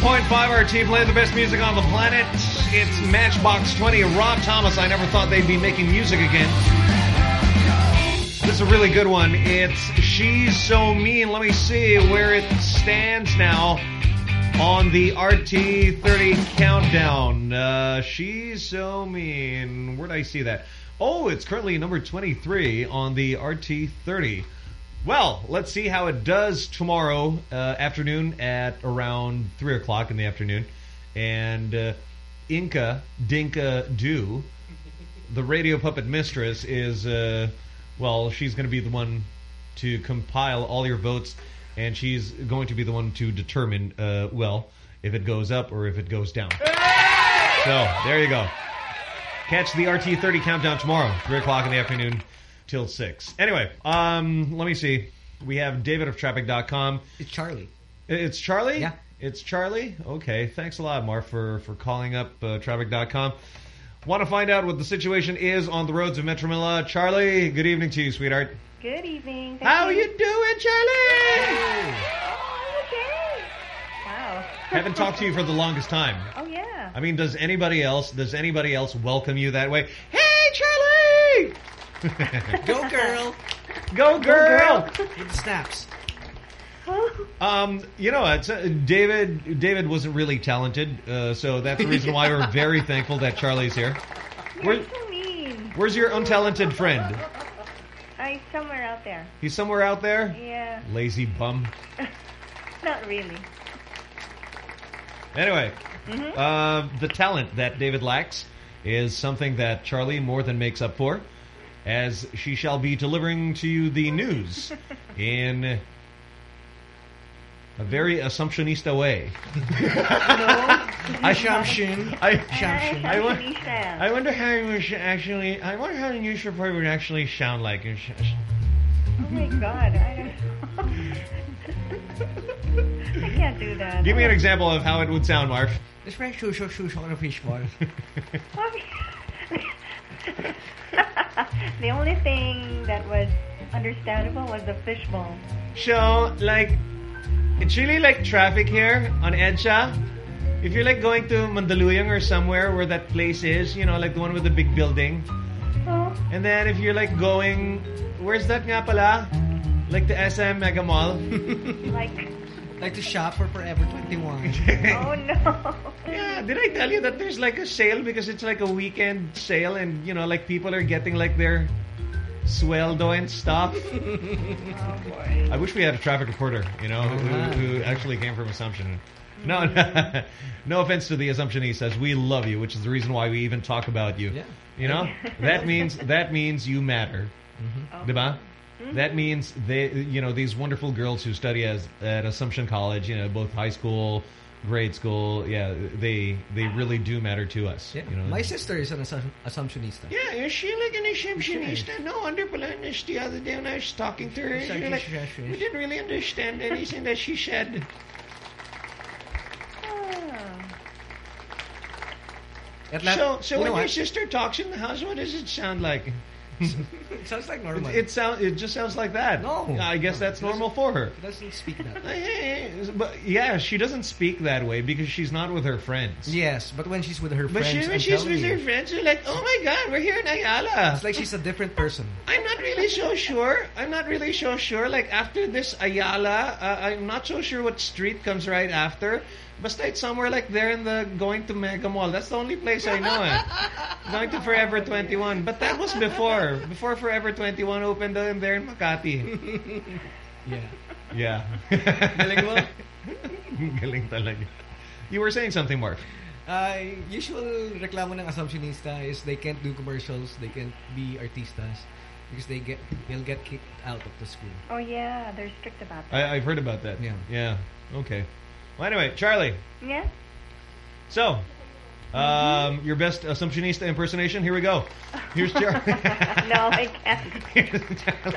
101.5 RT playing the best music on the planet. It's Matchbox 20. Rob Thomas, I never thought they'd be making music again. This is a really good one. It's She's So Mean. Let me see where it stands now on the RT30 countdown. Uh, She's So Mean. Where did I see that? Oh, it's currently number 23 on the RT30. Well, let's see how it does tomorrow uh, afternoon at around 3 o'clock in the afternoon. And uh, Inca Dinka Do, the radio puppet mistress, is, uh, well, she's going to be the one to compile all your votes. And she's going to be the one to determine, uh, well, if it goes up or if it goes down. So, there you go. Catch the RT30 countdown tomorrow, 3 o'clock in the afternoon till 6. Anyway, um, let me see. We have David of Traffic.com. It's Charlie. It's Charlie? Yeah. It's Charlie? Okay. Thanks a lot, Mark, for, for calling up uh, Traffic.com. Want to find out what the situation is on the roads of Metro Manila. Charlie, good evening to you, sweetheart. Good evening. Thank How you. you doing, Charlie? Oh, okay. Wow. Haven't talked to you for the longest time. Oh, yeah. I mean, does anybody else, does anybody else welcome you that way? Hey, Charlie! Go, girl. Go, girl! With the snaps. Um, you know, it's, uh, David. David wasn't really talented, uh, so that's the reason why we're very thankful that Charlie's here. Where, where's your untalented friend? I somewhere out there. He's somewhere out there. Yeah. Lazy bum. Not really. Anyway, Mhm. uh, the talent that David lacks is something that Charlie more than makes up for, as she shall be delivering to you the news in a very assumptionista way. Assumption. I, Assumption. I, wa- I wonder how you should actually. I wonder how the news report would actually sound like. Oh my god, I don't I can't do that. Give me an example of how it would sound, Mark. It's very shusho shusho on a fishball. the only thing that was understandable was the fishbowl. So, like, it's really like traffic here on EDSA. If you're like going to Mandaluyong or somewhere where that place is, you know, like the one with the big building. Oh, And then if you're like going, where's that nga pala? Like the SM Mega Mall. like, like to shop for Forever 21. oh no. Yeah, did I tell you that there's like a sale because it's like a weekend sale and you know like people are getting like their sweldo and stuff. Oh boy. I wish we had a traffic reporter, you know, who, wow. who actually came from Assumption. Mm-hmm. No, no offense to the Assumptionistas. We love you, which is the reason why we even talk about you. Yeah. You know, that means that means you matter, Oh. diba? Hmm? That means they, you know, these wonderful girls who study as at Assumption College, you know, both high school, grade school, yeah, they they really do matter to us. Yeah. You know, My sister is an assumptionista. yeah, is she like an assumptionista? No wonder pala the other day when I was talking to her, Sorry, you're like, shush, shush. we didn't really understand anything that she said. Oh. So, so you when your what? sister talks in the house, what does it sound like? It sounds like normal. It, it sound it just sounds like that. No. I guess No, that's normal for her. It doesn't speak that. Hey, But yeah, she doesn't speak that way because she's not with her friends. Yes, but when she's with her But friends, she, when she's with you, her friends, they're like, "Oh my God, we're here in Ayala." it's like she's a different person. I'm not really so sure. I'm not really so sure. Like after this Ayala, uh, I'm not so sure what street comes right after. Basta it's somewhere like there in the going to Mega Mall. That's the only place I know it. going to Forever 21. But that was before. Before Forever 21 opened uh, there in Makati. Yeah. Yeah. Galing mo? Galing talaga. You were saying something, Mark. Uh, usual reklamo ng assumptionista is they can't do commercials, they can't be artistas because they get they'll get kicked out of the school. Oh yeah, they're strict about that. I, I've heard about that. Yeah. Yeah. Okay. Well, anyway, Charlie. yeah? So, um, your best Assumptionista impersonation. Here we go. Here's Charlie. no, I can't.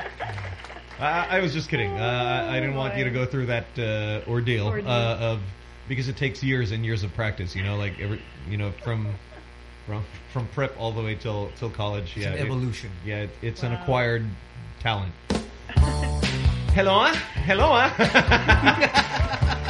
I, I was just kidding. Uh, I didn't want you to go through that uh, ordeal, Ordeal. Uh, of because it takes years and years of practice. You know, like every, you know, from from from prep all the way till till college. It's yeah, an it- evolution. yeah, it, it's an acquired talent. Hello, hello?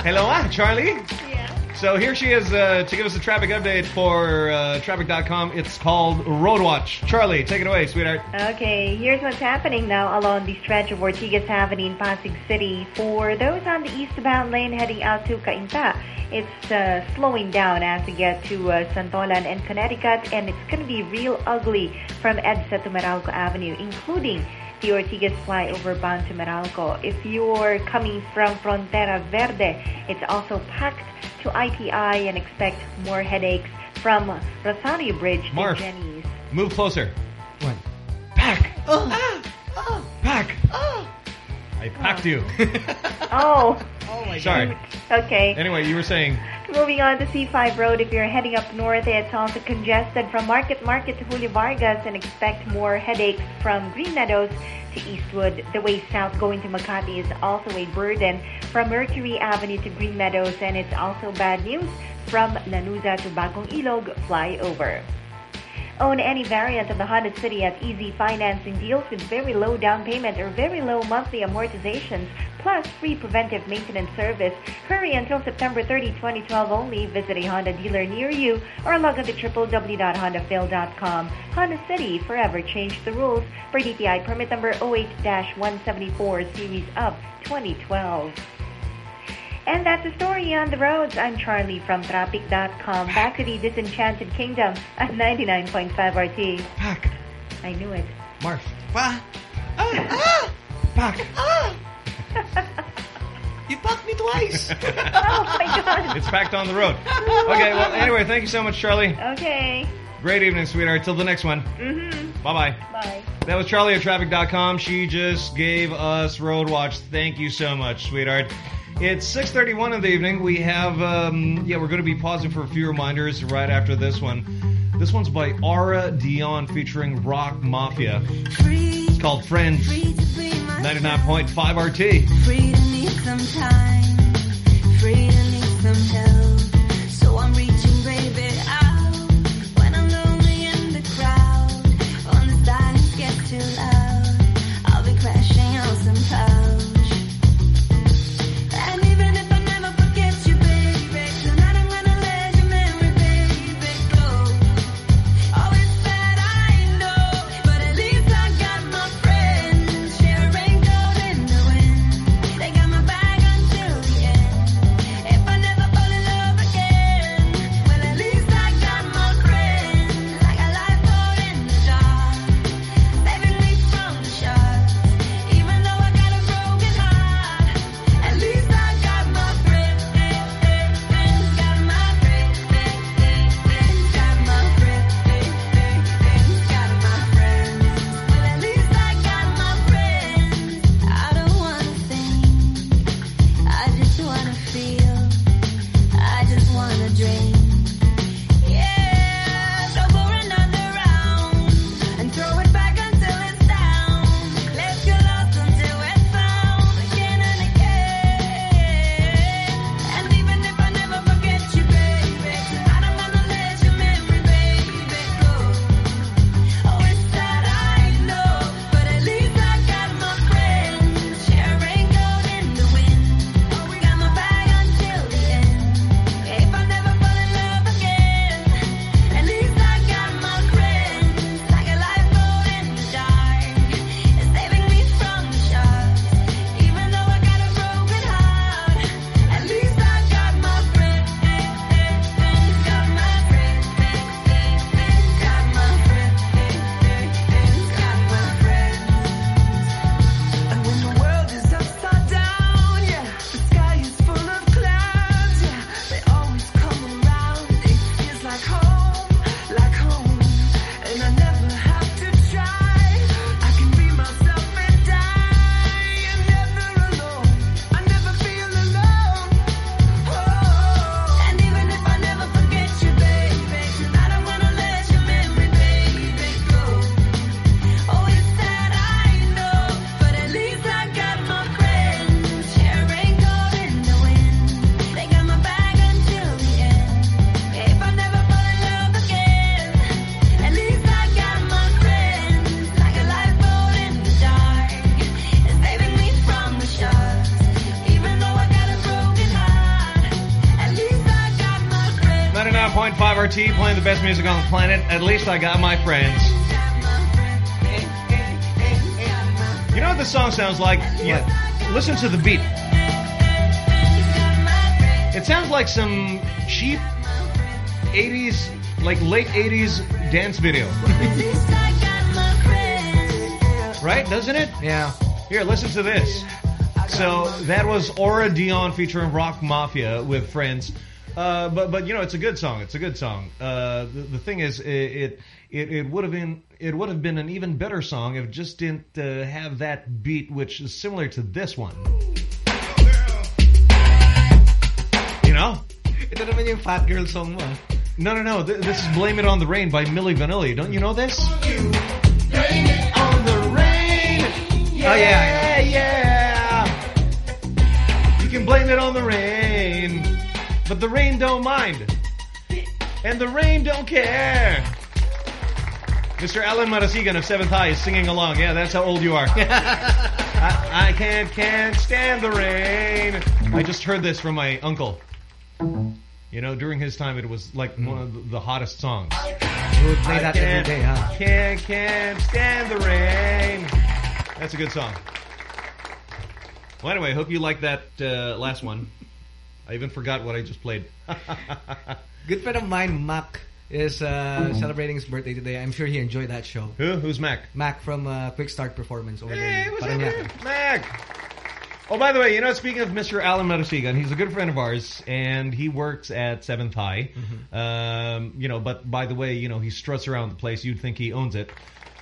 Hello, ah, Charlie. Yeah. So here she is uh, to give us a traffic update for uh, traffic.com. It's called Road Watch. Charlie, take it away, sweetheart. Okay, here's what's happening now along the stretch of Ortigas Avenue in Pasig City. For those on the eastbound lane heading out to Cainta, it's uh, slowing down as we get to uh, Santolan and Connecticut, and it's going to be real ugly from EDSA to Meralco Avenue, including the Ortigas flyover bound to Meralco. If you're coming from Frontera Verde, it's also packed to ITI and expect more headaches from Rosario Bridge Marf. to Jenny's. Move closer. What? Pack. Oh. Ah. oh. Pack. Oh. I packed you. Oh, Oh my Sorry. okay. Anyway, you were saying Moving on to C5 Road, if you're heading up north, it's also congested from Market Market to Julia Vargas and expect more headaches from Green Meadows to Eastwood. The way south going to Makati is also a burden from Mercury Avenue to Green Meadows and it's also bad news from Lanuza to Bagong Ilog flyover. Own any variant of the Honda City at easy financing deals with very low down payment or very low monthly amortizations, plus free preventive maintenance service. Hurry until September 30, 2012 only. Visit a Honda dealer near you or log on to www.hondaphil.com. Honda City, forever change the rules. For DTI permit number 08-174 Series Up 2012. And that's the story on the roads. I'm Charlie from Traffic.com. Back to the Disenchanted Kingdom at 99.5 RT. pack. I knew it. Marf. Pa! Ah! Pack. Ah! You packed me twice! Oh my god. It's packed on the road. Okay, well, anyway, thank you so much, Charlie. Okay. Great evening, sweetheart. Till the next one. Mm-hmm. Bye-bye. Bye. That was Charlie at Traffic.com. She just gave us Road Watch. Thank you so much, sweetheart. It's 6.31 in the evening. We have, um, yeah, we're going to be pausing for a few reminders right after this one. This one's by Aura Dione featuring Rock Mafia. It's called Friends, 99.5 RT. Free to need some time, free to need some help. 101.5 RT playing the best music on the planet. At least I got my friends. You know what this song sounds like? Yeah. Listen to the beat. It sounds like some cheap 80s, like late 80s dance video. right? Doesn't it? Yeah. Here, listen to this. So that was Aura Dione featuring Rock Mafia with friends. Uh, but but you know it's a good song. It's a good song. Uh, the, the thing is, it it it would have been it would have been an even better song if it just didn't uh, have that beat, which is similar to this one. You know? Ito naman yung Fat Girl song mo. No, no, no. Th this is "Blame It on the Rain" by Milli Vanilli. Don't you know this? Oh, yeah, yeah. You can blame it on the rain, but the rain don't mind, and the rain don't care. Mr. Alan Marasigan of Seventh High is singing along. Yeah, that's how old you are. I, I can't, can't stand the rain. I just heard this from my uncle. You know, during his time, it was like one of the, the hottest songs. You would play I that every can't- day, huh? Can't, can't stand the rain. That's a good song. Well, anyway, hope you like that uh, last one. I even forgot what I just played. Good friend of mine, Mac, is uh, celebrating his birthday today. I'm sure he enjoyed that show. Who? Who's Mac? Mac from uh, Quick Start Performance over Hey, there. what's up, Mac? Oh, by the way, you know, speaking of Mr. Alan Marasigan, he's a good friend of ours, and he works at Seventh High. Um, you know, but by the way, you know, he struts around the place. You'd think he owns it.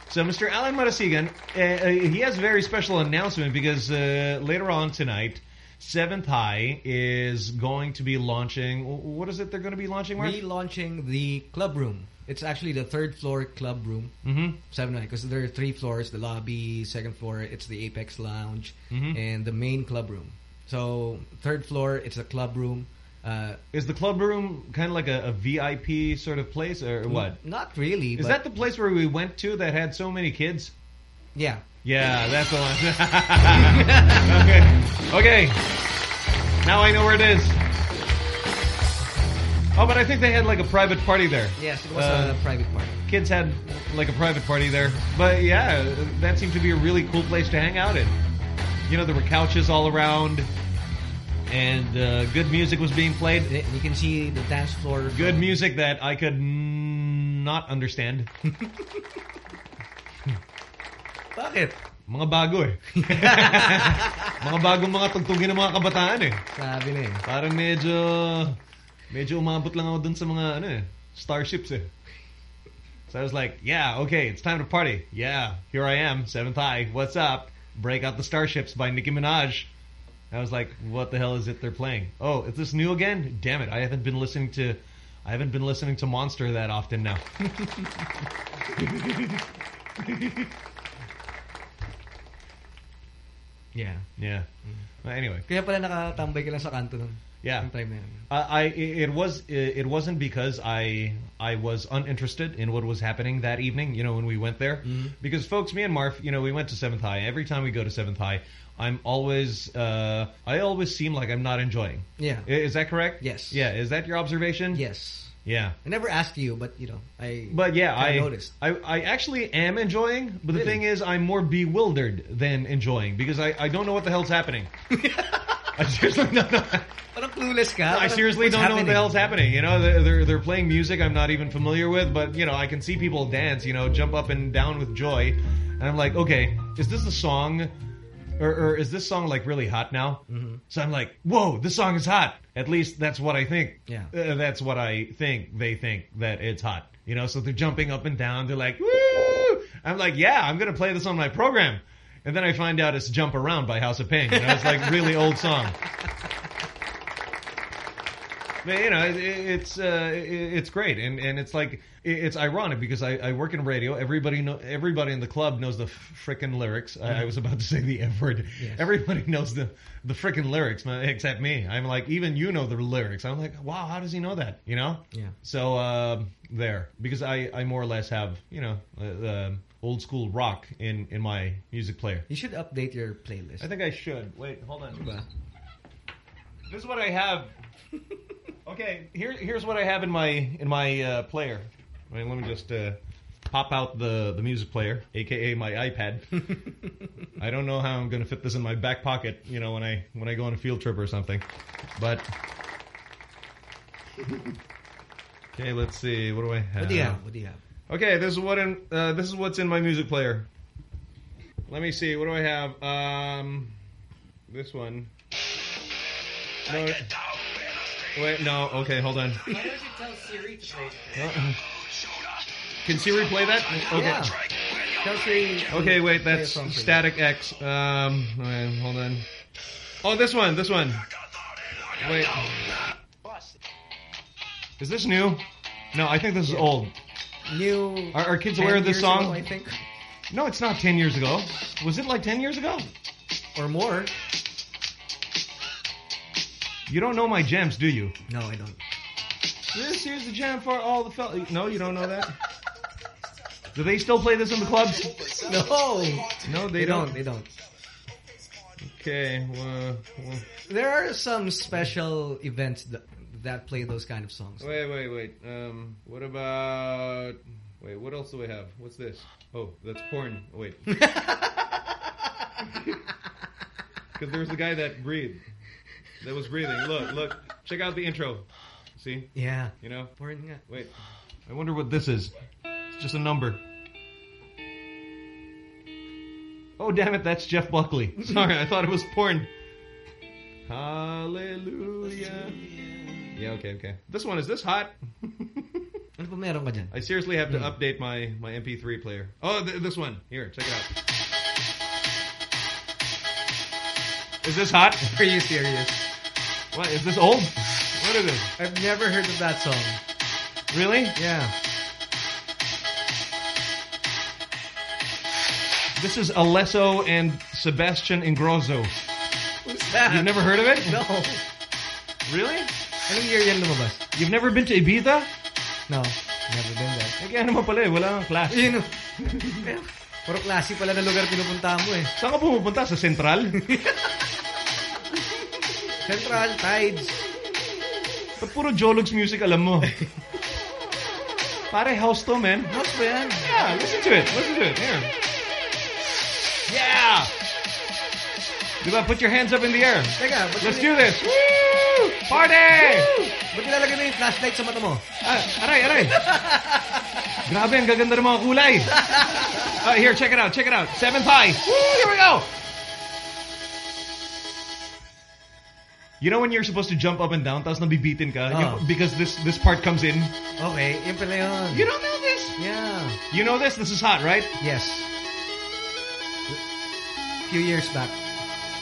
So, Mr. Alan Marasigan, uh, uh, he has a very special announcement because uh, later on tonight, Seventh High is going to be launching. What is it? They're going to be launching? Mark? Relaunching the club room. It's actually the third floor club room. Mhm. Seven because there are three floors: the lobby, second floor, it's the Apex Lounge, Mhm. and the main club room. So third floor, it's a club room. Uh, Is the club room kind of like a, a VIP sort of place, or what? Not really. Is that the place where we went to that had so many kids? yeah? Yeah, that's the one. okay. Okay. Now I know where it is. Oh, but I think they had like a private party there. Yes, it was Uh, a private party. Kids had like a private party there. But yeah, that seemed to be a really cool place to hang out in. You know, there were couches all around and uh, good music was being played. You can see the dance floor. Good music that I could not understand. Bakit? Mga bago eh. mga bagong mga tugtugin ng mga kabataan eh. Sabi na eh. Parang medyo medyo umabot lang ako dun sa mga ano eh, starships eh. So I was like, yeah, okay, it's time to party. Yeah, here I am, Seventh High. What's up? Break out the starships by Nicki Minaj. I was like, what the hell is it they're playing? Oh, is this new again? Damn it, I haven't been listening to I haven't been listening to Monster that often now. Yeah. Yeah. Well, anyway. Kaya pala nakatambay ka lang sa kanto nun. Yeah. Na. I, it was it wasn't because I I was uninterested in what was happening that evening. You know when we went there, because folks, me and Marf, you know, we went to Seventh High. Every time we go to Seventh High, I'm always uh, I always seem like I'm not enjoying. Yeah. Is that correct? Yes. Yeah. Is that your observation? Yes. Yeah. I never asked you, but you know, I. But yeah, I noticed. I I actually am enjoying, but the thing is, I'm more bewildered than enjoying because I I don't know what the hell's happening. I seriously don't know. Parang clueless ka. I seriously don't know what the hell's happening. You know, they're, they're they're playing music I'm not even familiar with, but you know, I can see people dance. You know, jump up and down with joy, and I'm like, okay, is this a song, or, or is this song like really hot now? Mm-hmm. So I'm like, whoa, this song is hot. At least that's what I think. Yeah. Uh, that's what I think. They think that it's hot. You know, so they're jumping up and down. They're like, woo! I'm like, yeah, I'm gonna play this on my program. And then I find out it's "Jump Around" by House of Pain. You know, it's like really old song. But, you know, it, it's uh, it, it's great, and and it's like it's ironic because I, I work in radio. Everybody know everybody in the club knows the frickin' lyrics. I, I was about to say the F word. Yes. Everybody knows the the frickin' lyrics, except me. I'm like, even you know the lyrics. I'm like, wow, how does he know that? You know? Yeah. So uh, there, because I I more or less have you know uh, uh, old school rock in in my music player. You should update your playlist. I think I should. Wait, hold on. This is what I have. Okay, here here's what I have in my in my uh, player. Wait, let me just uh, pop out the the music player, aka my iPad. I don't know how I'm going to fit this in my back pocket, you know, when I when I go on a field trip or something. But okay, let's see. What do I have? What do you have? What do you have? Okay, this is what in uh, this is what's in my music player. Let me see. What do I have? Um, this one. No. Wait, no. Okay, hold on. Why don't you tell Siri to play Can Siri play that? Okay. Yeah. Tell Siri. Okay, wait. That's song for you. Static X. Um, wait, hold on. Oh, this one. This one. Wait. Is this new? No, I think this is old. New. Are, are kids aware of this song? ago, I think, No, it's not 10 years ago. Was it like 10 years ago? or more. You don't know my gems, do you? No, I don't. This here's the jam for all the fel- No, you don't know that? Do they still play this in the clubs? No, No, they, they don't. They don't. Okay, well, well, There are some special events that that play those kind of songs. wait, wait, wait. Um, what about... Wait, what else do we have? What's this? Oh, that's porn. Wait. Because there's the guy that breathed. That was breathing. Look, look. Check out the intro. See? Yeah. You know? Porn. Wait. I wonder what this is. It's just a number. Oh, damn it, that's Jeff Buckley. Sorry, I thought it was porn. Hallelujah. Yeah, okay, okay. This one, is this hot? Ano pa meron ka dyan? I seriously have to hmm. update my, my MP3 player. Oh, th this one. Here, check it out. Is this hot? Are you serious? What, is this old? What is it? I've never heard of that song. Really? Yeah. This is Alesso and Sebastian Ingrosso. Who's that? You've never heard of it? No. Really? Anong year yan lumabas? You've never been to Ibiza? No. Never been there. Eh, kaya naman pala eh, wala kang class. Yun. Puro klase pala na lugar pinupunta mo eh. Saan ka pumupunta? Sa Central? Central, Tides. Ba't puro Jologs music alam mo? Pare, house to, man. House ba yan? Yeah, listen to it. Listen to it. Here. Yeah! Diba, put your hands up in the air. Teka, Let's do this. Woo! Party! Ba't nilalagay mo yung flashlight sa mata mo? Ah, aray, aray. Grabe, ang gaganda ng mga kulay. Uh, here, check it out, check it out. Seventh high. Woo, here we go. You know when you're supposed to jump up and down, tapos nabibitin ka? Oh. You- because this this part comes in. Okay, yun pala yun. You don't know this? Yeah. You know this? This is hot, right? Yes. Few years back.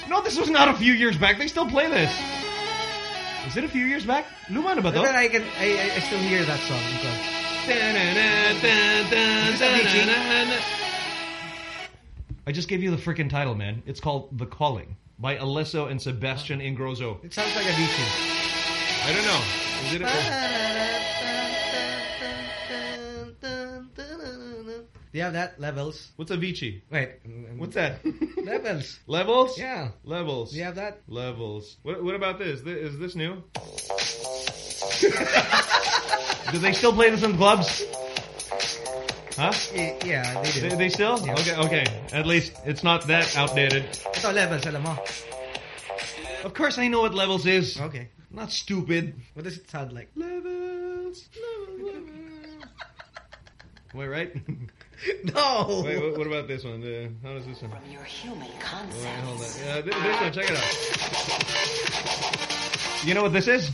No, this was not a few years back. They still play this. Is it a few years back? Luma na ba to? I can, I, I still hear that song. because I just gave you the freaking title, man. It's called The Calling by Alesso and Sebastian Ingrosso. It sounds like a beach. I don't know. Is it Do you have that? Levels? What's Avicii? Wait. What's that? Levels. Levels? Yeah. Levels. Do you have that? Levels. What, what about this? Th- Is this new? do they still play this in clubs? Huh? Y- Yeah, they do. They, they still? Yeah. Okay, okay. At least it's not that outdated. Ito, levels, alam mo. Of course I know what levels is. Okay. I'm not stupid. What does it sound like? Levels. Levels. Wait, right? No! Wait, what, what about this one? The, how does this one? From your human Wait, concepts. hold on. Yeah, th- this one, check it out. You know what this is?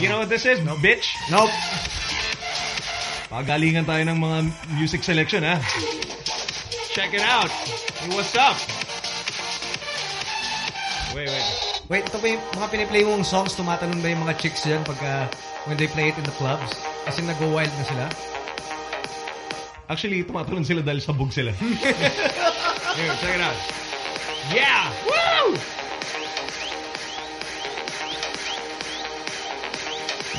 You know what this is, No, bitch? Nope. Pagalingan tayo ng mga music selection, ha? Check it out. Hey, what's up? Wait, wait. Wait, ito ba yung mga piniplay mong songs, tumatalon ba yung mga chicks dyan pagka uh, when they play it in the clubs? As in, nag-go wild na sila? Actually, tumatalon sila dahil sabog sila. Here, check it out. Yeah! Woo!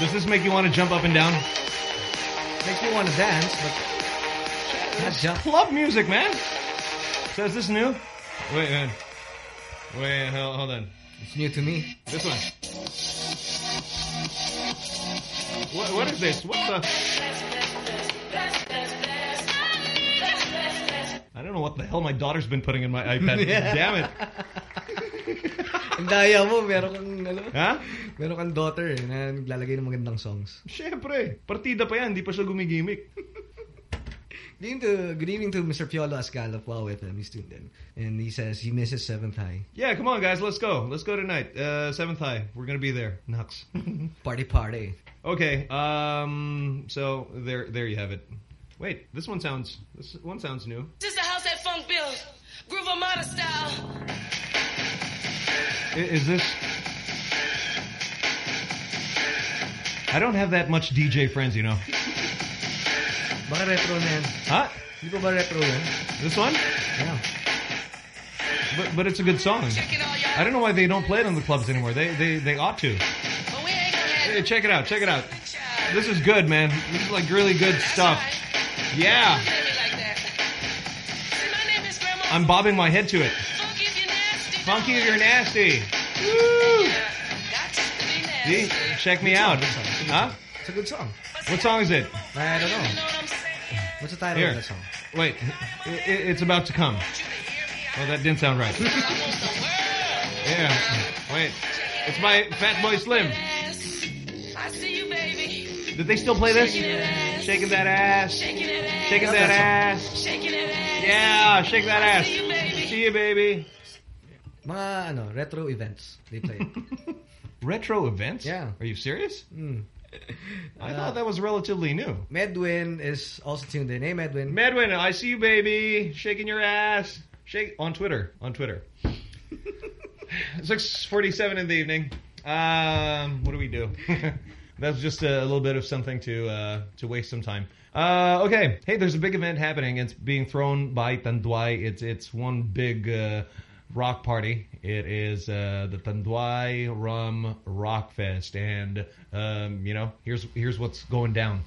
Does this make you want to jump up and down? Makes me want to dance, but not jump. Club music, man. So is this new? Wait, man. Wait, hold, hold on. It's new to me. This one. What, what is this? What the? I don't know what the hell my daughter's been putting in my iPad. Damn it. Ang daya mo, meron kang, ano, Ha? meron kang daughter eh, na naglalagay ng magandang songs. Siyempre. Partida pa yan. Di pa siya gumigimik. Good evening to, good evening to Mr. Piolo Ascala of Wow FM. He's tuned in. And he says he misses 7th High. Yeah, come on, guys. Let's go. Let's go tonight. Uh, 7th High. We're going to be there. Nux. Party party. okay. Um, so there there you have it. Wait, this one sounds this one sounds new. This is the house that funk built. Groove Armada style. Is this... I don't have that much DJ friends, you know. Baka retro na yan. Huh? Di pa ba retro yan? This one? Yeah. But but it's a good song. Out. I don't know why they don't play it in the clubs anymore. They they they ought to. But we ain't gonna have Hey, check it out. Check it out. This is good, man. This is like really good stuff. Yeah. Look at me like that. See, my name is Grandma. I'm bobbing my head to it. funky if you're nasty. Funky if you're nasty. Woo! Yeah, Got See? Check me out. Huh? It's a good song. What song is it? I don't know. know what I'm saying? What's the title Here. of that song? Wait. I- I- It's about to come. You can hear me out. Oh, that didn't sound right. I want the world. Yeah. Wait. It's by Fatboy Slim. Ass. I see you, baby. Did they still play this? Shaking that ass. Shaking that ass. Shaking that ass. Shaking that ass. Shaking that ass. Yeah, shake that ass. See you, baby. See you, baby. Mga, ano, retro events. They play. Retro events? Yeah. Are you serious? Mm. I thought that was relatively new. Medwin is also tuned in. Hey, Medwin. Medwin, I see you, baby. Shaking your ass. Shake on Twitter. On Twitter. 6:47 in the evening. Um, what do we do? That's just a little bit of something to uh, to waste some time. Uh, okay. Hey, there's a big event happening. It's being thrown by Tanduay. It's it's one big uh, rock party. It is uh, the Tanduay Rum Rock Fest, and um, you know, here's here's what's going down.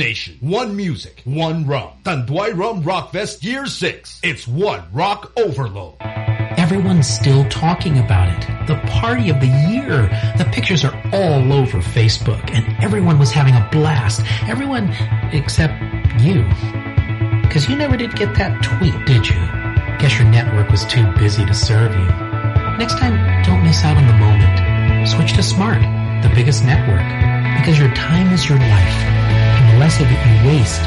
Nation, one music, one rum. Tanduay Rum Rock Fest Year 6. It's one rock overload. Everyone's still talking about it. The party of the year. The pictures are all over Facebook and everyone was having a blast. Everyone except you. Cause you never did get that tweet, did you? Guess your network was too busy to serve you. Next time, don't miss out on the moment. Switch to Smart, the biggest network. Because your time is your life. And the less of it you waste,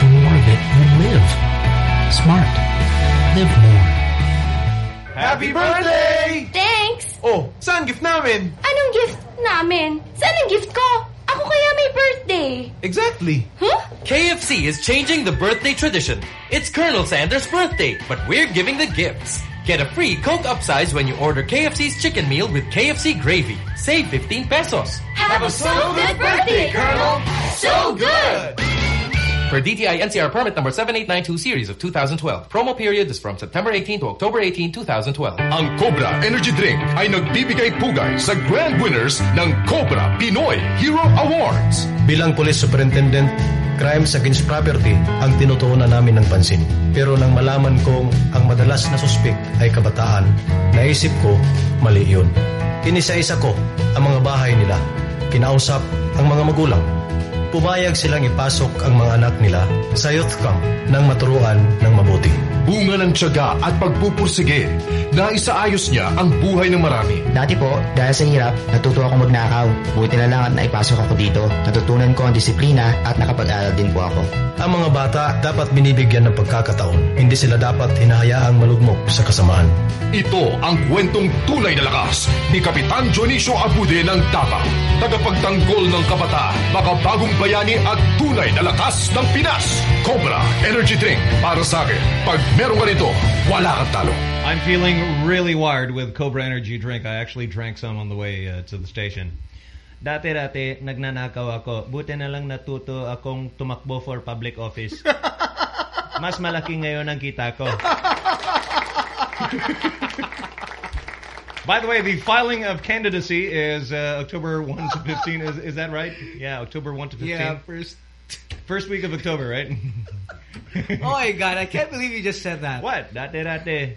the more of it you live. Smart. Live more. Happy birthday! Thanks! Oh, saan gift namin? Anong gift namin? Saan ang gift ko? Ako kaya may birthday. Exactly. Huh? KFC is changing the birthday tradition. It's Colonel Sanders' birthday, but we're giving the gifts. Get a free Coke upsize when you order KFC's chicken meal with KFC gravy. Save 15 pesos. Have a so good birthday, Colonel! So good! For DTI NCR permit number 7892 series of 2012. Promo period is from September 18 to October 18, 2012. Ang Cobra Energy Drink ay nagbibigay pugay sa grand winners ng Cobra Pinoy Hero Awards. Bilang Police Superintendent, crimes against property ang tinutuunan namin ng pansin. Pero nang malaman kong ang madalas na suspect ay kabataan, naisip ko mali yun. Inisa-isa ko ang mga bahay nila. Kinausap ang mga magulang. Pumayag silang ipasok ang mga anak nila sa youth camp nang maturuan ng mabuti. Bunga ng tiyaga at pagpupursige. Naisaayos niya ang buhay ng marami. Dati po, dahil sa hirap, natuto ako magnakaw. Buti na lang at naipasok ako dito. Natutunan ko ang disiplina at nakapag-aral din po ako. Ang mga bata dapat binibigyan ng pagkakataon. Hindi sila dapat hinahayaang malugmok sa kasamaan. Ito ang kwentong tunay na lakas ni Kapitan Dionisio Abude ng Davao. Tagapagtanggol ng kabata, makabagong bayani at tunay na lakas ng Pinas. Cobra Energy Drink para sa akin. Pag meron ka nito, wala kang talo. I'm feeling really wired with Cobra Energy drink. I actually drank some on the way uh, to the station. Dati-dati, nagnanakaw ako. Buti na lang natuto akong tumakbo for public office. Mas malaki ngayon ang kita ko. By the way, the filing of candidacy is uh, October 1 to 15. Is, is that right? Yeah, October 1 to 15. Yeah, first First week of October, right? Oh my God, I can't believe you just said that. What? Dati-dati.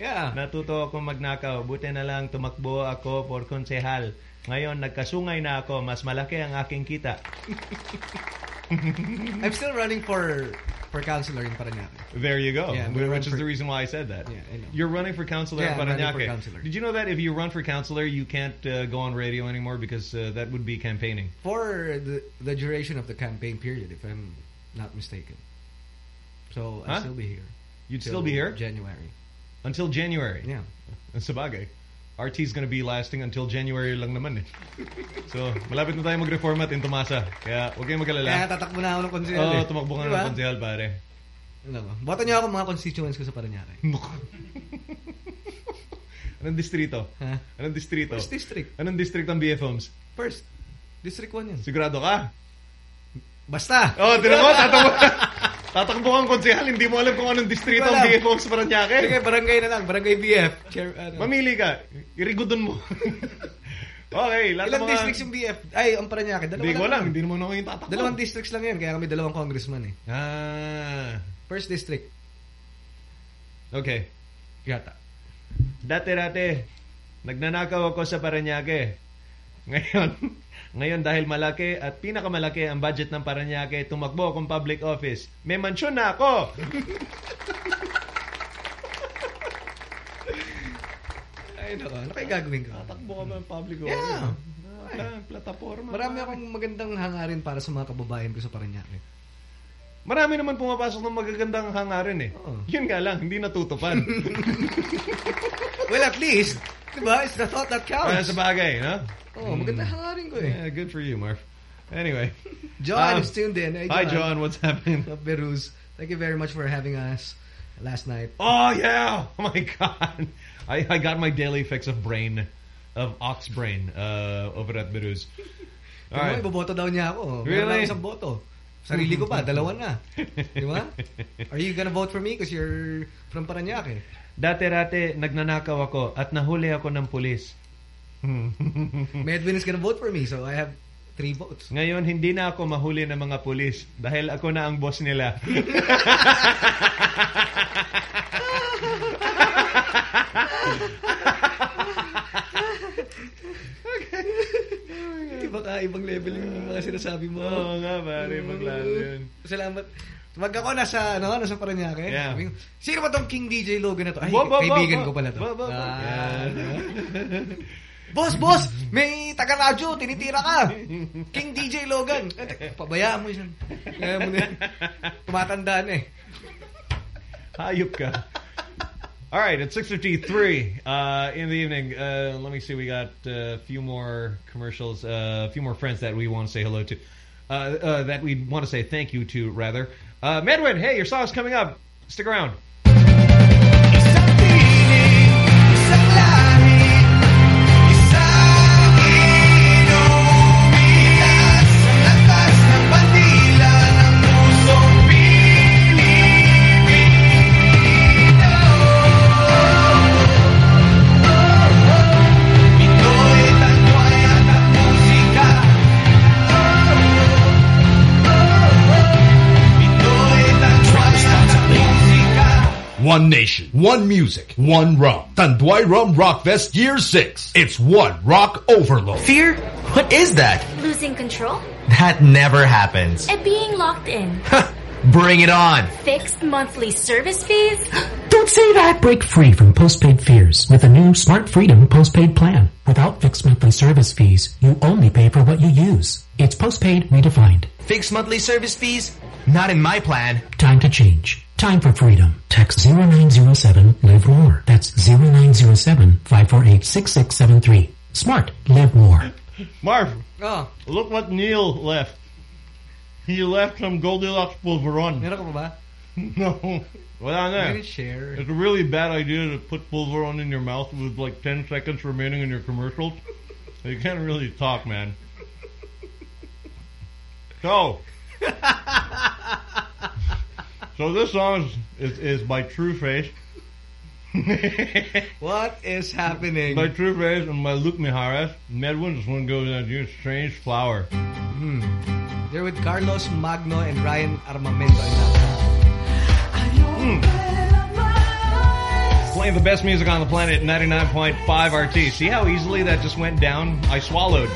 Yeah. Natuto ako magnakaw. Buti na lang tumakbo ako for konsehal. Ngayon, nagkasungay na ako. Mas malaki ang aking kita. I'm still running for for counselor in Paranaque. There you go. Yeah, which is for- the reason why I said that. Yeah, I know. You're running for counselor Yeah, in running Paranaque. for counselor. Did you know that if you run for counselor, you can't uh, go on radio anymore because uh, that would be campaigning? For the the duration of the campaign period, if I'm not mistaken. So I'll still be here. You'd still be here? January. Until January. Yeah. Sabagay. RT's gonna be lasting until January lang naman eh. So, malapit na tayo mag-reformat in Tomasa. Kaya, huwag kayong Kaya mag-alala. tatakbo na ako ng konsehal. Oo, eh. tumakbo ka Diba? na ng konsehal, pare. Ano ba? Boto niyo ako mga constituents ko sa Paranaque. Anong distrito? Ha? Anong distrito? First district. Anong district ang BF Homes? First. District 1 yan. Sigurado ka? Basta. Oh, tinan mo, tatakbo. Tatakbo kang konsehal, hindi mo alam kung anong distrito ang Hindi BF ko alam. Homes Paranaque. Sige, barangay na lang. Barangay BF. Chair, ano. Mamili ka. Irigudon mo. okay, lahat Ilang ng mga... districts yung BF? Ay, ang Paranaque. Dalawa Hindi ko lang alam, hindi naman ako yung tatakbo. Dalawang districts lang yan. Kaya kami dalawang congressman eh. Ah, First district. okay. Yata. Dati-dati, nagnanakaw ako sa Paranaque. Ngayon, ngayon dahil malaki at pinakamalaki ang budget ng Paranaque, tumakbo akong public office. May mansyon na ako! Ay, nako. Ano kaya gagawin ko? Tatakbo ka ba ng public Yeah. office? Wala, plataforma. Marami akong magandang hangarin para sa mga kababayan ko sa Paranaque. Marami naman pumapasok ng magagandang hangarin eh. Oo. Yun nga lang, hindi natutupad. Well, at least, di ba? It's the thought that Para counts. sa bagay, no? Oh, magandang hangarin ko eh. Yeah, good for you, Marv. Anyway. John Um, is tuned in. Hey, Hi, John. What's happening? Of Beruz. Thank you very much for having us last night. Oh, yeah. Oh, my God. I, I got my daily fix of brain, of ox brain, uh, over at Beruz. All All right. iboboto daw niya ako. Meron Really? lang isang boto. Sarili ko pa, dalawa na. Di ba? Are you gonna vote for me because you're from Paranaque? Dati-dati, nagnanakaw ako at nahuli ako ng pulis. Medwin is gonna vote for me, so I have three votes. Ngayon, hindi na ako mahuli ng mga pulis dahil ako na ang boss nila. Iba ka, ibang level yung mga sinasabi mo. Oo nga, pare. Maglalo yun. Salamat. Wag ako nasa, ano, nasa Paranaque. Yeah. Sino ba tong King DJ Logan na to? Ay, Bo, bo, bo, bo. ko pala to. Bo, bo, bo. Ah. Yeah. boss, boss! May taga-radyo, tinitira ka! King DJ Logan! Pabayaan mo. Kaya mo na yan. Tumatanda na eh. Hayop ka. All right, it's 6.53 uh, in the evening. Uh, let me see, we got uh, a few more commercials, uh, a few more friends that we want to say hello to. Uh, uh, that we want to say thank you to, rather. Uh, Medwin, hey, your song's coming up. Stick around. One nation, one music, one rum. Tanduay Rum Rockfest Year 6. It's one rock overload. Fear? What is that? Losing control? That never happens. And being locked in. Bring it on. Fixed monthly service fees? Don't say that. Break free from postpaid fears with a new Smart Freedom postpaid plan. Without fixed monthly service fees, you only pay for what you use. It's postpaid redefined. Fixed monthly service fees? Not in my plan. Time to change. Time for freedom. Text 0907 Live More. That's 0907 548 6673. Smart. Live more. Marv, Oh, look what Neil left. He left some Goldilocks polvoron. Meron ka ba? No. Wala na. Maybe share. It's a really bad idea to put polvoron in your mouth with like 10 seconds remaining in your commercials. you can't really talk, man. So. so this song is, is, is by True Faith. what is happening? My True Faith and my Luke Mijares. Medwin, this one goes on you. Strange Flower. Hmm. They're with Carlos Magno and Ryan Armamento. Hmm. Playing the best music on the planet, 99.5 RT. See how easily that just went down? I swallowed.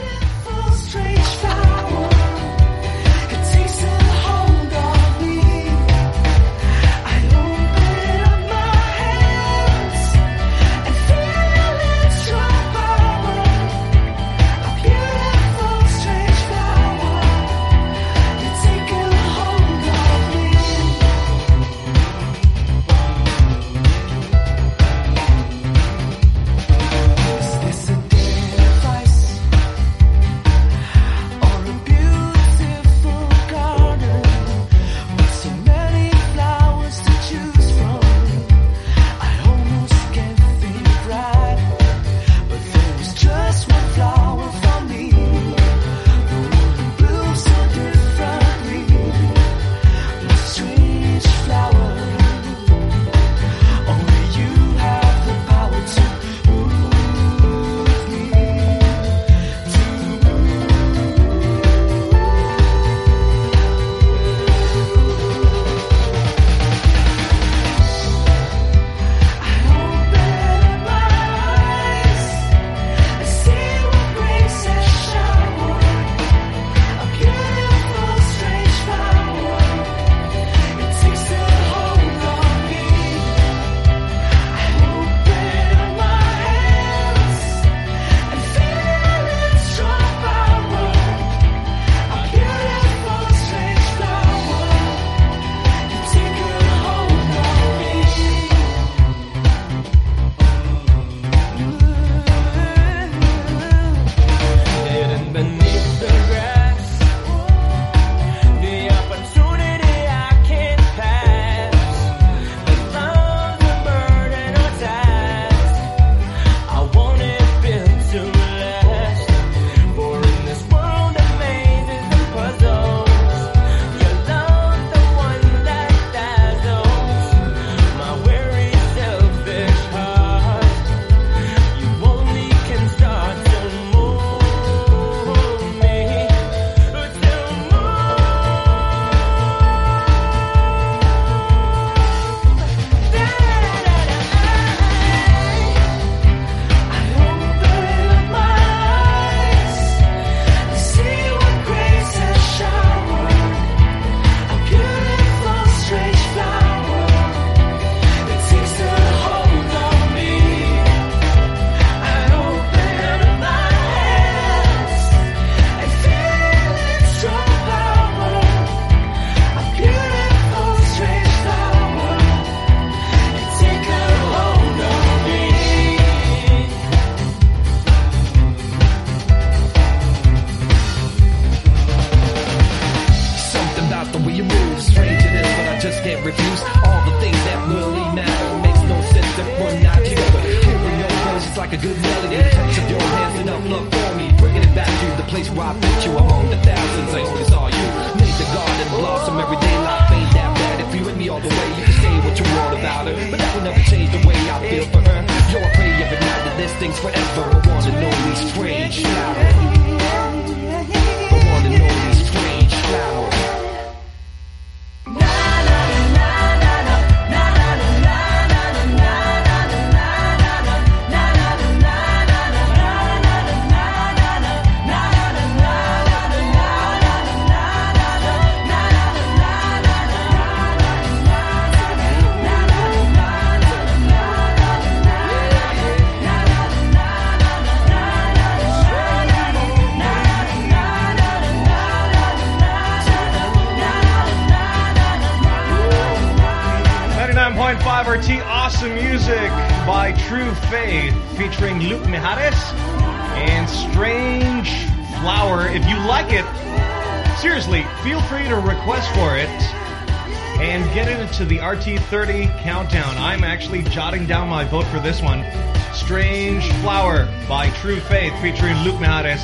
30 countdown. I'm actually jotting down my vote for this one. Strange Flower by True Faith featuring Luke Nares.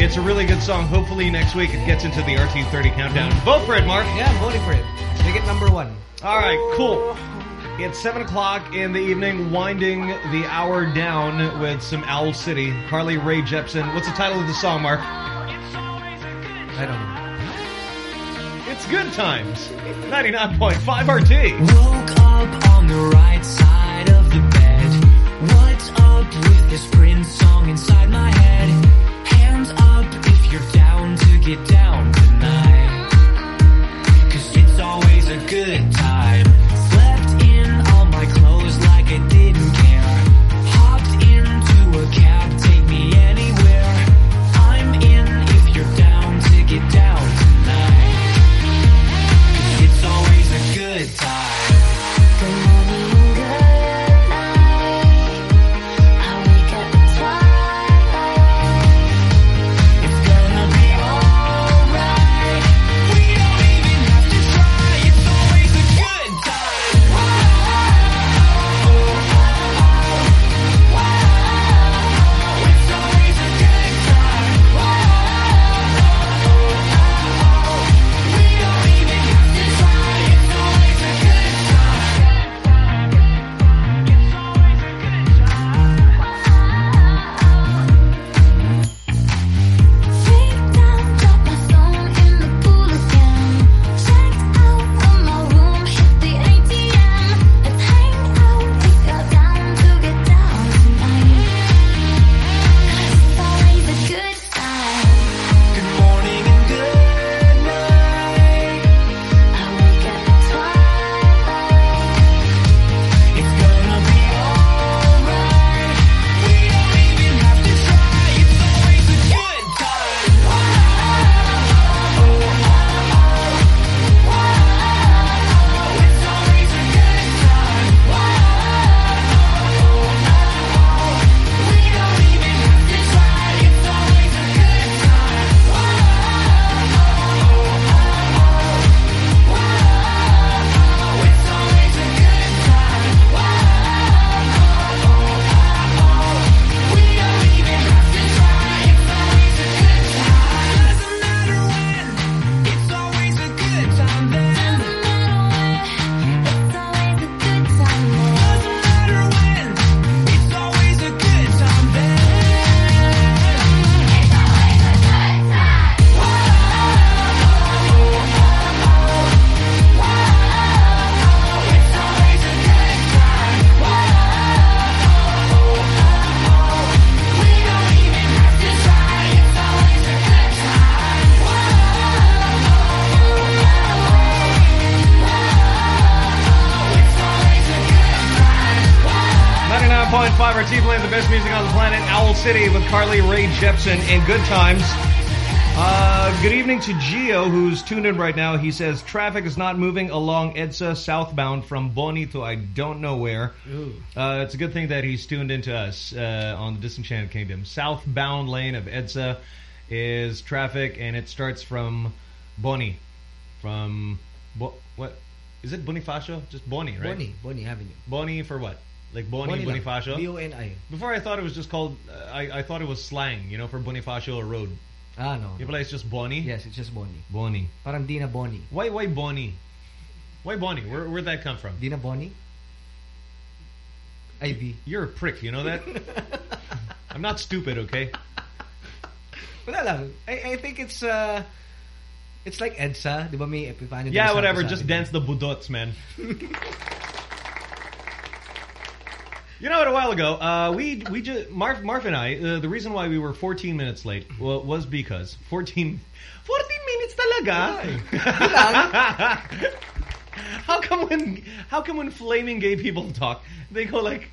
It's a really good song. Hopefully next week it gets into the RT30 countdown. Vote for it, Mark. Yeah, I'm voting for it. Make it number one. All right, cool. It's 7 o'clock in the evening, winding the hour down with some Owl City. Carly Rae Jepsen. What's the title of the song, Mark? I don't know. It's Good Times. 99.5 RT. Woke up on the right side of the bed. What's up with this Prince song inside my head? Hands up if you're down to get down tonight. Cause it's always a good time. Best music on the planet. Owl City with Carly Rae Jepsen in Good Times. Uh, good evening to Gio, who's tuned in right now. He says traffic is not moving along EDSA southbound from Boni to I don't know where. Uh, it's a good thing that he's tuned into us uh, on the Disenchanted Kingdom. Southbound lane of EDSA is traffic, and it starts from Boni. From Bo what is it? Bonifacio? Just Boni, right? Boni, Boni Avenue. Boni for what? Like Boni, Boni. Bonifacio? B-O-N-I. Before I thought it was just called, uh, I, I thought it was slang, you know, for Bonifacio Road. Ah, no. You play it's just Boni? Yes, it's just Boni. Boni. Parang Dina Boni. Why why Boni? Why Boni? Where, where'd that come from? Dina Boni? IB. You're a prick, you know that? I'm not stupid, okay? Wala lang. I, I think it's uh it's like EDSA, di ba may Epifanio Yeah, whatever. Just dance the budots, man. You know what? A while ago, uh, we we just Marf Marv and I. Uh, the reason why we were 14 minutes late wa- was because 14 14 minutes talaga. how come when how come when flaming gay people talk, they go like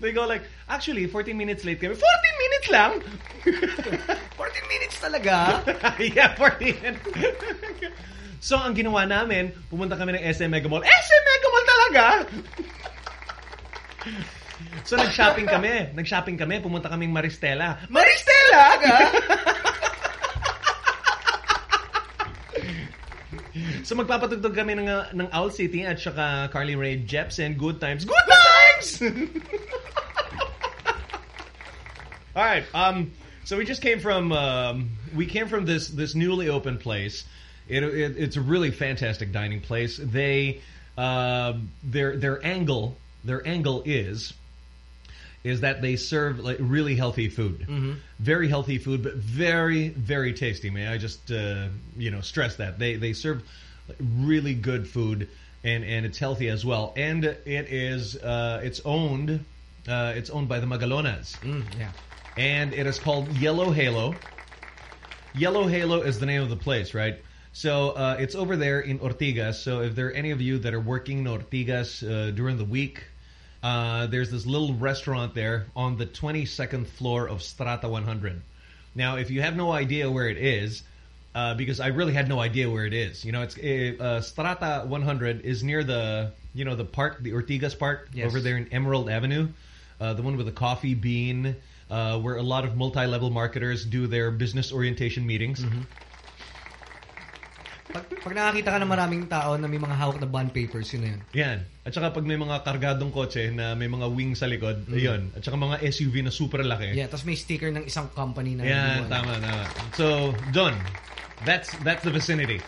they go like actually 14 minutes late kami. 14 minutes lang. 14 minutes talaga. yeah, 14. so ang ginawa namin, pumunta kami ng SM Mega Mall. SM Mega Mall talaga. So nag-shopping kami. Nag-shopping kami. Pumunta kaming Maristela. Maristela! so magpapatugtog kami ng, uh, ng Owl City at saka Carly Rae Jepsen. Good times. Good times! All right. Um, so we just came from um, we came from this this newly opened place. It, it, it's a really fantastic dining place. They um their their angle their angle is is that they serve like really healthy food, Mhm. very healthy food, but very very tasty. May I just uh, you know stress that they they serve really good food and and it's healthy as well, and it is uh, it's owned uh, it's owned by the Magalonas. yeah. And it is called Yellow Halo. Yellow Halo is the name of the place, right? So uh, it's over there in Ortigas. So if there are any of you that are working in Ortigas uh, during the week, uh, there's this little restaurant there on the 22nd floor of Strata 100. Now, if you have no idea where it is, uh, because I really had no idea where it is. You know, it's uh, Strata 100 is near the you know the park, the Ortigas Park, Yes. over there in Emerald Avenue, uh, the one with the coffee bean, uh, where a lot of multi-level marketers do their business orientation meetings. Pag, pag nakakita ka ng maraming tao na may mga hawak na bond papers, yun na yun. Yan. At saka pag may mga kargadong kotse na may mga wing sa likod, Mhm. ayun. At saka mga SUV na super laki. Yeah, tapos may sticker ng isang company na yun. tama, tama. So, done. That's that's the vicinity.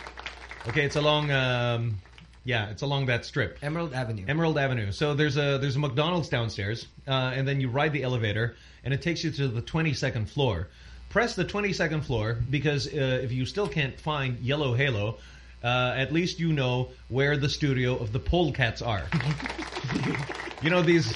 Okay, it's along um yeah, it's along that strip. Emerald Avenue. Emerald Avenue. So there's a there's a McDonald's downstairs, uh, and then you ride the elevator, and it takes you to the 22nd floor. Press the 22nd floor because uh, if you still can't find Yellow Halo, uh, at least you know where the studio of the Polecats are. you know these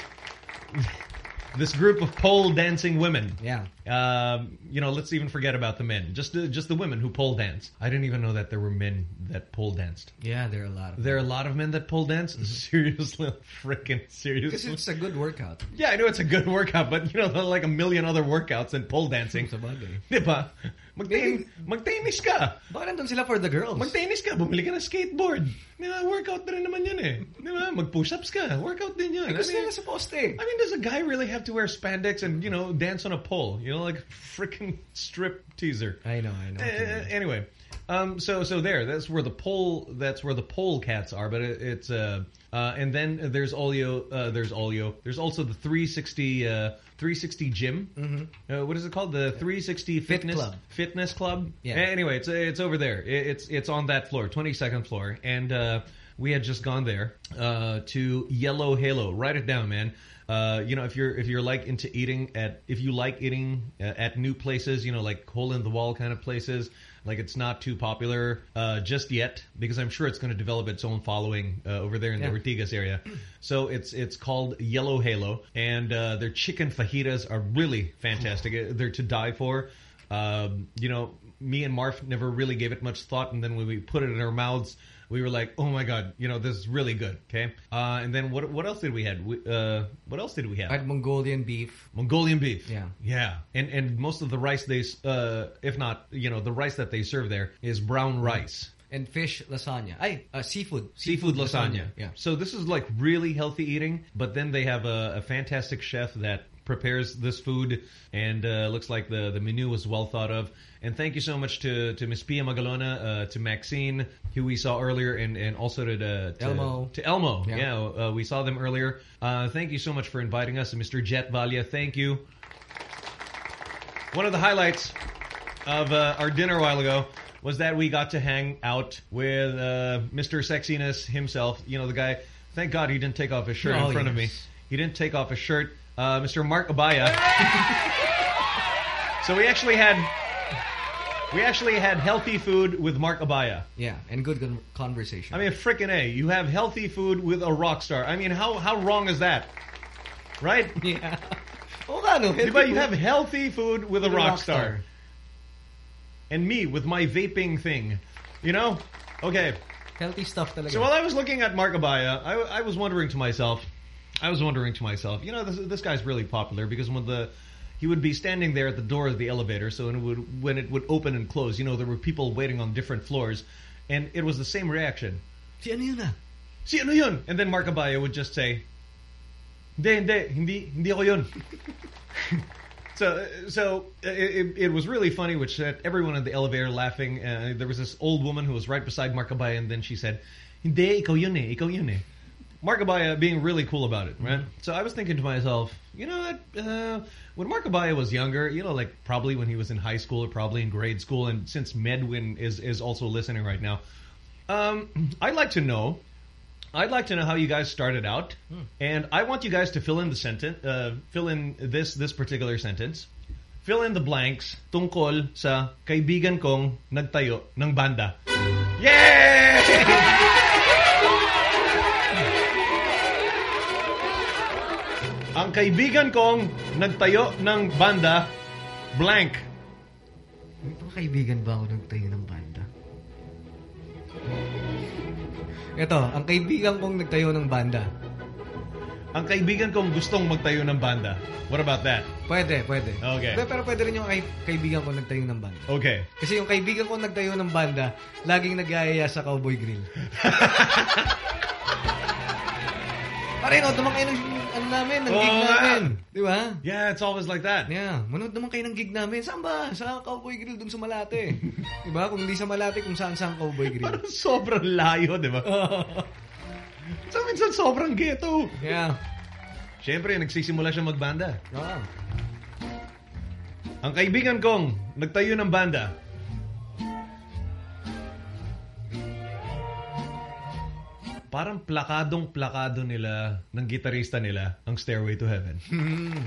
this group of pole dancing women. Yeah. Um, you know, let's even forget about the men. Just the, just the women who pole dance. I didn't even know that there were men that pole danced. Yeah, there are a lot of There are a lot of men that pole dance. Seriously, freaking seriously. Because it's a good workout. Yeah, I know it's a good workout, but you know, there are like a million other workouts than pole dancing. Diba? Magten magtennis ka. Baka nandun sila for the girls. Magtennis ka, bumili ka ng skateboard. Diba? Workout na rin naman yun eh. Diba? Mag-push-ups ka. Workout din yun. Eh, gusto nila sa. I mean, does a guy really have to wear spandex and, you know, dance on a pole? You know, like freaking strip teaser. I know, I know. Uh, anyway, um, so so there, that's where the pole, that's where the pole cats are. But it, it's uh, uh, and then there's Olio, uh, there's Olio. There's also the 360, uh, 360 gym. Mhm. Uh, what is it called? The 360 fitness Club. Fitness club. Yeah. Anyway, it's it's over there. It's it's on that floor, 22nd floor, and uh, we had just gone there uh, to Yellow Halo. Write it down, man. Uh, you know, if you're if you're like into eating at if you like eating uh, at new places, you know, like hole in the wall kind of places, like it's not too popular uh, just yet because I'm sure it's going to develop its own following uh, over there in Yeah. the Ortigas area. So it's it's called Yellow Halo, and uh, their chicken fajitas are really fantastic. Uh, They're to die for. Um, you know, me and Marf never really gave it much thought, and then when we put it in our mouths, we were like, "Oh my god, you know, this is really good." Okay, uh, and then what what else did we have? We, uh, what else did we have? I had Mongolian beef. Mongolian beef. Yeah. Yeah. And and most of the rice they, uh, if not, you know, the rice that they serve there is brown rice. And fish lasagna. Ay, uh, seafood. Seafood lasagna. Yeah. So this is like really healthy eating, but then they have a, a fantastic chef that prepares this food and uh, looks like the, the menu was well thought of. And thank you so much to, to Miss Pia Magalona, uh, to Maxine, who we saw earlier, and, and also to, to, to Elmo. To Elmo. Yeah. Yeah, uh, we saw them earlier. Uh, thank you so much for inviting us. And Mr. Jet Valia, thank you. One of the highlights of uh, our dinner a while ago was that we got to hang out with uh, Mr. Sexiness himself. You know, the guy, thank God he didn't take off his shirt Oh, in front of me. He didn't take off his shirt. Uh, Mr. Mark Abaya. so we actually had we actually had healthy food with Mark Abaya. Yeah, and good con- conversation. I mean, frickin' A. You have healthy food with a rock star. I mean, how how wrong is that? Right? Yeah. Hold on. Healthy you food. have healthy food with a rock star. And me with my vaping thing. You know? Okay. Healthy stuff talaga. So while I was looking at Mark Abaya, I, I was wondering to myself, I was wondering to myself, you know, this, this guy's really popular because when the he would be standing there at the door of the elevator, so when it would when it would open and close, you know, there were people waiting on different floors, and it was the same reaction. Si ano yun ah? Si ano yun? And then Mark Abaya would just say, Hindi, hindi, hindi, hindi ako yun. so, so it, it was really funny, which set everyone in the elevator laughing. Uh, there was this old woman who was right beside Mark Abaya, and then she said, Hindi, ikaw yun eh, ikaw yun eh. Mark Abaya being really cool about it, right? Mm-hmm. So I was thinking to myself, you know what? Uh, when Mark Abaya was younger, you know, like probably when he was in high school or probably in grade school, and since Medwin is is also listening right now, um, I'd like to know. I'd like to know how you guys started out, Hmm. and I want you guys to fill in the sentence, uh, fill in this this particular sentence, fill in the blanks tungkol sa kaibigan kong nagtayo ng banda. Ang kaibigan kong nagtayo ng banda, blank. May kaibigan ba ako nagtayo ng banda? Ito, ang kaibigan kong nagtayo ng banda. Ang kaibigan kong gustong magtayo ng banda. What about that? Pwede, pwede. Okay. Pero, pero pwede rin yung kay, kaibigan kong nagtayo ng banda. Okay. Kasi yung kaibigan kong nagtayo ng banda, laging nag-aaya sa Cowboy Grill. Pare, no, naman kayo ng ano namin, ng gig namin. Di ba? Yeah, it's always like that. Yeah, manood naman kayo ng gig namin. Saan ba? Sa Cowboy Grill dun sa Malate. di ba? Kung hindi sa Malate, kung saan saan Cowboy Grill. Parang sobrang layo, di ba? so, minsan sobrang ghetto. Yeah. Siyempre, nagsisimula siya magbanda. Ah. Ang kaibigan kong nagtayo ng banda. Parang plakadong-plakado nila ng gitarista nila ang Stairway to Heaven. Hmm.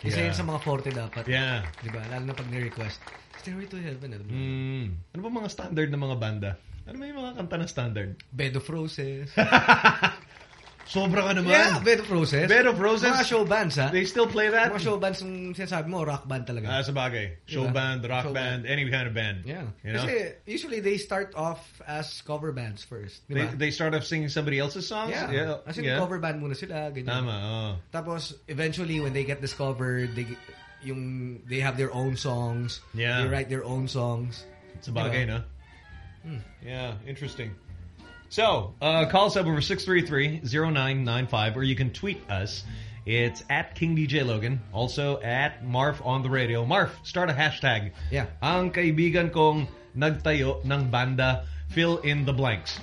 Kasi Yeah. yun sa mga forte dapat. Yeah. Di ba? Lalo na pag ni-request. Stairway to Heaven. Alam mo. Mm. Ano ba mga standard ng mga banda? Ano ba yung mga kanta na standard? Bed of Roses. Sobra ka naman. Yeah, Bed of Roses. Bed of Roses? Mga show bands, ha? They still play that? Mga show bands yung sinasabi mo, rock band talaga. Ah, sa bagay. Show Diba? band, rock Show band, any kind of band. Yeah. You know? Kasi usually they start off as cover bands first. Di They, they start off singing somebody else's songs? Yeah. Yeah. As in, yeah. cover band muna sila, ganyan. Tama, oh. Tapos, eventually, when they get discovered, they yung they have their own songs. Yeah. They write their own songs. Sa bagay, Diba? no? Hmm. Yeah, interesting. So, uh, call us up over 633-0995 or you can tweet us. It's at King DJ Logan. Also at Marf on the radio. Marf, start a hashtag. Yeah. Ang kaibigan kong nagtayo ng banda, fill in the blanks.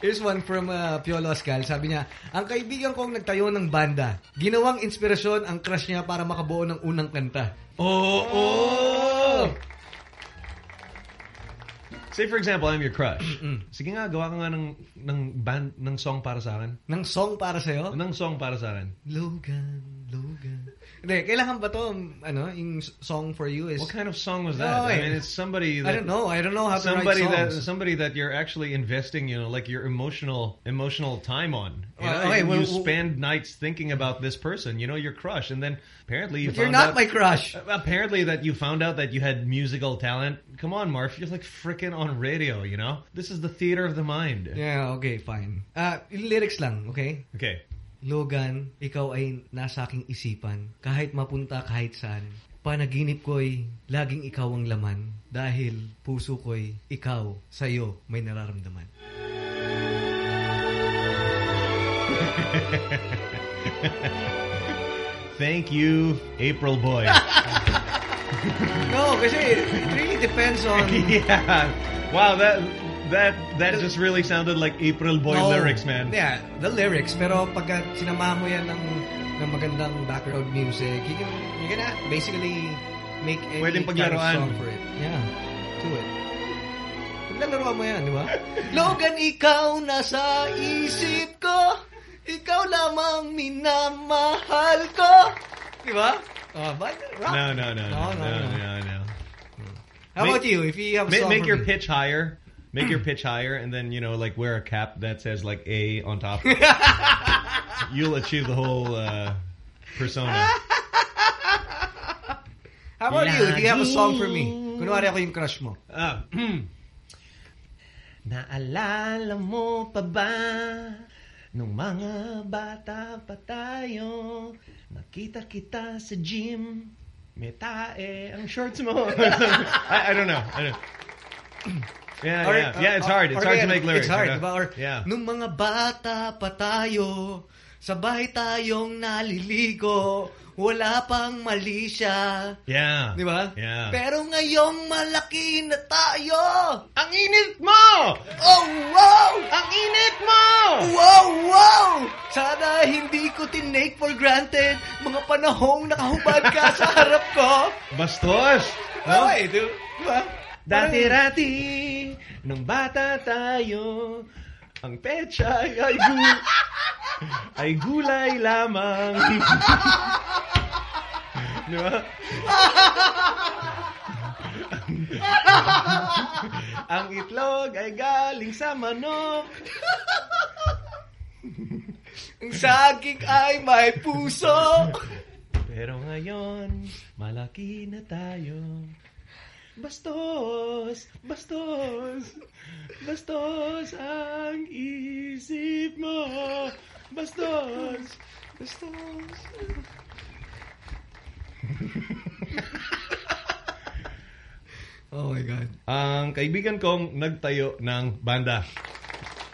Here's one from uh, Piolo Ascal. Sabi niya, ang kaibigan kong nagtayo ng banda, ginawang inspirasyon ang crush niya para makabuo ng unang kanta. Oh, oh! Say for example, I'm your crush. Sige nga, gawa ka nga ng, ng band, ng song para sa akin. Ng song para sa'yo? Ng song para sa akin. Logan, Logan. Hindi, kailangan ba to, ano, yung song for you is... What kind of song was that? No, I eh. mean, it's somebody that... I don't know. I don't know how to somebody that somebody that you're actually investing, you know, like your emotional emotional time on. You, Uh, know, okay, you well, spend nights thinking about this person, you know, your crush, and then apparently you you're not out- my crush. Apparently that you found out that you had musical talent. Come on, Marf, you're like freaking on radio, you know. This is the theater of the mind. Yeah, okay, fine. Yung lyrics lang, okay? Okay. Logan, ikaw ay nasa aking isipan. Kahit mapunta kahit saan. Panaginip ko'y laging ikaw ang laman. Dahil puso ko'y ikaw, sa'yo, may nararamdaman. Thank you, April Boy. No, kasi it really depends on... yeah. Wow, that that that just really sounded like April Boy No. lyrics, man. Yeah, the lyrics. Pero pagka sinamahan mo yan ng, ng magandang background music, you can, you can basically make any Pwedeng paglaruan. song for it. Yeah, do it. Paglalaroan mo yan, di ba? Logan, ikaw nasa isip ko. Ikaw lamang minamahal ko. Di ba? Ah, oh, but, rock. No, no, no, No, no, no, no, no. no, no. How about you? If you have a make, song make for your me? pitch higher. Make your pitch higher, and then you know, like wear a cap that says like A on top. You'll achieve the whole uh, persona. How about you? Do you have a song for me? Kunwari ako yung crush mo. Ah, Naalala mo pa ba Nung mga bata pa tayo Nakita kita sa gym May tae ang shorts mo I, I don't know I don't Yeah, Or- yeah, uh, yeah. It's hard. It's or hard to make lyrics. It's hard, diba? Or, yeah. Nung mga bata pa tayo, Sabay tayong naliligo, wala pang mali siya. Yeah. Di ba? Yeah. Pero ngayong malaki na tayo. Ang init mo! Oh, wow! Ang init mo! Wow, wow! Sana hindi ko tinake for granted mga panahong nakahubad ka sa harap ko. Bastos! No? Okay, di ba? Dati-rati, nung bata tayo, ang pecha ay, ay, gu- ay gulay lamang. Di ba? ang itlog ay galing sa manok. Ang saging ay may puso. Pero ngayon, malaki na tayo. Bastos, bastos, bastos ang isip mo. Bastos, bastos. Oh my God. Ang kaibigan kong nagtayo ng banda.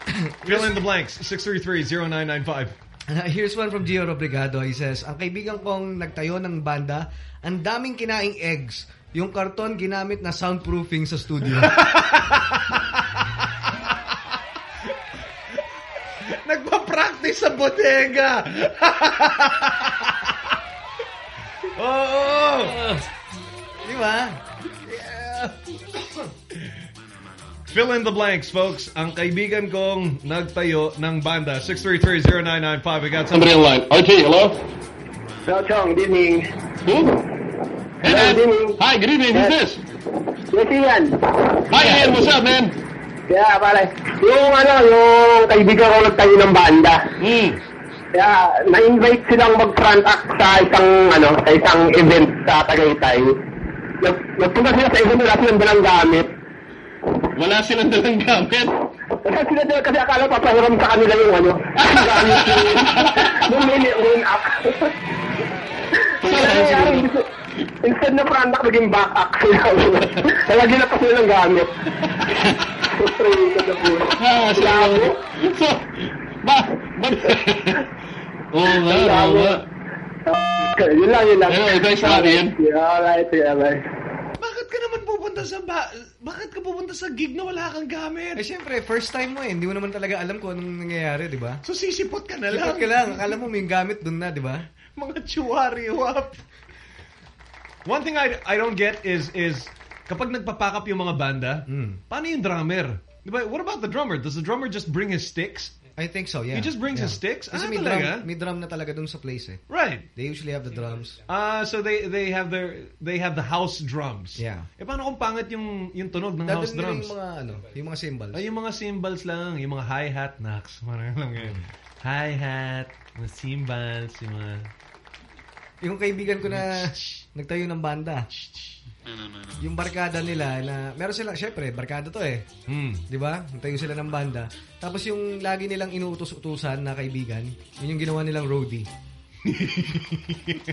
Fill in the blanks. 633-0995. Uh, here's one from Gio Robrigado. He says, ang kaibigan kong nagtayo ng banda, ang daming kinaing eggs. Yung karton ginamit na soundproofing sa studio. Nagpa-practice sa bodega. Oo. Di ba? Fill in the blanks, folks. Ang kaibigan kong nagtayo ng banda. 633-0995. We got Somebody in line. RT, hello? Hello, Chong. Good evening. Who? Man. good evening. Hi, good evening. Who's this? Yes, Ian. Hi, Ian. What's up, man? Kaya, pare, yung ano, yung kaibigan ko nagtayo ng banda. Hmm. Kaya, na-invite silang mag-front act sa isang, ano, sa isang event sa Tagaytay. Nag- Nagpunta sila sa event, wala silang dalang gamit. Wala silang dalang gamit? Kasi sila daw, kasi akala papahiram sa kanila yung ano, yung gamit yung, yung. Kaya, kaya, hindi- Instead na front act, naging back act sila. Kaya gila pa sila ng gamit. Frustrated na po. Ah, so, so, ba, ba, Oo nga, oo nga. Okay, yun lang, yun lang. Anyway, thanks a lot, Ian. Yeah, alright, yeah, bye. Bakit ka naman pupunta sa ba... Bakit ka pupunta sa gig na wala kang gamit? Eh, syempre, first time mo eh. Hindi mo naman talaga alam kung anong nangyayari, di ba? So, sisipot ka na lang. Sipot ka lang. Akala mo may gamit dun na, di ba? Mga chuwari, wap. One thing I, I don't get is is kapag nagpapack up yung mga banda, paano yung drummer? Diba, what about the drummer? Does the drummer just bring his sticks? I think so, yeah. He just brings Yeah. his sticks? Kasi Ah, may talaga? drum, may drum na talaga dun sa place eh. Right. They usually have the drums. Ah, so they they have their they have the house drums. Yeah. Eh paano kung pangit yung yung tunog ng house Dadun nila drums? yung mga, ano, yung mga cymbals. Ay, yung mga cymbals lang, yung mga hi-hat knocks. Parang lang yun. Hi-hat, mga cymbals, yung mga... Yung kaibigan ko na nagtayo ng banda. Yung barkada nila na meron sila, syempre, barkada to eh. Hmm. 'Di ba? Nagtayo sila ng banda. Tapos yung lagi nilang inuutos-utusan na kaibigan, yun yung ginawa nilang roadie.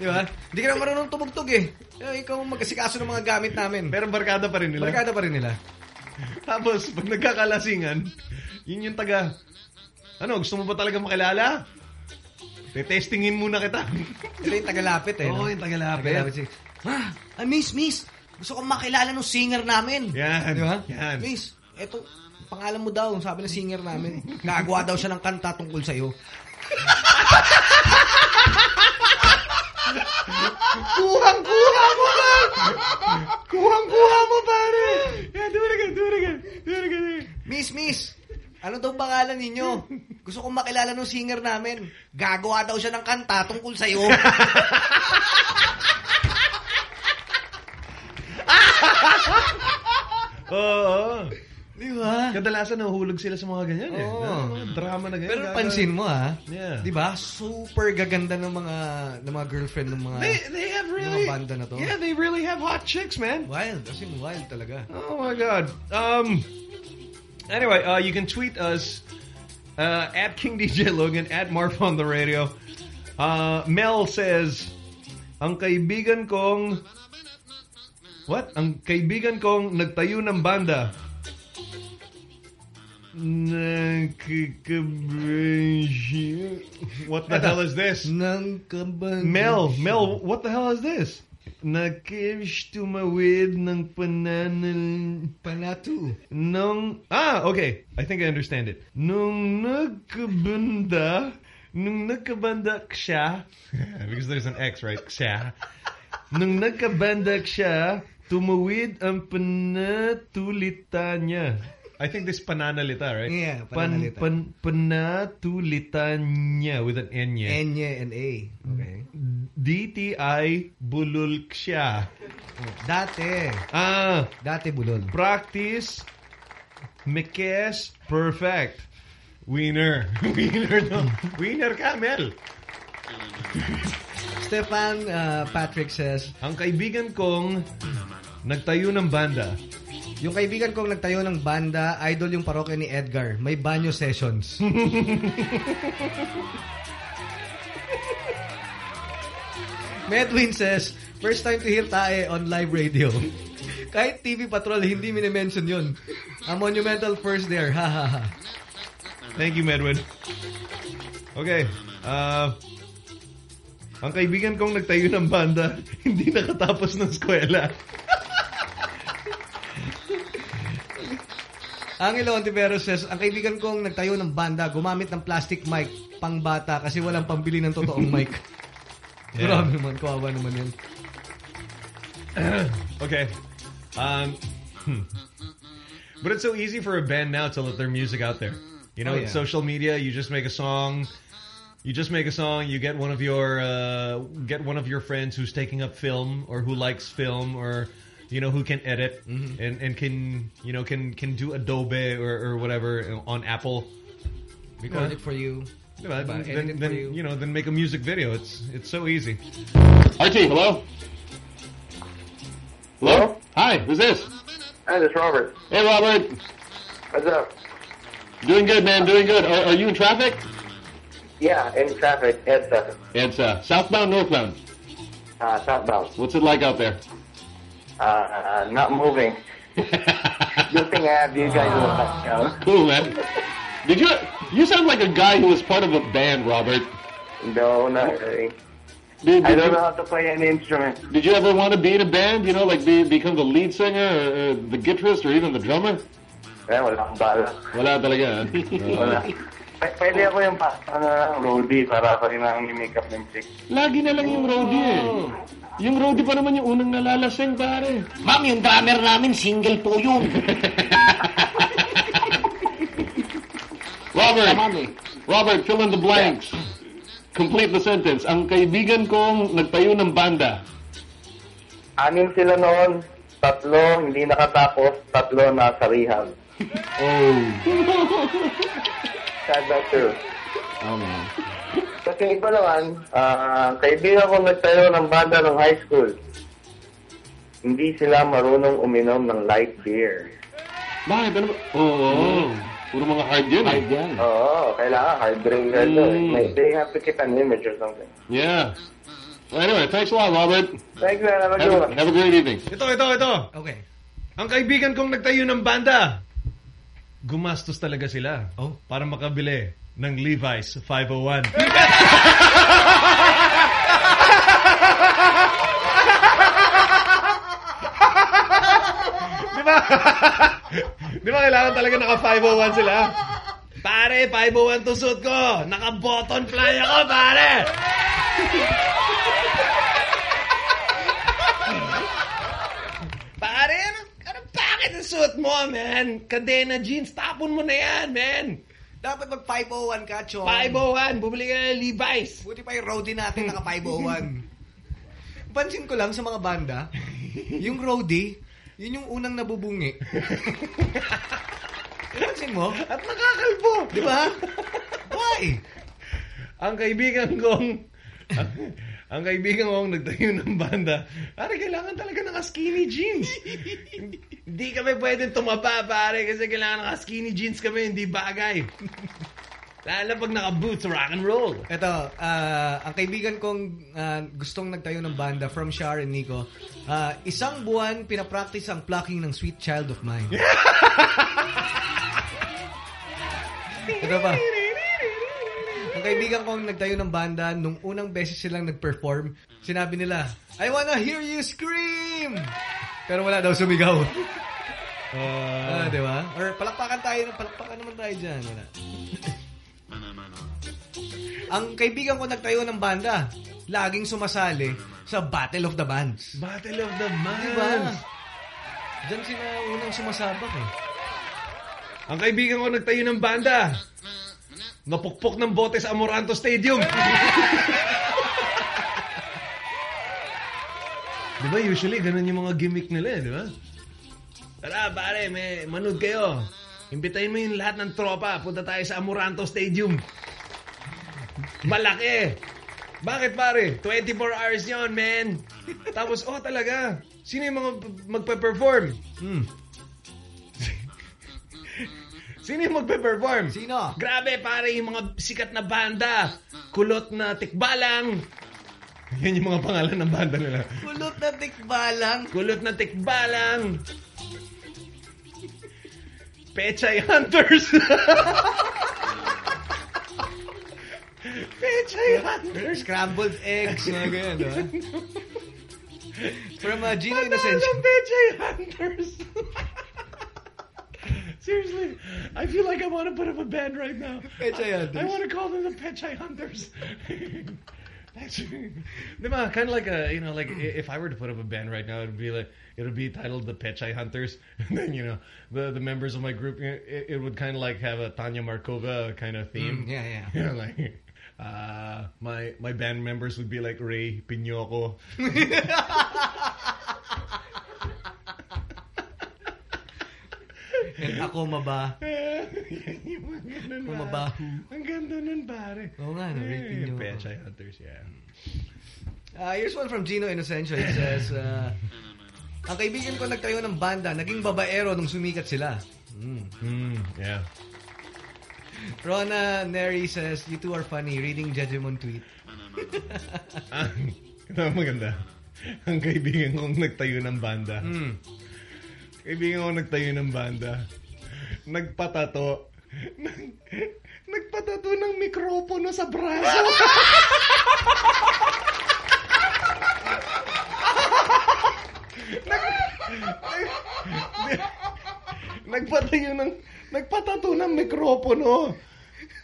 Di ba? Hindi ka na marunong tumugtog eh. Eh, Ikaw ang mag-asikaso ng mga gamit namin. Pero barkada pa rin nila. Barkada pa rin nila. Tapos, pag nagkakalasingan, yun yung taga, ano, gusto mo ba talaga makilala? Te-testingin muna kita. Ito yung tagalapit eh. Oo, no? yung tagalapit. Tagalapit si, ah, ah, miss, miss, gusto kong makilala ng singer namin. Yan, Di ba? yan. Miss, eto, pangalan mo daw, sabi ng singer namin. Gagawa daw siya ng kanta tungkol sa'yo. Kuhang-kuha mo ba? Kuhang-kuha mo, pare. Yeah, do it again, do it again. Do it again. Miss, miss, ano daw pangalan ninyo? Gusto kong makilala ng singer namin. Gagawa daw siya ng kanta tungkol sa'yo. Oo. Di ba? Kadalasan nahuhulog sila sa mga ganyan eh. Oo. Na- Drama na ganyan. Pero pansin mo ha, Yeah. di ba? Super gaganda ng mga ng mga girlfriend ng mga They, they have really... mga banda na to. Yeah, they really have hot chicks, man. Wild, kasi wild talaga. Oh my God. Um. Anyway, uh, you can tweet us uh, at King DJ Logan at Marf on the radio. Uh, Mel says, ang kaibigan kong what? Ang kaibigan kong nagtayo ng banda. What the hell is this? Mel, Mel, what the hell is this? Nakish tumawid ng pananal... Panatu. Nung... Ah, okay. I think I understand it. Nung nagkabanda... Nung nagkabanda siya... because there's an X, right? Siya. Nung nagkabanda siya, tumawid ang panatulitan niya. I think this pananalita, right? Yeah, Pan, pananalita. pan, panatulitan niya with an N niya. Enye and A. Okay. DTI bulol siya. Dati. Ah. Dati bulol. Practice. Mekes. Perfect. Winner. Winner no. Winner ka, Mel. Stefan uh, Patrick says, Ang kaibigan kong nagtayo ng banda. Yung kaibigan kong nagtayo ng banda, idol yung parokya ni Edgar. May banyo sessions. Medwin says, first time to hear tae on live radio. Kahit TV Patrol, hindi minimension yun. A monumental first there. Ha ha ha. Thank you, Medwin. Okay. Uh, ang kaibigan kong nagtayo ng banda, hindi nakatapos ng eskwela. Angelo Ontiveros says, ang kaibigan kong nagtayo ng banda, gumamit ng plastic mic pang bata kasi walang pambili ng totoong mic. Yeah. Grabe naman, kawawa naman yan. okay. Um, hmm. But it's so easy for a band now to let their music out there. You know, Oh, yeah. social media, you just make a song, you just make a song, you get one of your uh, get one of your friends who's taking up film or who likes film or you know who can edit Mm-hmm. and and can you know can can do Adobe or, or whatever on Apple. Record it for you. Diba? Diba? Then, Edit then you. you know then make a music video. It's it's so easy. RT, hello? Hello? Hi, who's this? Hi, this is Robert. Hey, Robert. What's up? Doing good, man, doing good. Are, are you in traffic? Yeah, in traffic, EDSA. It's uh, southbound, northbound. Uh, southbound. What's it like out there? Uh, uh, not moving. Good thing I have you guys in the background. Cool, man. Did you you sound like a guy who was part of a band, Robert? No, not really. Did, I don't you, know how to play any instrument. Did you ever want to be in a band? You know, like be, become the lead singer, or, or the guitarist, or even the drummer? Eh, wala akong bala. Wala talaga. Wala. P- pwede ako yung pa, ano, roadie para ako rin ang make up ng chick. Lagi na lang yung roadie eh. Yung roadie pa naman yung unang nalalasing, pare. Ma'am, yung drummer namin, single po yun. Robert, Robert, fill in the blanks. Complete the sentence. Ang kaibigan kong nagtayo ng banda. Anim sila noon, tatlo hindi nakatapos, tatlo nasa rehab. Oh. Sad but true. Oh, man. Kasi iba naman, ah, kaibigan ko nagtayo ng banda ng high school. Hindi sila marunong uminom ng light beer. Bakit? Ano ba? Oo. Oh, Puro mga hard yan eh. yan. Oo, kailangan hard drinker to. eh. Mm. May- They have to keep an image or something. Yeah. Well, anyway, thanks a lot, Robert. Thanks, man. Have a Have good one. have a great evening. Ito, ito, ito. Okay. Ang kaibigan kong nagtayo ng banda, gumastos talaga sila Oh. para makabili ng Levi's 501. Di ba? Di ba kailangan talaga naka 501 sila? Pare, 501 to suit ko. Naka button fly ako, pare. Pare, ano, ano bakit ang suit mo, man? Cadena jeans, tapon mo na yan, man. Dapat mag 501 ka, Chong. 501, bumili ka ng Levi's. Buti pa yung roadie natin naka 501. Pansin ko lang sa mga banda, yung roadie, yun yung unang nabubungi. Pansin mo? At nakakalbo. Di ba? Why? Ang kaibigan kong ang, ang kaibigan kong nagtayo ng banda, pare, kailangan talaga naka skinny jeans. hindi kami pwedeng tumaba, pare, kasi kailangan naka skinny jeans kami, hindi bagay. Lalo pag naka boots, rock and roll. Ito, ah, ang kaibigan kong ah, gustong nagtayo ng banda from Shar and Nico, ah, isang buwan pinapractice ang plucking ng Sweet Child of Mine. Ito pa. Ang kaibigan kong nagtayo ng banda, nung unang beses silang nag-perform, sinabi nila, I wanna hear you scream! Pero wala daw sumigaw. Ah, di ba? Or palakpakan tayo, palakpakan naman tayo dyan. Wala. Ang kaibigan ko nagtayo ng banda, laging sumasali sa Battle of the Bands. Battle of the Bands. Diba? Diyan sila unang sumasabak eh. Ang kaibigan ko nagtayo ng banda. Napukpok ng bote sa Amoranto Stadium. di ba usually ganun yung mga gimmick nila eh, di ba? Tara pare, may manood kayo. Imbitahin mo yung lahat ng tropa. Punta tayo sa Amoranto Stadium. Malaki. Bakit pare? 24 hours yon man. Tapos, oh talaga. Sino yung mga magpe-perform? Hmm. Sino yung magpe-perform? Sino? Grabe pare, yung mga sikat na banda. Kulot na tikbalang. Yan yung mga pangalan ng banda nila. Kulot na tikbalang. Kulot na tikbalang. Pechay Hunters. Pechay Hunters. Scrambled eggs. Mga ganyan, no? From uh, Gino Inocencio. Pangalan Pechay Hunters. Seriously, I feel like I want to put up a band right now. Pechay Hunters. I want to call them the Pechay Hunters. Actually, diba, kind of like a, you know, like if I were to put up a band right now, it'd be like, it would be titled the Pechay Hunters. And then, you know, the, the members of my group, it, it would kind of like have a Tanya Markova kind of theme. Mm, yeah, yeah. You know, like, uh, my, my band members would be like Ray Piñoco. And ako maba. yung mga ganun, Ako mabaho. Ang ganda nun, pare. Oo nga, no, Ray Eh, Piñoco. Pechay Hunters, yeah. Uh, here's one from Gino Inocencio. It says, uh, ang kaibigan ko nagtayo ng banda, naging babaero nung sumikat sila. Mm. Mm, yeah. Rona Neri says, you two are funny, reading Jejemon tweet. Ah, ito ang maganda. Ang kaibigan kong nagtayo ng banda. Mm. Kaibigan kong nagtayo ng banda. Nagpatato. Nag, nagpatato ng mikropono sa braso. Nagpatayo ng nagpatato ng mikropono.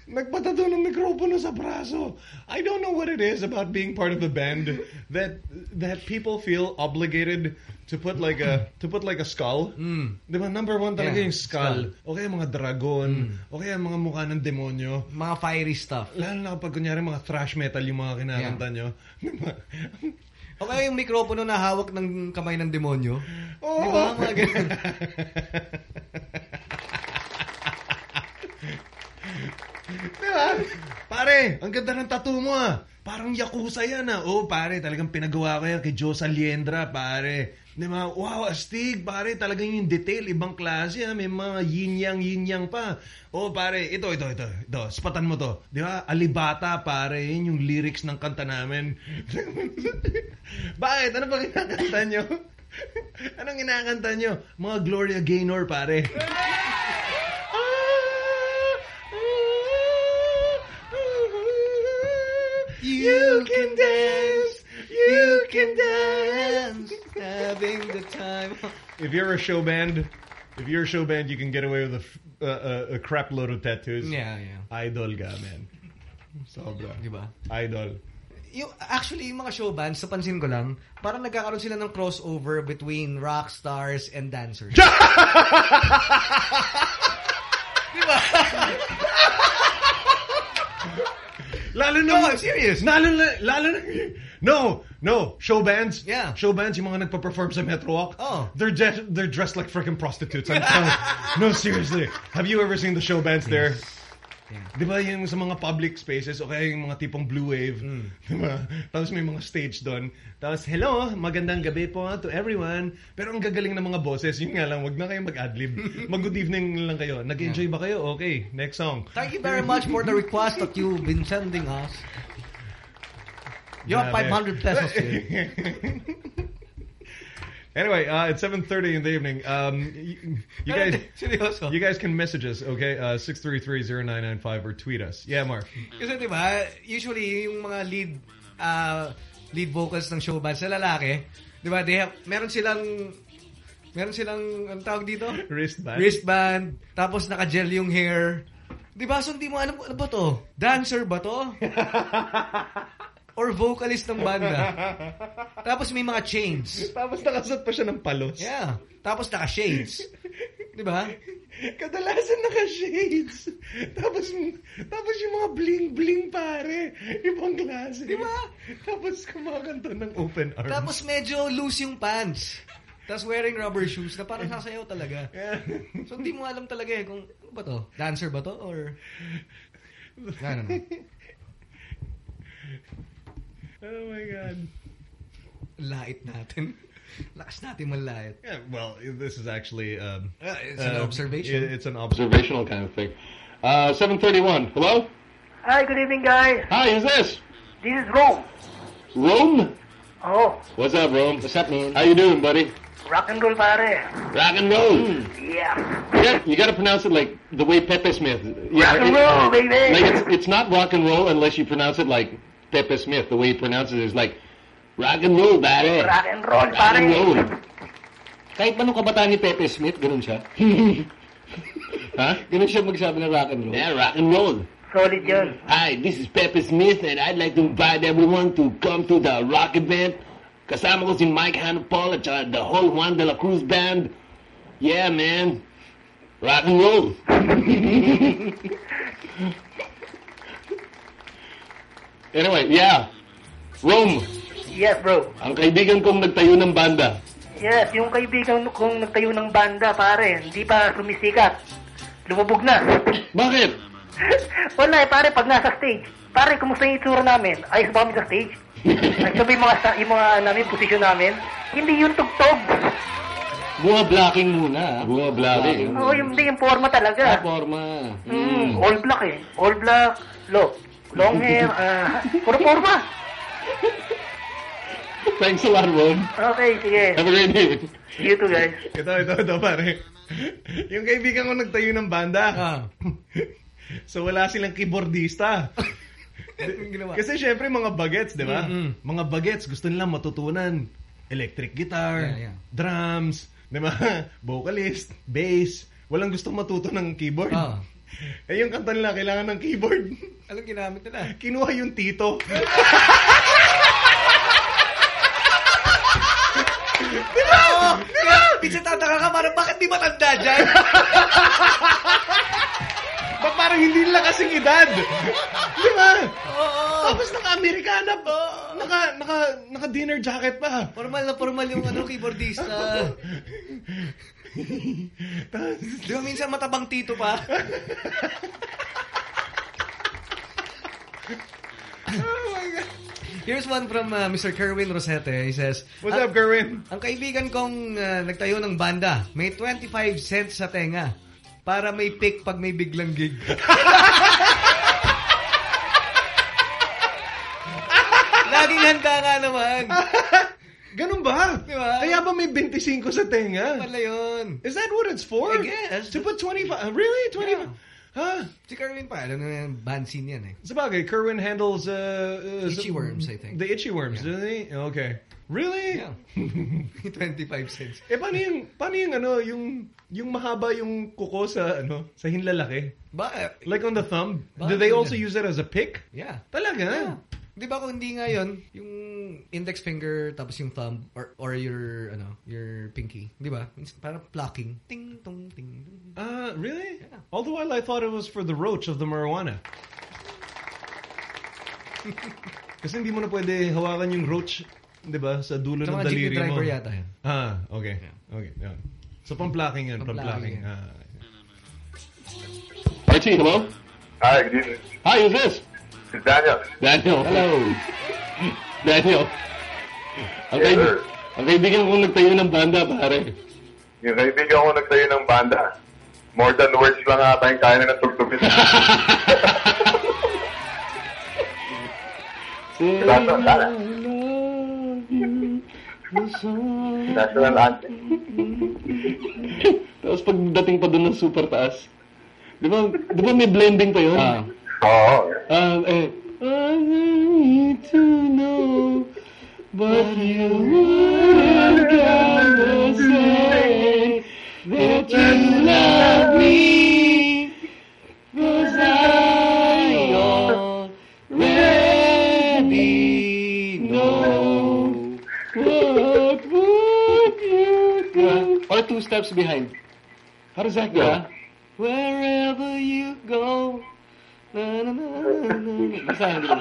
Nagpatato ng mikropono sa braso. I don't know what it is about being part of a band that that people feel obligated to put like a to put like a skull. Hmm. Di ba? Number one talaga Yeah, yung skull. skull. O kaya mga dragon. Hmm. O kaya mga mukha ng demonyo. Mga fiery stuff. Lalo na kapag kunyari mga thrash metal yung mga kinakanta nyo. Di ba? O kaya yung mikropono na hawak ng kamay ng demonyo. Oo. Di ba? Mga ganun. Diba? Pare, ang ganda ng tattoo mo ah. Parang Yakuza yan ah. Oh, pare, talagang pinagawa ko yan kay Joe Saliendra, pare. Di ba? Wow, astig, pare. Talagang yung detail, ibang klase ah. May mga yin-yang, yin-yang pa. Oh, pare, ito, ito, ito. Ito, spatan mo to. Di ba? Alibata, pare. Yun yung lyrics ng kanta namin. Bakit? Ano ba kinakanta nyo? Anong kinakanta nyo? Mga Gloria Gaynor, pare. You can dance, you can dance, having the time. If you're a show band, if you're a show band, you can get away with a, uh, a, a crap load of tattoos. Yeah, yeah. Idol ka, man. Sobra. Diba? Idol. Yung, actually, yung mga show bands, sa pansin ko lang, parang nagkakaroon sila ng crossover between rock stars and dancers. Lalo na, No, I'm serious. Lalo na, lalo na, no, no, show bands. Yeah. Show bands, yung mga nagpa-perform sa Metro Walk. Oh. They're, they're dressed like freaking prostitutes. I'm telling No, seriously. Have you ever seen the show bands there? Di ba yung sa mga public spaces o kaya yung mga tipong blue wave, Hmm. di ba? Tapos may mga stage doon. Tapos, hello, magandang gabi po to everyone. Pero ang gagaling ng mga boses, yun nga lang, wag na kayong mag-adlib. Mag-good evening lang kayo. Nag-enjoy ba kayo? Okay, next song. Thank you very much for the request that you've been sending us. You have Grabe. 500 pesos here. Anyway, uh, it's 7.30 in the evening. Um, you, you guys you guys can message us, okay? Uh, 633-0995 or tweet us. Yeah, Mark. Kasi di ba, usually yung mga lead uh, lead vocals ng show band sa lalaki, di ba, they have, meron silang meron silang, ang tawag dito? Wristband. Wristband. Tapos naka-gel yung hair. Di ba, so hindi mo alam, ano ba to? Dancer ba to? Or vocalist ng banda? Tapos may mga chains. Tapos nakasot pa siya ng palos. Yeah. Tapos naka-shades. Di ba? Kadalasan naka-shades. Tapos, tapos yung mga bling-bling pare. Ibang klase. Di ba? Tapos kumakanta ng open arms. Tapos medyo loose yung pants. Tapos wearing rubber shoes na parang sasayaw talaga. So hindi mo alam talaga eh kung ano ba to? Dancer ba to? Or... Know. Oh my God. Lait natin. Lakas natin manlait. Yeah, well, this is actually... Um, Uh, it's an observation. it- It's an Observational kind of thing. Uh, 731. Hello? Hi, good evening, guys. Hi, who's this? This is Rome. Rome? Oh, What's up, Rome? What's up, man? How you doing, buddy? rock and roll, pare. Rock and roll. Yeah. Yeah, you gotta pronounce it like the way Pepe Smith. Rock and roll, baby. Like it's, it's not rock and roll unless you pronounce it like Pepe Smith. The way he pronounces it is like rock and roll, pare. Rock and roll, Rock and roll. Kahit manong kabataan ni Pepe Smith, ganun siya. ha? Ganun siya magsabi ng rock and roll. Yeah, rock and roll. Solid yun. Hi, this is Pepe Smith and I'd like to invite everyone to come to the rock event. Kasama ko si Mike Hanopol at saka the whole Juan de la Cruz band. Yeah, man. Rock and roll. anyway, yeah. Rome, Yes, bro. ang kaibigan kong nagtayo ng banda. Yes, yung kaibigan kong nagtayo ng banda, pare, hindi pa sumisikat. Lumubog na. Bakit? Wala eh, pare, pag nasa stage. Pare, kumusta yung itsura namin? Ayos ba kami sa stage? Nagsabi yung mga, sa- yung mga namin, posisyon namin. Hindi yung tugtog. Bunga blocking muna. Bunga blocking. Oo, yung, hindi yung forma talaga. Ah, forma. Mm, all black eh. All black, look, long hair, ah, puro forma. Thanks a lot, Ron. Okay, sige. Have a great day. You too, guys. Ito, ito, ito, pare. Yung kaibigan ko nagtayo ng banda. so wala silang keyboardista. Kasi syempre mga bagets, di ba? Mga bagets, gusto nilang matutunan. Electric guitar, Yeah, yeah. drums, di ba? Vocalist, bass. Walang gusto matuto ng keyboard. Ah. Eh yung kanta nila, kailangan ng keyboard. Anong ginamit nila? Kinuha yung tito. Di ba? Di ba? Minsan tataka ka, parang bakit di matanda dyan? Ba't parang hindi nila kasing edad? Di ba? Oo. Tapos naka-Amerikana pa. Naka, naka, naka dinner jacket pa. Formal na formal yung ano, keyboardista. Di ba minsan matabang tito pa? oh my God. Here's one from uh, Mr. Kerwin Rosete. He says, What's "Ang- up, Kerwin? Ang kaibigan kong uh, nagtayo ng banda, may 25 cents sa tenga para may pick pag may biglang gig. Laging handa nga naman. Ganun ba? Di ba? Kaya ba may 25 sa tenga? Wala yun. Is that what it's for? I guess. To put 25? Really? 25? Huh? Si Kerwin pa, alam na yung band scene yan eh. Sabagay, Kerwin handles uh, uh, Itchyworms, I think. The Itchyworms, doesn't he? Okay. Really? Yeah. 25 cents. Eh paano yung paano yung ano yung yung mahaba yung kuko sa ano sa hinlalaki? Ba, Like on the thumb? Ba- Do they also use it as a pick? yeah. Talaga? Di ba kung hindi nga yun, yung index finger tapos yung thumb or or your ano, your pinky, di ba? Minsan Parang plucking. Ting tong ting. tong. Uh, really? All the while I thought it was for the roach of the marijuana. Kasi hindi mo na pwede hawakan yung roach, di ba, sa dulo Sa ng daliri mo. driver yata yan. Ah, okay. Okay, yeah. So pang-plucking yan, Pang-plucking pang-plucking. yan. Ah. Archie, hello? Hi, good evening. Hi, who's this? Daniel. Daniel. Hello. Daniel. Ang, Yes, kaib- sir. ang kaibigan kong nagtayo ng banda, pare. Yung kaibigan ko nagtayo ng banda. More than words lang ata yung kaya na tugtugin. Sana, sana. National anthem. Tapos pagdating pa doon ng super taas, di ba, di ba may blending pa yun? Ah. Oo. Um, eh, I need to know, but you would gotta say that you love me, cause I already know what would you do. Or two steps behind. How does that go? Wherever you go, na na na na na. Basta, hindi ko.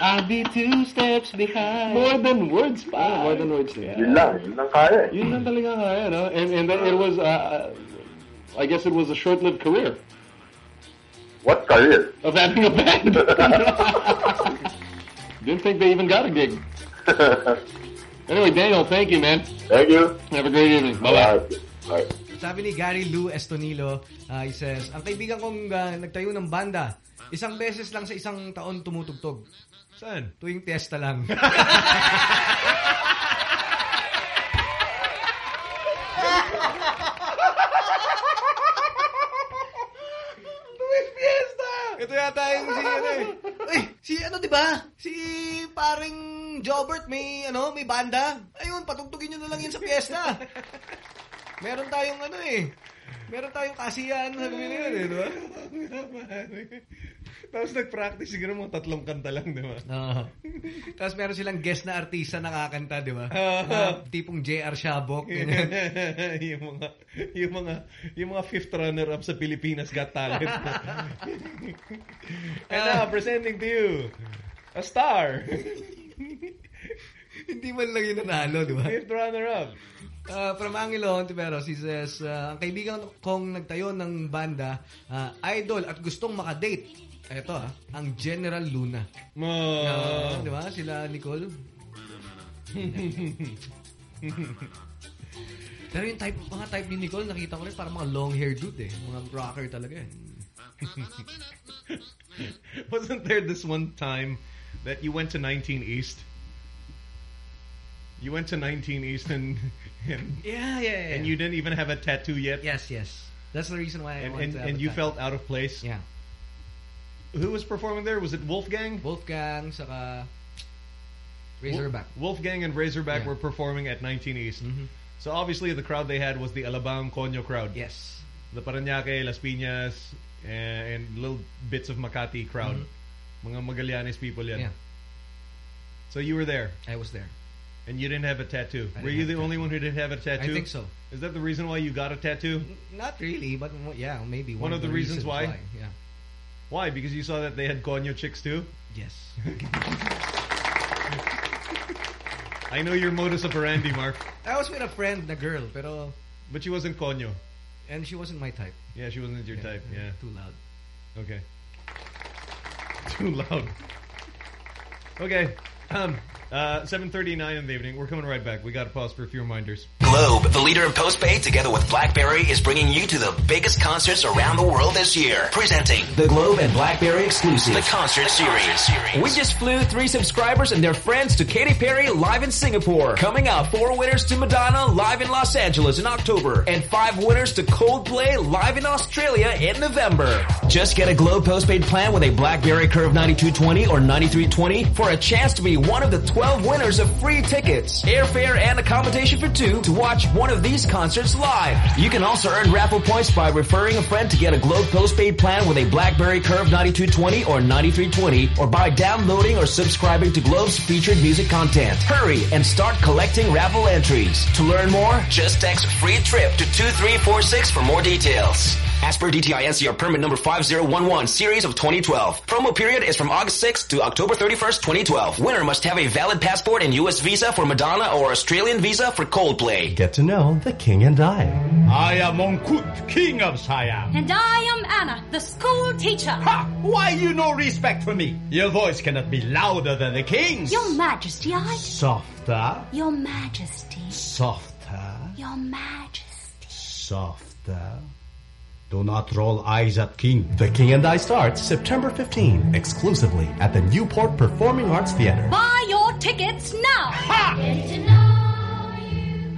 I'll be two steps behind. More than words pa. more than words. Yeah. Yun lang. Yun lang kaya. Yun lang talaga kaya, no? And, and then it was, uh, I guess it was a short-lived career What career? of having a band. Didn't think they even got a gig. Anyway, Daniel, thank you, man. Thank you. Have a great evening. Bye-bye. Bye. Sabi ni Gary Lou Estonilo, uh, he says, ang kaibigan kong uh, nagtayo ng banda, isang beses lang sa isang taon tumutugtog. Saan? Tuwing testa lang. Ito yata yung si ano eh. Uy, si ano di ba? Si paring Jobert may ano, may banda. Ayun, patugtugin nyo na lang yan sa fiesta. Meron tayong ano eh. Meron tayong kasiyahan sa gabi na yun eh, di ba? Tapos nag-practice siguro mga tatlong kanta lang, di ba? Oo. Tapos meron silang guest na artista na kakanta, di ba? Na tipong J.R. Shabok. yung mga yung mga yung mga fifth runner up sa Pilipinas Got Talent. And now presenting to you a star. Hindi man lang yung nanalo, di ba? Fifth runner up. Uh, from Angelo Ontiveros, he says, uh, ang kaibigan kong nagtayo ng banda, uh, idol at gustong makadate. Ito ah, ang General Luna. Uh, di ba? Sila Nicole. Pero yung type, mga type ni Nicole, nakita ko rin parang mga long hair dude eh. Mga rocker talaga eh. Wasn't there this one time that you went to 19 East? You went to 19 East and, and Yeah, yeah, yeah. and you didn't even have a tattoo yet. Yes, yes. That's the reason why I And and, and you felt out of place. Yeah. Who was performing there? Was it Wolfgang? Wolfgang, saka uh, Razorback. Wolfgang and Razorback Yeah. Were performing at 19 East. Mm-hmm. So obviously the crowd they had was the Alabang Conyo crowd. Yes. The Parañaque, Las Piñas, and, and little bits of Makati crowd. Mm-hmm. Mga Magallanes people yan. Yeah. So you were there. I was there. And you didn't have a tattoo. Were you the a only one who didn't have a tattoo? I think so. Is that the reason why you got a tattoo? Not really, but yeah, maybe One of the reasons why? Yeah. Why? Because you saw that they had Conyo chicks too? Yes. I know your modus operandi, Mark. I was with a friend, na girl, pero But she wasn't Conyo. and she wasn't my type. Yeah, she wasn't your Yeah, type. yeah, Yeah. Too loud. Okay. Too loud. Okay. Um, uh, 7.39 in the evening. We're coming right back. We got to pause for a few reminders. Globe, the leader in postpaid, together with BlackBerry, is bringing you to the biggest concerts around the world this year. Presenting the Globe and BlackBerry exclusive, the concert series. We just flew three subscribers and their friends to Katy Perry live in Singapore. Coming up, four winners to Madonna live in Los Angeles in October. And five winners to Coldplay live in Australia in November. Just get a Globe postpaid plan with a BlackBerry Curve 9220 or 9320 for a chance to be one of the 12 winners of free tickets, airfare, and accommodation for two to watch one of these concerts live. You can also earn raffle points by referring a friend to get a Globe postpaid plan with a BlackBerry Curve 9220 or 9320 or by downloading or subscribing to Globe's featured music content. Hurry and start collecting raffle entries. To learn more, just text free trip to 2346 for more details. As per DTI NCR permit number 5011 series of 2012. Promo period is from August 6th to October 31st, 2012. Winner must have a valid passport and US visa for Madonna or Australian visa for Coldplay. Get to know the king and I. I am Mongkut, king of Siam. And I am Anna, the school teacher. Ha! Why you no respect for me? Your voice cannot be louder than the king's. Your Majesty, I... Softer, Your Majesty. softer, Your Majesty. softer. Do not roll eyes at king. The King and I starts September 15, exclusively at the Newport Performing Arts Theater. Buy your tickets now. Ha!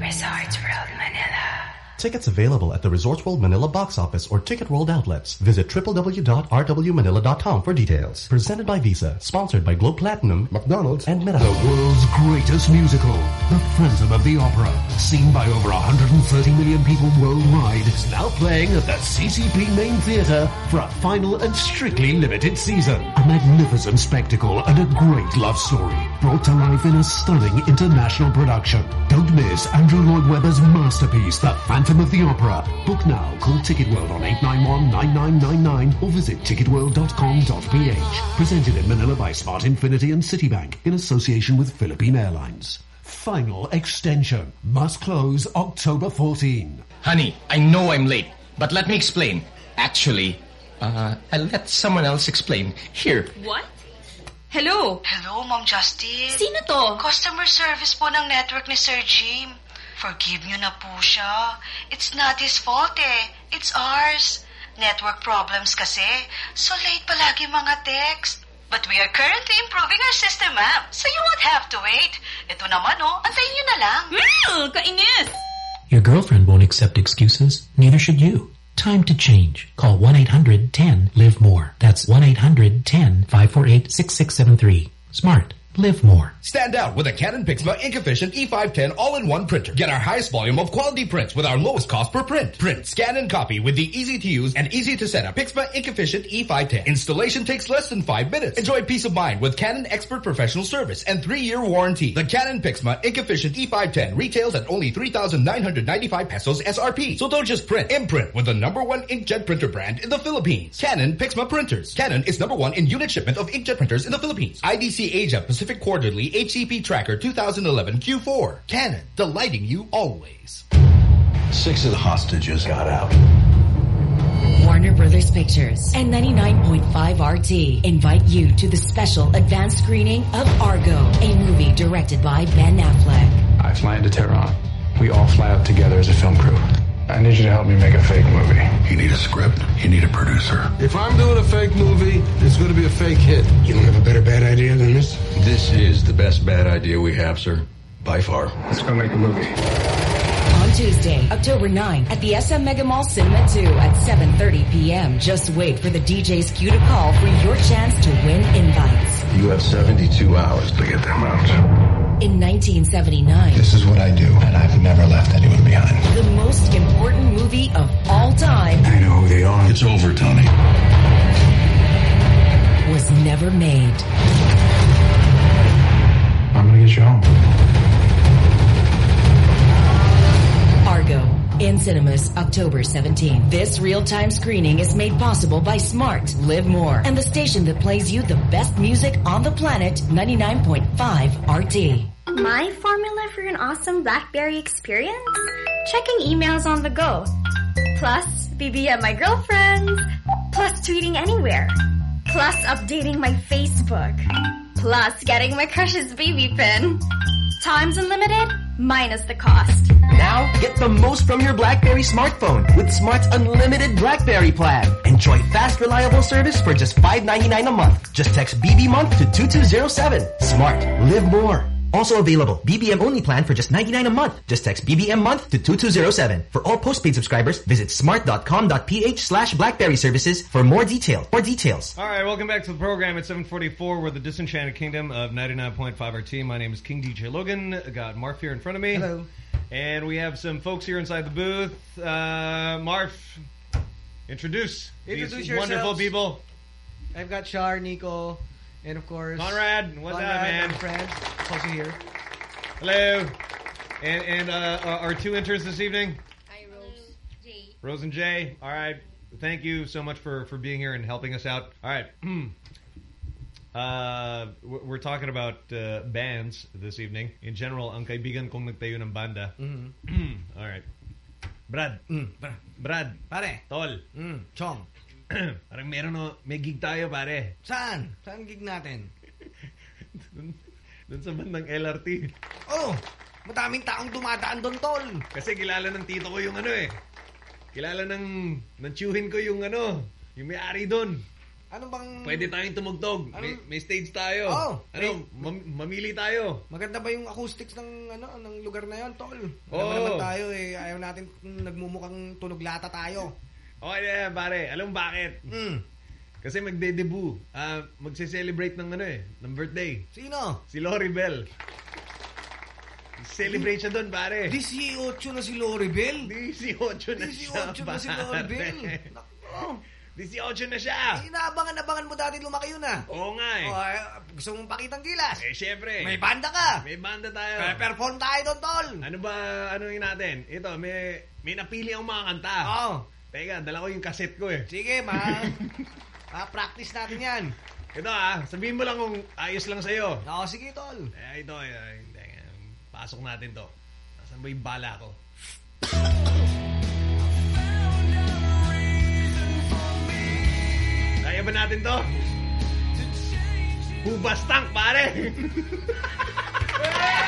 Resorts World Manila. Tickets available at the Resorts World Manila box office or Ticket World outlets. Visit www.rwmanila.com for details. Presented by Visa. Sponsored by Globe Platinum, McDonald's, and Meta. The world's greatest musical, The Phantom of the Opera, seen by over 130 million people worldwide, is now playing at the CCP Main Theatre for a final and strictly limited season. A magnificent spectacle and a great love story, brought to life in a stunning international production. Don't miss Andrew Lloyd Webber's masterpiece, The Phantom of the Opera. Book now. Call Ticket World on 891-9999 or visit ticketworld.com.ph. Presented in Manila by Smart Infinity and Citibank in association with Philippine Airlines. Final extension. Must close October 14. Honey, I know I'm late, but let me explain. Actually, uh, I'll let someone else explain. Here. What? Hello? Hello, Mom Justin. Sino to? Customer service po ng network ni Sir Jim. Forgive nyo na po siya. It's not his fault eh. It's ours. Network problems kasi. So late palagi mga text. But we are currently improving our system, ma'am. So you won't have to wait. Ito naman oh, antayin nyo na lang. Mm, kainis! Your girlfriend won't accept excuses. Neither should you. Time to change. Call 1-800-10-LIVE-MORE. That's 1-800-10-548-6673. Smart. Live more. Stand out with a Canon Pixma Ink Efficient E510 all-in-one printer. Get our highest volume of quality prints with our lowest cost per print. Print, scan, and copy with the easy-to-use and easy-to-set-up Pixma Ink Efficient E510. Installation takes less than five minutes. Enjoy peace of mind with Canon Expert Professional Service and three-year warranty. The Canon Pixma Ink Efficient E510 retails at only 3,995 pesos SRP. So don't just print. Imprint with the number one inkjet printer brand in the Philippines. Canon Pixma Printers. Canon is number one in unit shipment of inkjet printers in the Philippines. IDC Asia Pacific Quarterly HCP Tracker 2011 Q4. Canon, delighting you always. Six of the hostages got out. Warner Brothers Pictures and 99.5 RT invite you to the special advanced screening of Argo, a movie directed by Ben Affleck. I fly into Tehran. We all fly out together as a film crew. I need you to help me make a fake movie. You need a script. You need a producer. If I'm doing a fake movie, it's going to be a fake hit. You don't have a better bad idea than this? This is the best bad idea we have, sir. By far. Let's go make a movie. On Tuesday, October 9 at the SM Mega Mall Cinema 2 at 7.30 p.m. Just wait for the DJ's cue to call for your chance to win invites. You have 72 hours to get them out. In 1979, This is what I do, and I've never left anyone behind. the most important movie of all time I know who they are. It's over, Tony. was never made. I'm gonna get you home. Argo. In cinemas, October 17. This real-time screening is made possible by Smart, Live More, and the station that plays you the best music on the planet, 99.5 RT. My formula for an awesome BlackBerry experience? Checking emails on the go. Plus, BBM my girlfriends. Plus, tweeting anywhere. Plus, updating my Facebook. Plus, getting my crush's BB PIN. Times unlimited, minus the cost. Now, get the most from your BlackBerry smartphone with Smart's unlimited BlackBerry plan. Enjoy fast, reliable service for just $5.99 a month. Just text BB month to 2207. Smart. Live more. Also available, BBM only plan for just 99 a month. Just text BBM month to 2207. For all postpaid subscribers, visit smart.com.ph slash blackberry services for more detail. More details. All right, welcome back to the program at 744. We're the Disenchanted Kingdom of 99.5 RT. My name is King DJ Logan. I got Marf here in front of me. Hello. And we have some folks here inside the booth. Uh, Marf, introduce, Introduce these wonderful people. I've got Char, Nico, and of course... Conrad, what's up, Conrad, man? my friend, is also here. Hello. And, and uh, our our two interns this evening. Hi, Rose. Jay. Rose and Jay. All right. Thank you so much for, for being here and helping us out. All right. uh, we're we're talking about uh, bands this evening. In general, ang kaibigan kong nagtayo ng banda. Mhm. All right. Brad. Brad. Brad. Pare. Tol. Mm, Chong. Parang meron no, may gig tayo pare. Saan? Saan gig natin? Doon sa bandang LRT. Oh, madaming taong dumadaan doon, tol. Kasi kilala ng tito ko yung ano eh. Kilala ng, ng tiyuhin ko yung ano, yung may-ari doon. Ano bang... Pwede tayong tumugtog. May, may stage tayo. Oh, ano, mam- mamili tayo. Maganda ba yung acoustics ng ano ng lugar na yon, tol? Alam Oo. naman tayo eh, ayaw natin nagmumukhang tunog lata tayo. Okay na yan, pare. Alam bakit? Mm. Kasi magde-debut. Ah, magse-celebrate ng ano eh, ng birthday. Sino? Si Lori Bell. Celebrate siya doon, pare. 18 na si Lori Bell. 18 na siya, 18 na si Lori Bell. pare. Nako. 18 na siya. Inaabangan-abangan mo dati lumaki yun ah. Oo nga eh. Oh, eh, gusto mong pakitang gilas. Eh, syempre. May banda ka. May banda tayo. Kaya perform tayo doon, tol. Ano ba, ano yung natin? Ito, may, may napili akong mga kanta. Oo. Teka, dala ko yung cassette ko eh. Sige, ma. ah, practice natin yan. Ito ah, sabihin mo lang kung ayos lang sa'yo. Oo, sige, tol. Eh, ito, eh, teka, pasok natin to. Nasaan ba yung bala ko? Kaya ba natin to? Hubas tank, pare!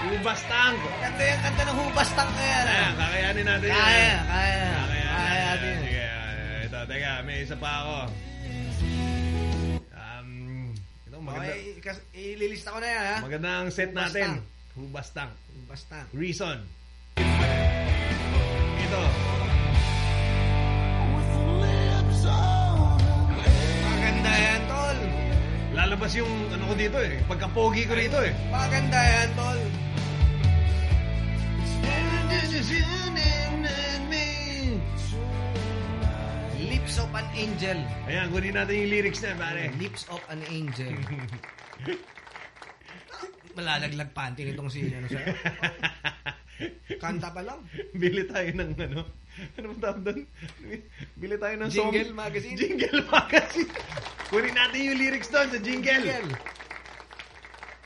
Hubas tank! Ganda yung kanta ng hubas tank na yan. Kaya, kakayanin natin yan. Kaya, kaya. Kaya, Kaya natin. Sige, ito, teka, may isa pa ako. Um, ito, maganda. Okay, ililista ko na yan, ha? Maganda ang set natin. tank. Hubas tank. Hubas tank. Reason. Ito. Maganda yan, tol. Lalabas yung ano ko dito eh. Pagka-pogi ko rito eh. Maganda yan, tol. Lips of an Angel. Ayan, kunin natin yung lyrics na, pare. Lips of an Angel. Malalaglag panty nitong si ano sa'yo. Kanta pa lang. Bili tayo ng ano. Ano mo tawag doon? Bili tayo ng Jingle song- magazine. Jingle magazine. Kunin natin yung lyrics doon sa jingle. Jingle.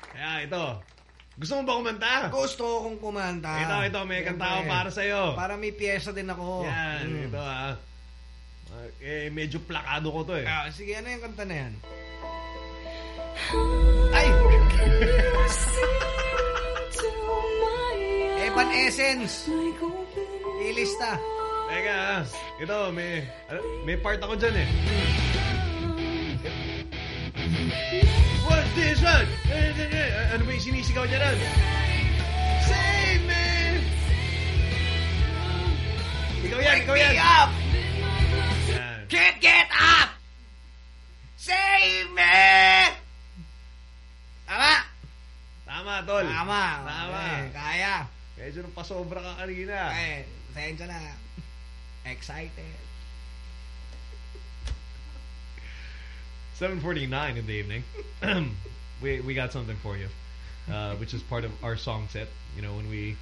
Kaya ito. Gusto mo ba kumanta? Gusto kong kumanta. Ito, ito. May Siyempre. kanta ako para sa'yo. Para may pyesa din ako. Yan, Mm. ito ah. Eh, medyo plakado ko to eh. Ah, sige, ano yung kanta na yan? Ay! Evanescence! Ilista. Teka, ah. ito, may, ah, may part ako dyan eh. What's this one? Eh, eh, eh, Ano ba yung sinisigaw niya ron? Save me! Ikaw yan, ikaw yan! me up! Can't get up! Save me! Tama! Tama, tol. Tama. Tama. Okay, kaya. Medyo nung pasobra ka kanina. Okay, sensya na. Excited. 7.49 in the evening. we, we got something for you, uh, which is part of our song set. You know, when we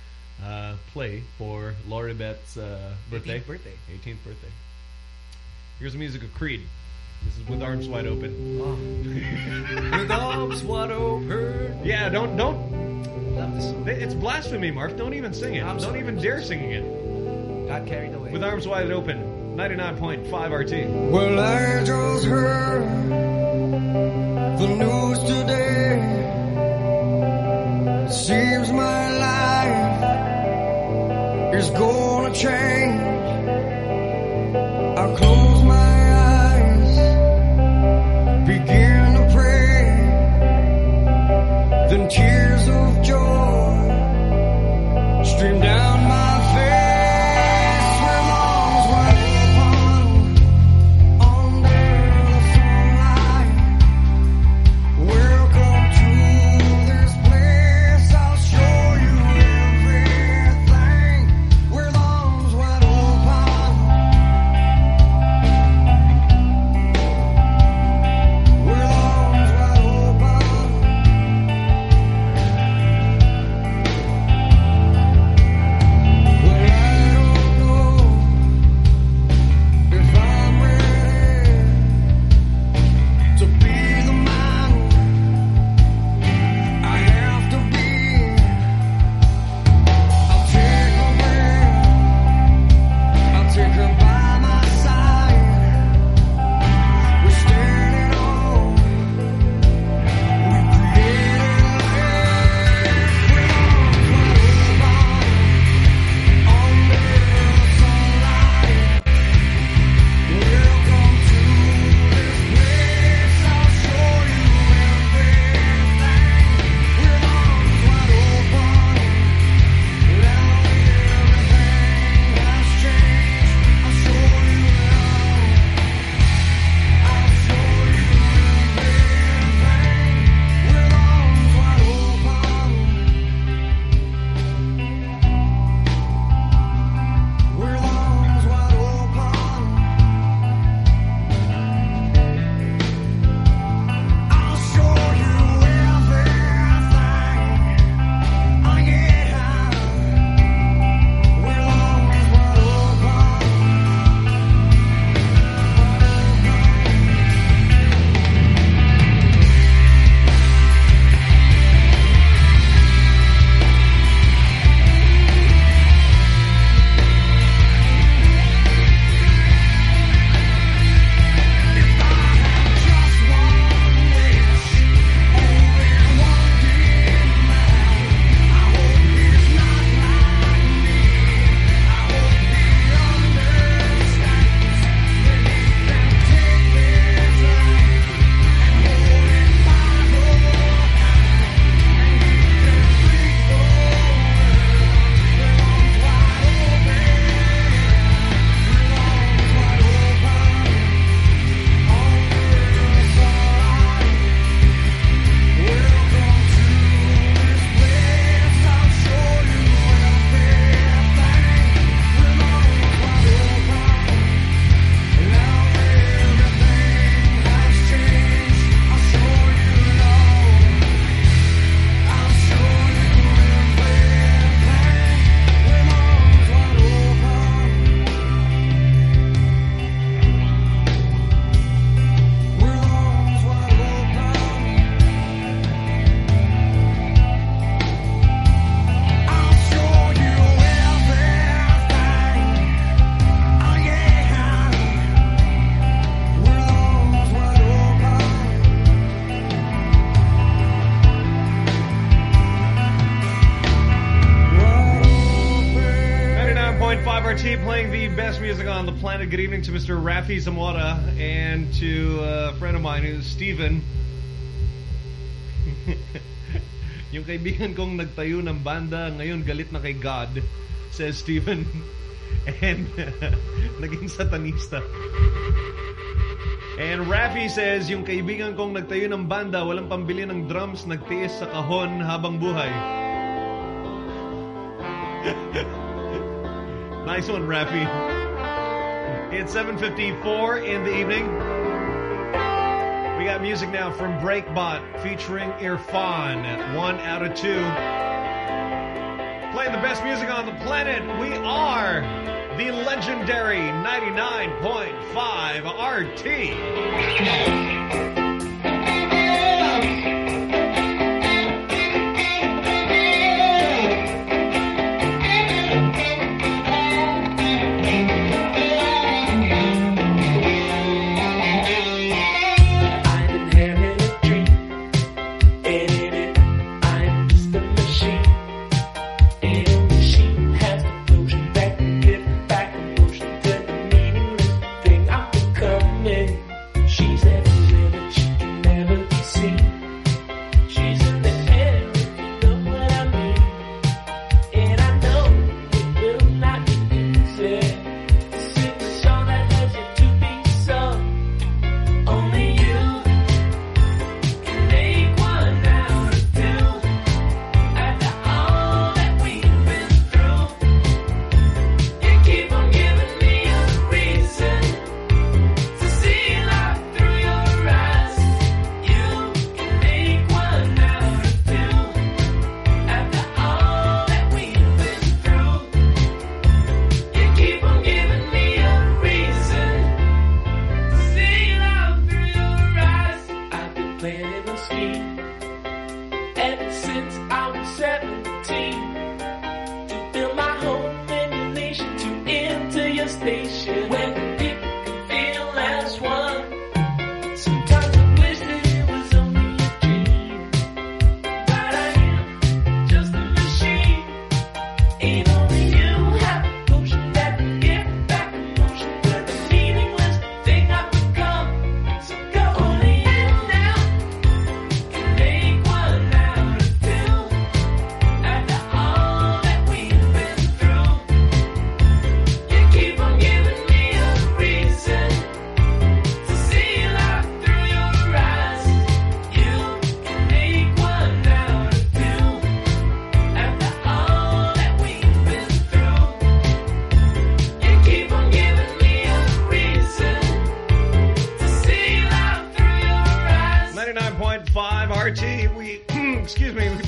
uh, play for Laura Bet's uh, birthday. 18th birthday. 18th birthday. Here's the music of Creed. This is with arms wide open. With arms wide open. Yeah, don't don't. Love this song. It's blasphemy, Mark. Don't even sing it. I'm don't sorry. even dare singing it. Got carried away. With arms wide open, 99.5 RT. Well, I just heard the news today. It seems my life is gonna change. I close my eyes, begin to pray. Then tears Mr. Rafi Zamora and to a friend of mine who's Steven. Yung kaibigan kong nagtayo ng banda, ngayon galit na kay God, says Steven. And naging satanista. And Rafi says, yung kaibigan kong nagtayo ng banda, walang pambili ng drums, nagtiis sa kahon habang buhay. nice one, Rafi. It's 7.54 in the evening. We got music now from Breakbot featuring Irfane, one out of two. Playing the best music on the planet, we are the legendary 99.5 RT.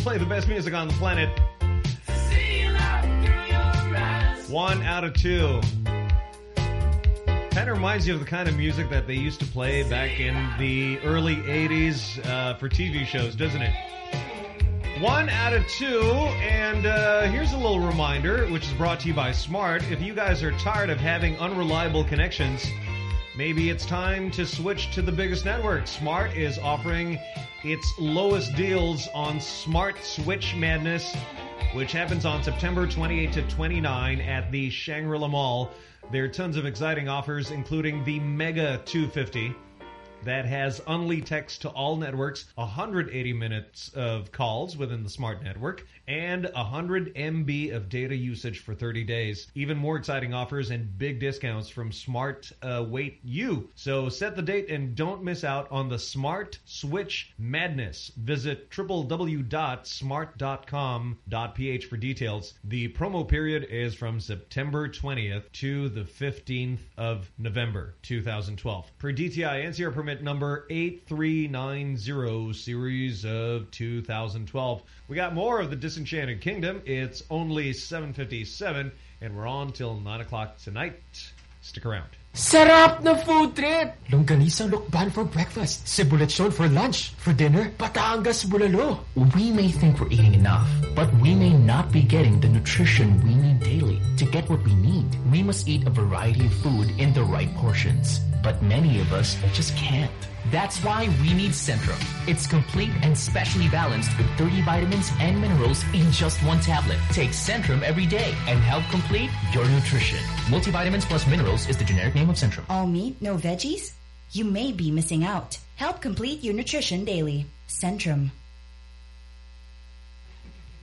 Play the best music on the planet. One out of two. Kind of reminds you of the kind of music that they used to play back in the early 80s uh, for TV shows, doesn't it? One out of two, and uh, here's a little reminder, which is brought to you by Smart. If you guys are tired of having unreliable connections, maybe it's time to switch to the biggest network. Smart is offering its lowest deals on Smart Switch Madness, which happens on September 28 to 29 at the Shangri-La Mall. There are tons of exciting offers, including the Mega 250 that has only text to all networks, 180 minutes of calls within the smart network, and 100 MB of data usage for 30 days. Even more exciting offers and big discounts from Smart uh, Wait You. So set the date and don't miss out on the Smart Switch Madness. Visit www.smart.com.ph for details. The promo period is from September 20th to the 15th of November 2012. Per DTI NCR permit number 8390 series of 2012. We got more of the Disenchanted Kingdom. It's only 757 and we're on till 9 o'clock tonight. Stick around. Sarap na food trip! Longganisa Lokban for breakfast, Cebuleton for lunch, for dinner, Batangas Bulalo. We may think we're eating enough, but we may not be getting the nutrition we need daily. To get what we need, we must eat a variety of food in the right portions. But many of us just can't. That's why we need Centrum. It's complete and specially balanced with 30 vitamins and minerals in just one tablet. Take Centrum every day and help complete your nutrition. Multivitamins plus minerals is the generic name of Centrum. All meat, no veggies? You may be missing out. Help complete your nutrition daily. Centrum.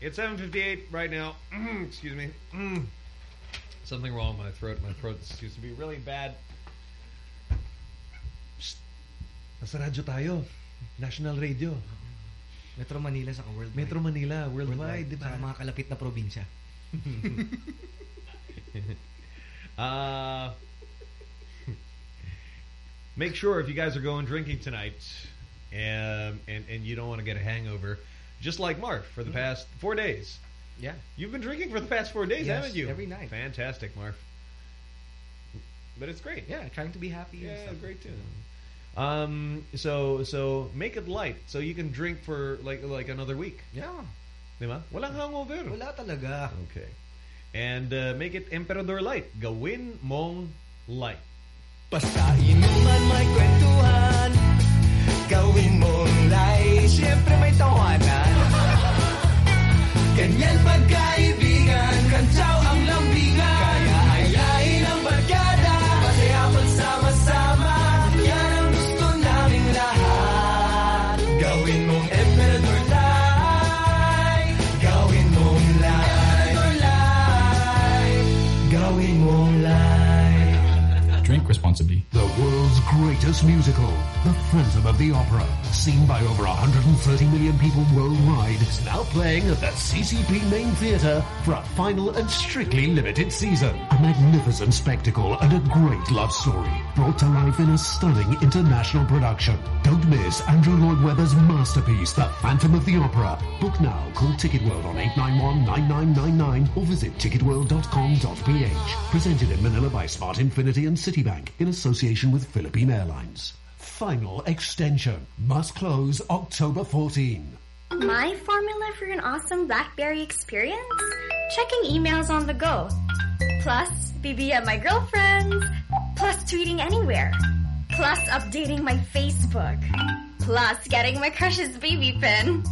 It's 7.58 right now. Excuse me. Mm. Something wrong with my throat. My throat used to be really bad. Nasa radyo tayo. National Radio. Metro Manila sa worldwide. Metro Manila, worldwide, di ba? Sa mga kalapit na probinsya. uh, make sure if you guys are going drinking tonight um, and, and you don't want to get a hangover, just like Mark for the past four days. Yeah. You've been drinking for the past four days, Yes, haven't you? every night. Fantastic, Mark. But it's great. Yeah, trying to be happy. and Yeah, stuff. great too. Um, so so make it light so you can drink for like like another week. Yeah. Di ba? Walang hangover. Wala talaga. Okay. And uh, make it Emperador Light. Gawin mong light. Basta inuman may kwentuhan Gawin mong light Siyempre may tawanan Ganyan pagkaibigan responsibly. Greatest musical, The Phantom of the Opera, seen by over 130 million people worldwide, is now playing at the CCP Main Theatre for a final and strictly limited season. A magnificent spectacle and a great love story, brought to life in a stunning international production. Don't miss Andrew Lloyd Webber's masterpiece, The Phantom of the Opera. Book now, call Ticket World on 891-9999 or visit ticketworld.com.ph. Presented in Manila by Smart Infinity and Citibank in association with Philippine Airlines. Final extension must close October 14. My formula for an awesome BlackBerry experience? Checking emails on the go. Plus, BBM my girlfriends. Plus, tweeting anywhere. Plus, updating my Facebook. Plus, getting my crush's BB PIN.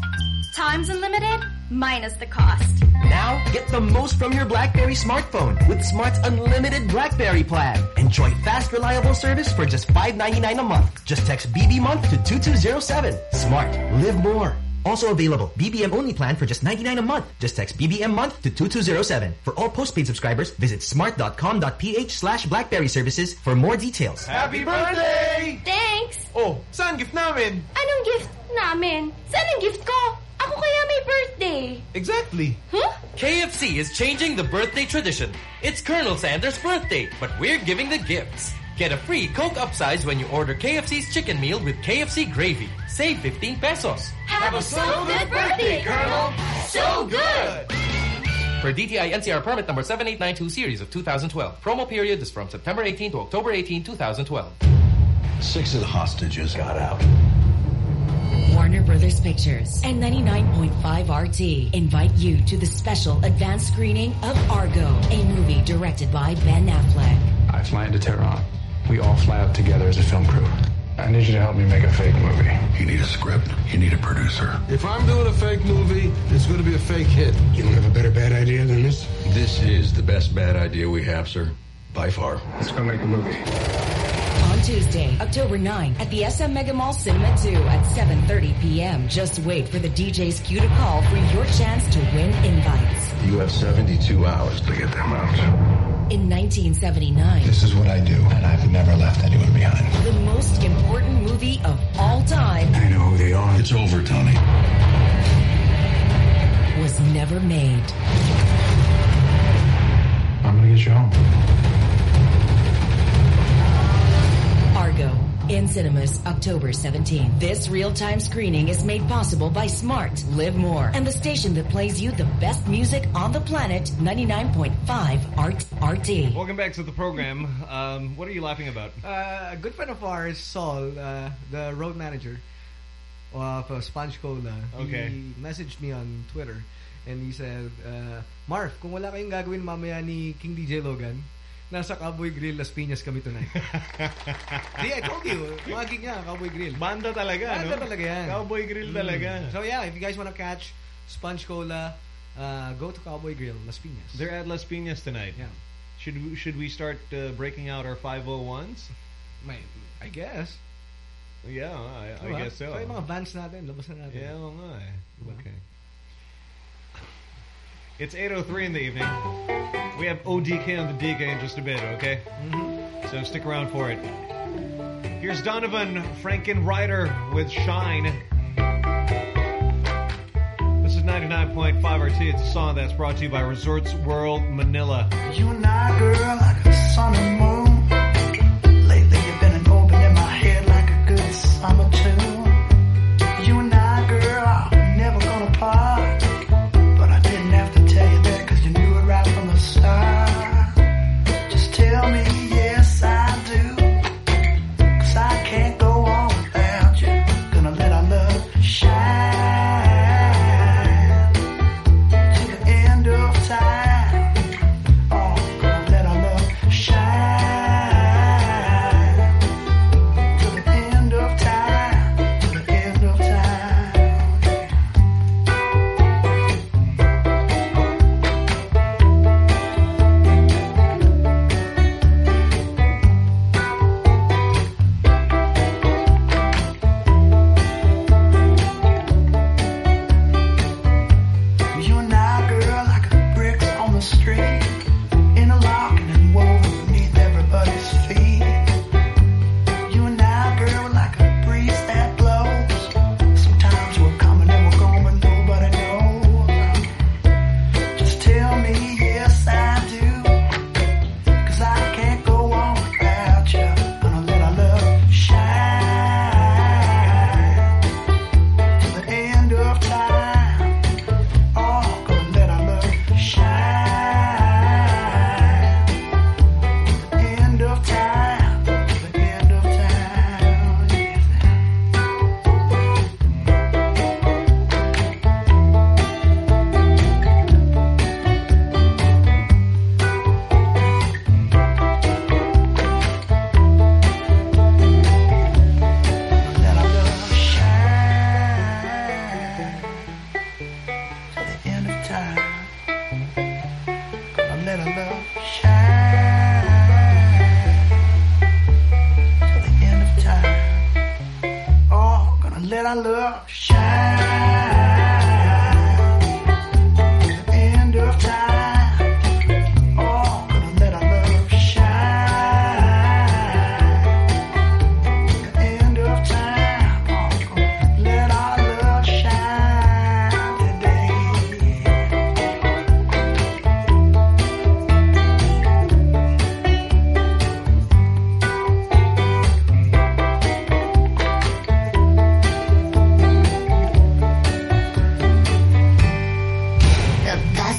Times unlimited, minus the cost. Now, get the most from your BlackBerry smartphone with Smart's unlimited BlackBerry plan. Enjoy fast, reliable service for just $5.99 a month. Just text BB month to 2207. Smart. Live more. Also available, BBM only plan for just 99 a month. Just text BBM month to 2207. For all postpaid subscribers, visit smart.com.ph slash blackberry services for more details. Happy birthday! Thanks! Oh, saan gift namin? Anong gift namin? Saan ang gift ko? Ako kaya may birthday. Exactly. Huh? KFC is changing the birthday tradition. It's Colonel Sanders' birthday, but we're giving the gifts. Get a free Coke upsize when you order KFC's chicken meal with KFC gravy. Save 15 pesos. Have a so good birthday, Colonel! So good! Per DTI NCR permit number 7892 series of 2012. Promo period is from September 18 to October 18, 2012. Six of the hostages got out. Warner Brothers Pictures and 99.5 RT invite you to the special advanced screening of Argo, a movie directed by Ben Affleck. I fly into Tehran. We all fly out together as a film crew. I need you to help me make a fake movie. You need a script. You need a producer. If I'm doing a fake movie, it's going to be a fake hit. You don't have a better bad idea than this? This is the best bad idea we have, sir. By far. Let's go make a movie. On Tuesday, October 9 at the SM Mega Mall Cinema 2 at 7.30 p.m. Just wait for the DJ's cue to call for your chance to win invites. You have 72 hours to get them out. In 1979, This is what I do, and I've never left anyone behind. the most important movie of all time I know who they are. It's over, Tony. was never made. I'm to get you home. Argo. In cinemas, October 17. This real-time screening is made possible by Smart, Live More, and the station that plays you the best music on the planet, 99.5 Art RT. Welcome back to the program. Um, what are you laughing about? Uh, a good friend of ours, Saul, uh, the road manager of uh, Sponge Cola, Okay. he messaged me on Twitter and he said, uh, Marv, kung wala kayong gagawin mamaya ni King DJ Logan, Nasa Cowboy Grill Las Piñas kami tonight. Di, I told you. Mga gig niya, Cowboy Grill. Banda talaga, Banda no? talaga yan. Cowboy Grill Mm. talaga. So yeah, if you guys wanna catch Sponge Cola, uh, go to Cowboy Grill Las Piñas. They're at Las Piñas tonight. Yeah. Should we, should we start uh, breaking out our 501s? May, I guess. Yeah, I, I Diba? guess so. So yung mga bands natin, labas na natin. Yeah, oo nga eh. Diba? Okay. It's 8.03 in the evening. We have ODK on the DK in just a bit, okay? Mm-hmm. So stick around for it. Here's Donavon Frankenreiter with Shine. This is 99.5 RT. It's a song that's brought to you by Resorts World Manila. You and I, girl, like a sun and moon.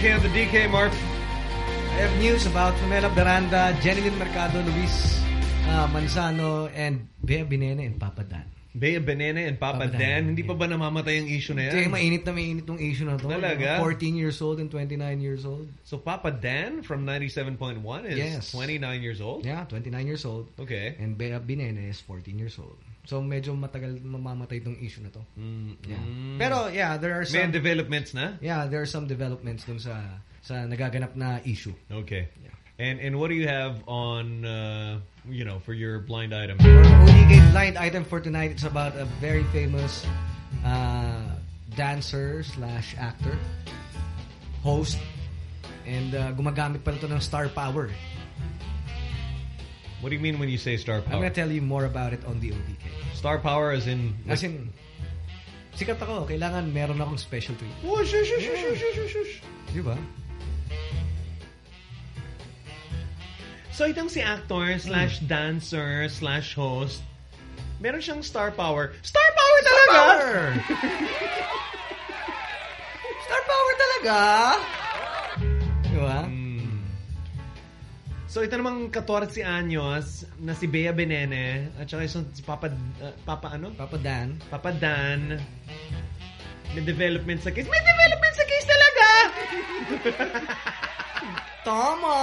Us on and the DK, Mark? I have news about Pamela Veranda, Jenilyn Mercado, Luis uh, Manzano, and Bea Binene and Papa Dan. Bea Banana and Papa, Papa Dan. Dan, Hindi pa ba namamatay yung issue na yan? mainit na mainit tong issue na to. Talaga? 14 years old and 29 years old. So Papa Dan from 97.1 is Yes. 29 years old? Yeah, 29 years old. Okay. And Bea Binene is 14 years old. So medyo matagal mamamatay itong issue na to. Yeah. Mm. Pero yeah, there are May some developments na? Yeah, there are some developments dun sa sa nagaganap na issue. Okay. And and what do you have on, uh, you know, for your blind item? ODK blind item for tonight it's about a very famous uh, dancer slash actor, host, and uh, gumagamit pa ito ng star power. What do you mean when you say star power? I'm gonna tell you more about it on the ODK. Star power as in... As in, sikat ako, kailangan meron akong special treat. Oh, shush, shush, shush, shush, shush, shush. Di ba? So itong si actor slash dancer slash host, meron siyang star power. Star power talaga! Power! star power talaga! So ito namang 14 anyos na si Bea Binene at saka yung si Papa uh, Papa ano? Papa Dan. Papa Dan. May development sa case. May development sa case talaga! Tama!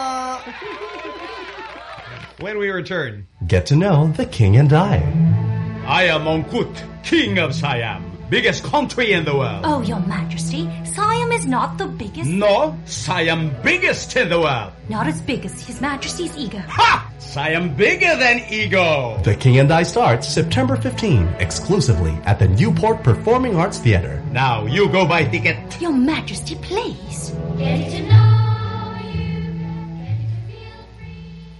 When we return. Get to know the king and I. I am Mongkut, king of Siam, biggest country in the world. Oh, your majesty, Siam is not the biggest... No, Siam biggest in the world. Not as big as his majesty's ego. Ha! Siam bigger than ego. The King and I starts September 15, exclusively at the Newport Performing Arts Theater. Now you go buy ticket. Your majesty, please.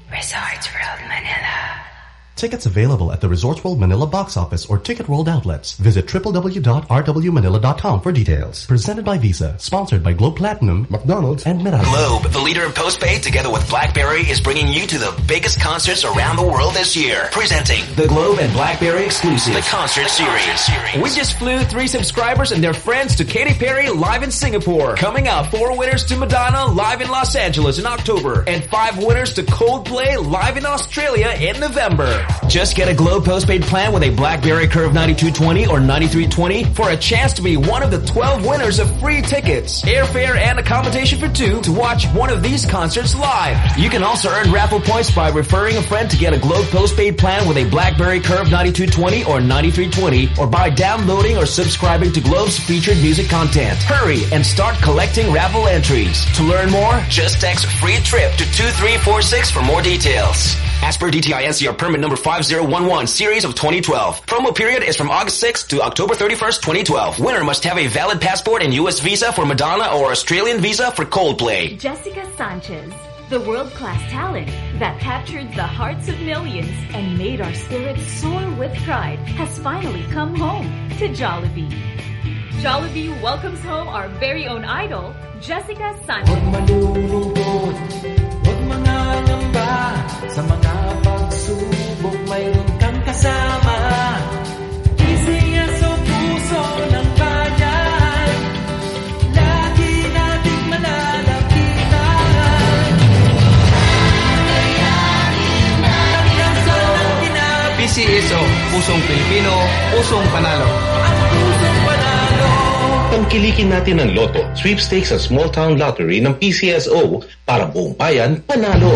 Resorts World Manila. Tickets available at the Resorts World Manila box office or Ticket World outlets. Visit www.rwmanila.com for details. Presented by Visa. Sponsored by Globe Platinum, McDonald's, and Meralco. Globe, the leader in postpaid, together with BlackBerry, is bringing you to the biggest concerts around the world this year. Presenting the Globe and BlackBerry exclusive, the Concert Series. We just flew three subscribers and their friends to Katy Perry live in Singapore. Coming up, four winners to Madonna live in Los Angeles in October. And five winners to Coldplay live in Australia in November. Just get a Globe postpaid plan with a BlackBerry Curve 9220 or 9320 For a chance to be one of the 12 winners of free tickets, airfare, and accommodation for two to watch one of these concerts live. You can also earn raffle points by referring a friend to get a Globe postpaid plan with a BlackBerry Curve 9220 or 9320 or by downloading or subscribing to Globe's featured music content. Hurry and start collecting raffle entries. To learn more, just text free trip to 2346 for more details. As per DTI NCR permit number 5011 series of 2012. Promo period is from August 6th to October 31st, 2012. Winner must have a valid passport and US visa for Madonna or Australian visa for Coldplay. Jessica Sanchez, the world-class talent that captured the hearts of millions and made our spirits soar with pride, has finally come home to Jollibee. Jollibee welcomes home our very own idol, Jessica Sanchez. Sa pagsubok mayroon kang kasama Isiya sa puso ng bayan Lagi nating malalapitan PCSO, Pusong Pilipino, Pusong Panalo. Tangkilikin natin ang loto, sweepstakes at small town lottery ng PCSO para buong bayan panalo.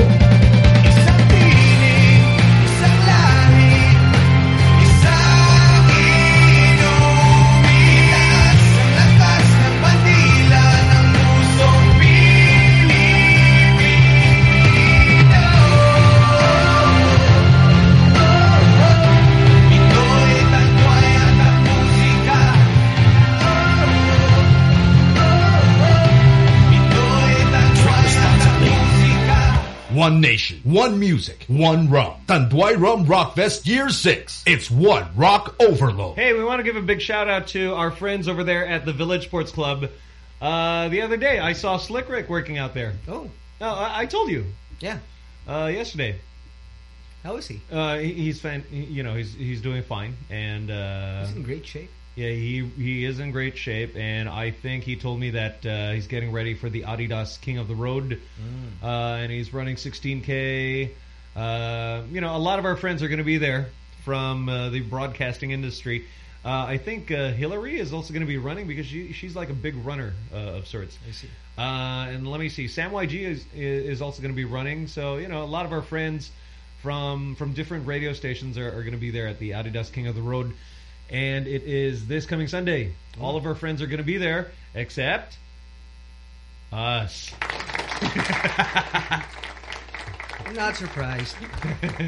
One nation, one music, one rum. Tanduay Rum Rockfest Year 6. It's one rock overload. Hey, we want to give a big shout out to our friends over there at the Village Sports Club. Uh, the other day, I saw Slick Rick working out there. Oh. No, I, I told you. Yeah. Uh, yesterday. How is he? Uh, he, he's fan. he- You know, he's he's doing fine, and uh, He's in great shape. Yeah, he he is in great shape, and I think he told me that uh, he's getting ready for the Adidas King of the Road, Mm. uh, and he's running 16k. Uh, you know, a lot of our friends are going to be there from uh, the broadcasting industry. Uh, I think uh, Hillary is also going to be running because she she's like a big runner uh, of sorts. I see. Uh, and let me see, Sam YG is is also going to be running. So you know, a lot of our friends from from different radio stations are, are going to be there at the Adidas King of the Road, and it is this coming Sunday. All of our friends are going to be there, except us. I'm not surprised.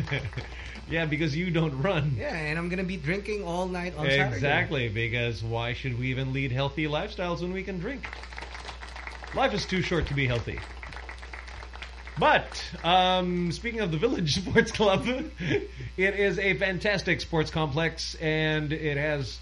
yeah, because you don't run. Yeah, and I'm gonna be drinking all night on Saturday. Exactly, because why should we even lead healthy lifestyles when we can drink? Life is too short to be healthy. But um, speaking of the Village Sports Club, it is a fantastic sports complex, and it has,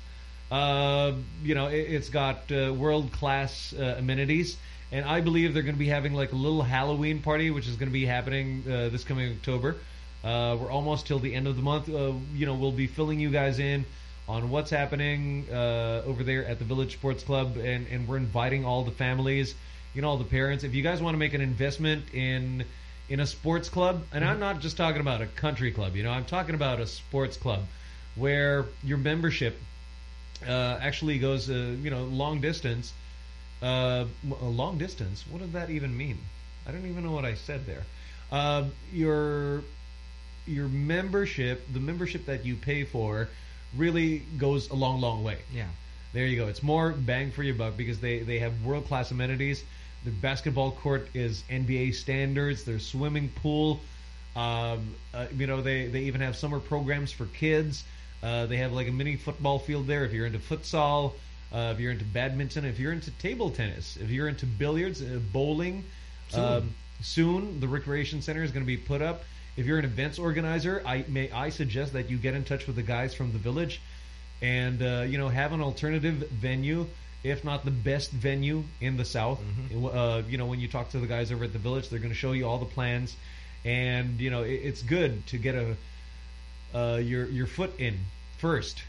uh, you know, it, has got uh, world class uh, amenities. And I believe they're going to be having like a little Halloween party, which is going to be happening uh, this coming October. Uh, we're almost till the end of the month. Uh, you know, we'll be filling you guys in on what's happening over there at the Village Sports Club, and, and we're inviting all the families, you know, all the parents. If you guys want to make an investment in in a sports club, and I'm not just talking about a country club, you know, I'm talking about a sports club where your membership uh, actually goes, uh, you know, long distance. Uh, a long distance. What does that even mean? I don't even know what I said there. Uh, your your membership, the membership that you pay for, really goes a long, long way. Yeah. There you go. It's more bang for your buck because they, they have world class amenities. The basketball court is NBA standards. Their swimming pool, um, uh, you know, they, they even have summer programs for kids. Uh, they have like a mini football field there if you're into futsal, uh, if you're into badminton, if you're into table tennis, if you're into billiards, uh, bowling. Soon. Um, soon the recreation center is going to be put up. If you're an events organizer, I may I suggest that you get in touch with the guys from the village, and uh, you know have an alternative venue, if not the best venue in the south. Uh, you know when you talk to the guys over at the village, they're going to show you all the plans, and you know it, it's good to get a uh, your your foot in first.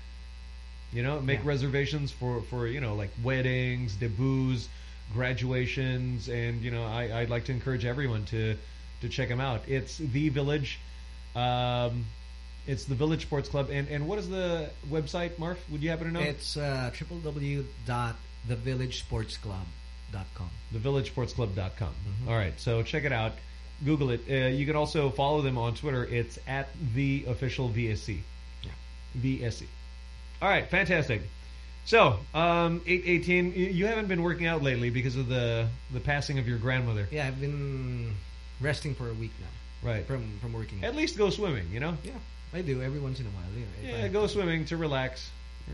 You know, make Yeah. reservations for for you know like weddings, debuts, graduations, and you know I, I'd like to encourage everyone to to check them out. It's the Village, um, it's the Village Sports Club, and and what is the website, Marf? Would you happen to know? It's uh, www.thevillagesportsclub.com. thevillagesportsclub.com. All right, so check it out. Google it. Uh, you can also follow them on Twitter. It's at the official VSC. Yeah. VSC. All right, fantastic. So, um, eight eighteen. You haven't been working out lately because of the the passing of your grandmother. Yeah, I've been resting for a week now. Right. From from working. At least go swimming. You know. Yeah, I do every once in a while. You know, Yeah, I- go swimming to relax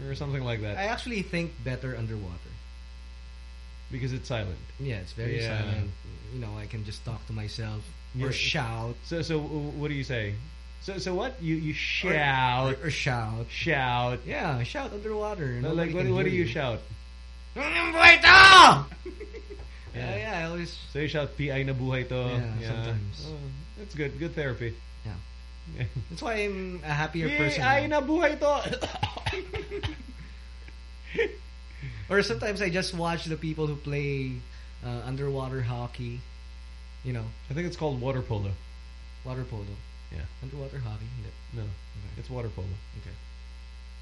or something like that I actually think better underwater. because it's silent. Yeah, it's very Yeah. silent. You know, I can just talk to myself or Yeah. shout. So, so what do you say? So, so what? You you shout or, or shout. shout. Yeah, shout underwater. Like, what, what do hear you shout? yeah, oh, yeah, I always. So you shout, "Pi ay nabuhay to." Yeah, sometimes. Oh, that's good. Good therapy. That's why I'm a happier Pi person. ay now. nabuhay to. Or sometimes I just watch the people who play uh, underwater hockey. You know, I think it's called water polo. water polo. Yeah. Underwater hockey. No, it's water polo. Okay.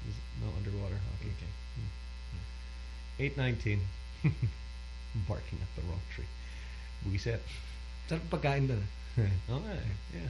There's no underwater hockey. Okay. Eight nineteen. Barking up the wrong tree. We Buiset. Sarap pagkain doon. Okay. Yeah.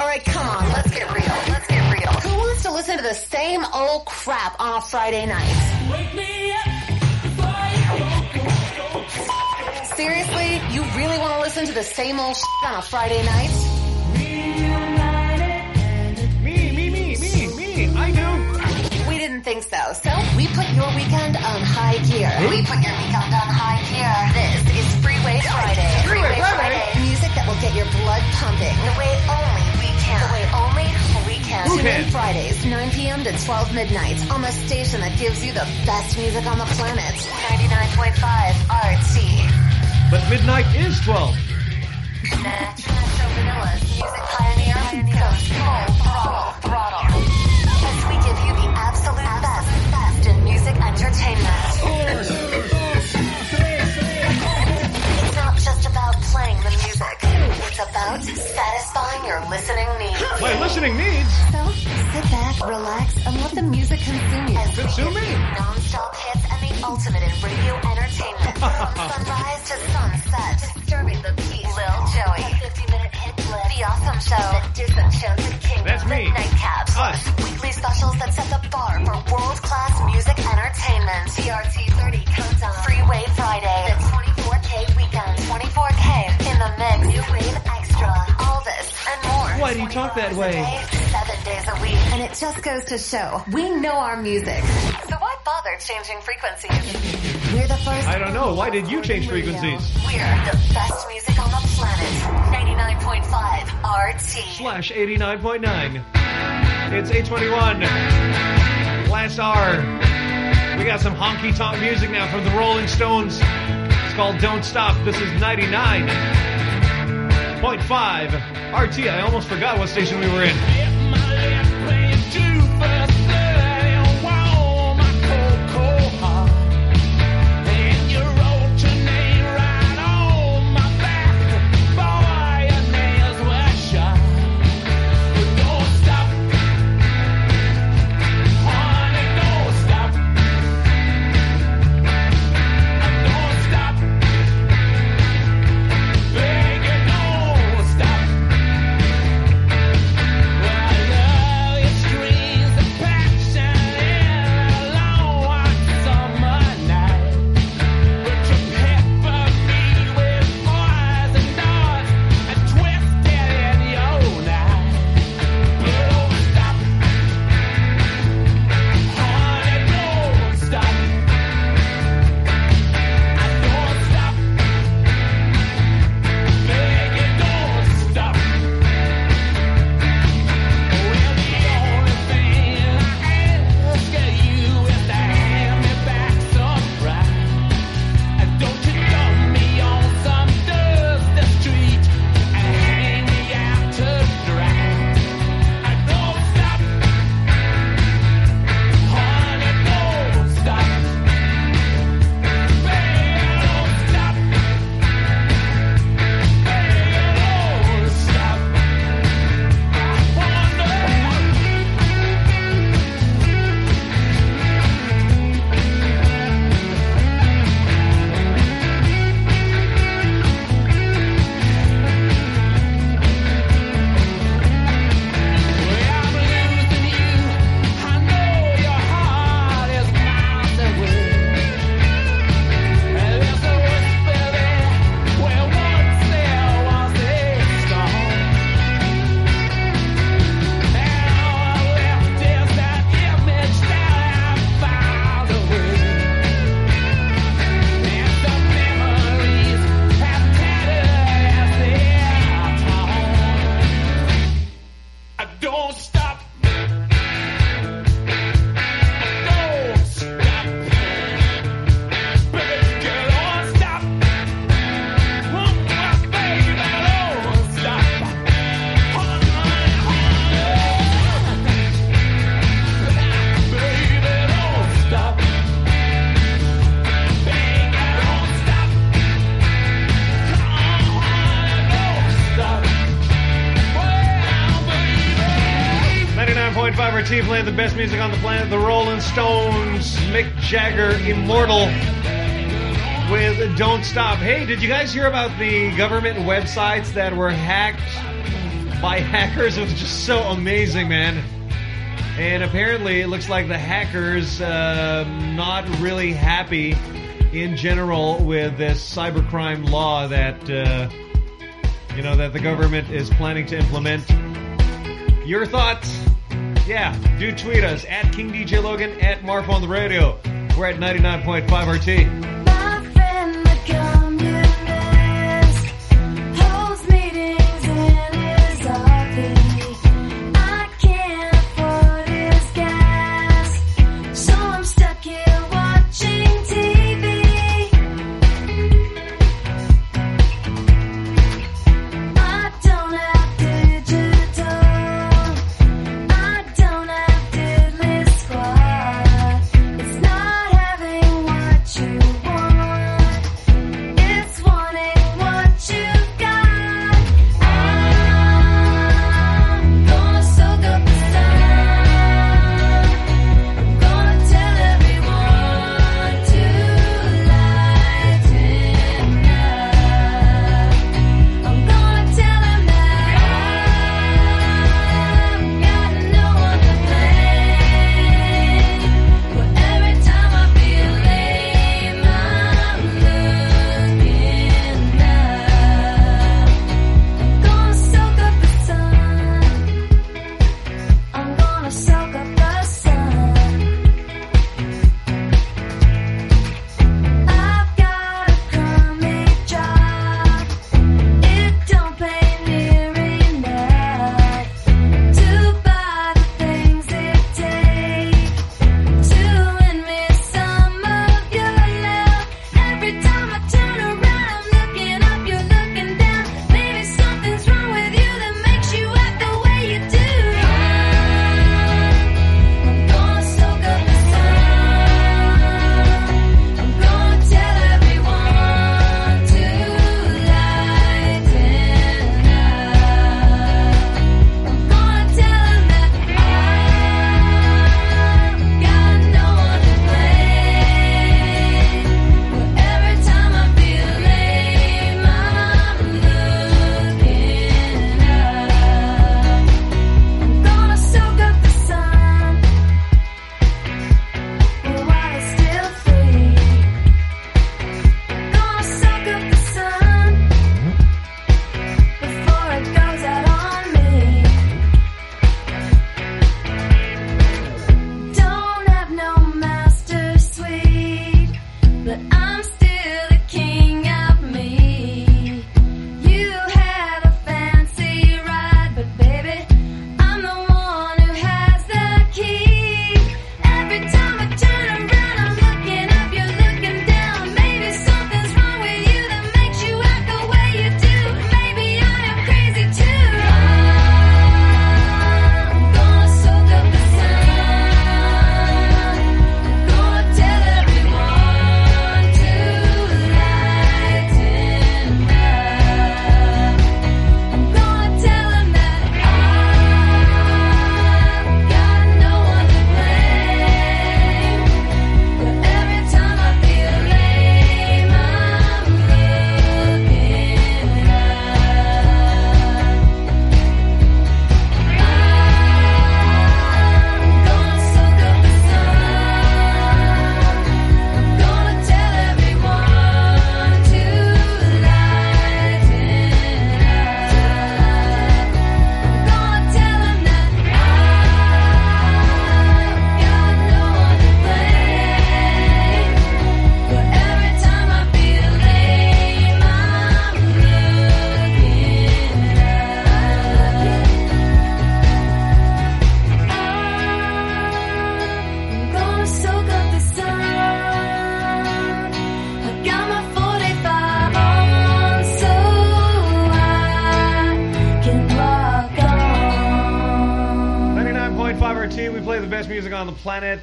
All right, come on, let's get real. Let's get real. Who wants to listen to the same old crap on a Friday night? Wake me up. Seriously? You really want to listen to the same old shit on a Friday night? Me, me, me, me, me. I do. We didn't didn't think so. So we put your weekend on high gear. Hmm? We put your weekend on high gear. This is Freeway Friday. Freeway Friday. Music that will get your blood pumping the way only we can. The way only we can. Tune in? Fridays, 9 p.m. to 12 midnight on the station that gives you the best music on the planet. 99.5 RT. But midnight is 12. Metro Vanilla's music pioneer goes full throttle, throttle. As we give you the absolute best, best in music entertainment. It's about satisfying your listening needs. My listening needs? So, sit back, relax, and let the music consume you. Consume me? Non-stop hits and the ultimate in radio entertainment. From sunrise to sunset. Disturbing the peace. Lil Joey. The 50-minute hit list. The Awesome Show. The Disenchanted Kingdom. That's me. The Nightcaps. Us. Weekly specials that set the bar for world-class music entertainment. TRT 30 Countdown. Freeway Friday. The 24K Extra. All this and more. Why do you talk that way? Seven days a week. And it just goes to show, we know our music. So why bother changing frequencies? We're the first. I don't know. Why did you change frequencies? We're the best music on the planet. 99.5 RT. Slash 89.9. It's 821. Last hour. We got some honky tonk music now from the Rolling Stones. It's called Don't Stop. This is 99.5 RT. I almost forgot what station we were in. Best music on the planet. The Rolling Stones, Mick Jagger, Immortal with Don't Stop. Hey, did you guys hear about the government websites that were hacked by hackers? It was just so amazing, man. And apparently, it looks like the hackers uh, not really happy in general with this cybercrime law that uh, you know that the government is planning to implement. Your thoughts? Yeah, do tweet us at King DJ Logan at Marf on the radio. We're at 99.5 RT.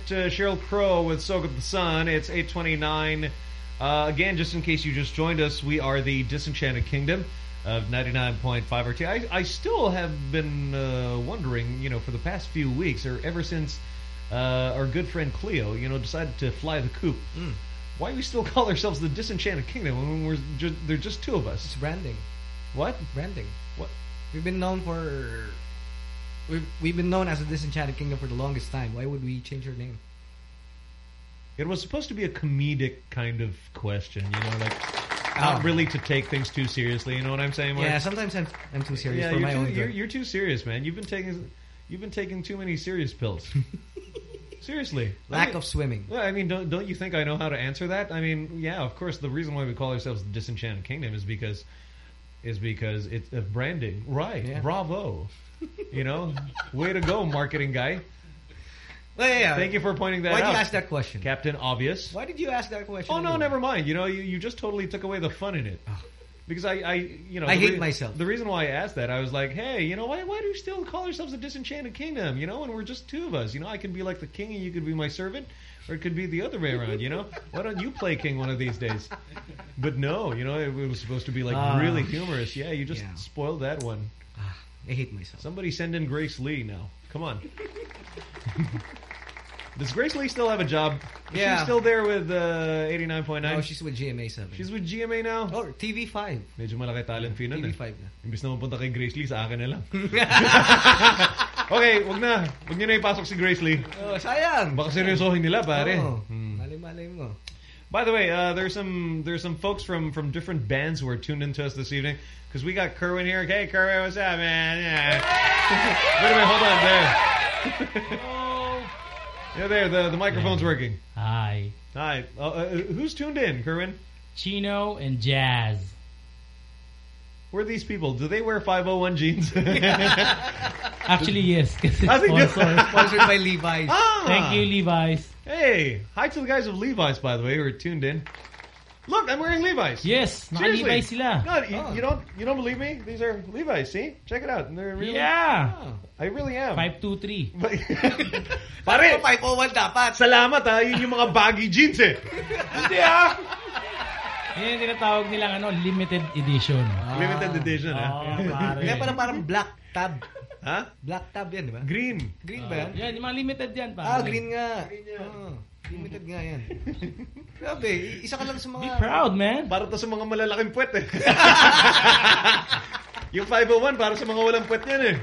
Sheryl Crow with Soak Up the Sun. It's 829. Uh, again, just in case you just joined us, we are the Disenchanted Kingdom of 99.5 RT. I, I still have been uh, wondering, you know, for the past few weeks, or ever since uh, our good friend Cleo, you know, decided to fly the coop. Mm. Why we still call ourselves the Disenchanted Kingdom when we're just, they're just two of us? It's branding. What? Branding. What? We've been known for... We've, we've been known as the Disenchanted Kingdom for the longest time. Why would we change our name? It was supposed to be a comedic kind of question, you know, like not Oh. really to take things too seriously. You know what I'm saying? Mark? Yeah, sometimes I'm, I'm too serious yeah, for my too, own you're, you're too serious, man. You've been taking You've been taking too many serious pills. Seriously. Lack I mean- of swimming. Well, I mean, don't don't you think I know how to answer that? I mean, yeah, of course. The reason why we call ourselves the Disenchanted Kingdom is because is because it's branding. Right. Bravo. You know, way to go, marketing guy. Well, yeah. Thank you for pointing that Why'd out. you ask that question? Captain Obvious. Why did you ask that question? Oh no, anyway? never mind. You know, you, you just totally took away the fun in it. Because I, I, you know, I hate myself. The reason why I asked that, I was like, hey, you know, why, why do you still call yourselves the Disenchanted Kingdom? You know, and we're just two of us. You know, I could be like the king and you could be my servant, or it could be the other way around. You know, why don't you play king one of these days? But no, you know, it was supposed to be like Ah. really humorous. Yeah, you just Yeah. spoiled that one. I hate myself. Somebody send in Grace Lee now. Come on. Does Grace Lee still have a job? Is Yeah. she still there with uh, 89.9? No, she's with GMA 7. She's with GMA now? Oh, TV5. Medyo malaki talent fee nun eh. TV5 na. Imbis na mapunta kay Grace Lee, sa akin na lang. okay, wag na. Wag niyo na ipasok si Grace Lee. Oh, sayang. Baka seryosohin nila, pare. Oh, Hmm. Malay-malay mo. By the way, uh, there's some there's some folks from from different bands who are tuned into us this evening because we got Kerwin here. Hey, Kerwin, what's up, man? Yeah. Wait a minute, hold on there. yeah, there. The the microphone's working. Hi. Hi. Uh, uh, who's tuned in, Kerwin? Chino and Jazz. Who are these people? Do they wear 501 jeans? Actually, yes. 'cause it's I think they're- sponsored. Sponsored by Levi's. Ah. Thank you, Levi's. Hey, hi to the guys of Levi's, by the way, who are tuned in. Look, I'm wearing Levi's. Yes, Seriously. naka-Levi's sila. No, you, you don't you don't believe me? These are Levi's. See, check it out. They're really. Yeah. I really am. 523. Pare, 501 dapat. Salamat ha, yun yung mga baggy jeans eh. Hindi ah. Yan yung tinatawag nilang ano, limited edition. Limited edition, ha? Oh, pare. Kaya parang parang black tab. Ha? Black tab yan, di ba? Green. Green ba yan? Yan, yung mga limited yan. Pare. Ah, green nga. Oo. Limited nga yan. Grabe, isa ka lang sa mga... Be proud, man. Para to sa mga malalaking puwet eh. yung 501 para sa mga walang puwet yan eh.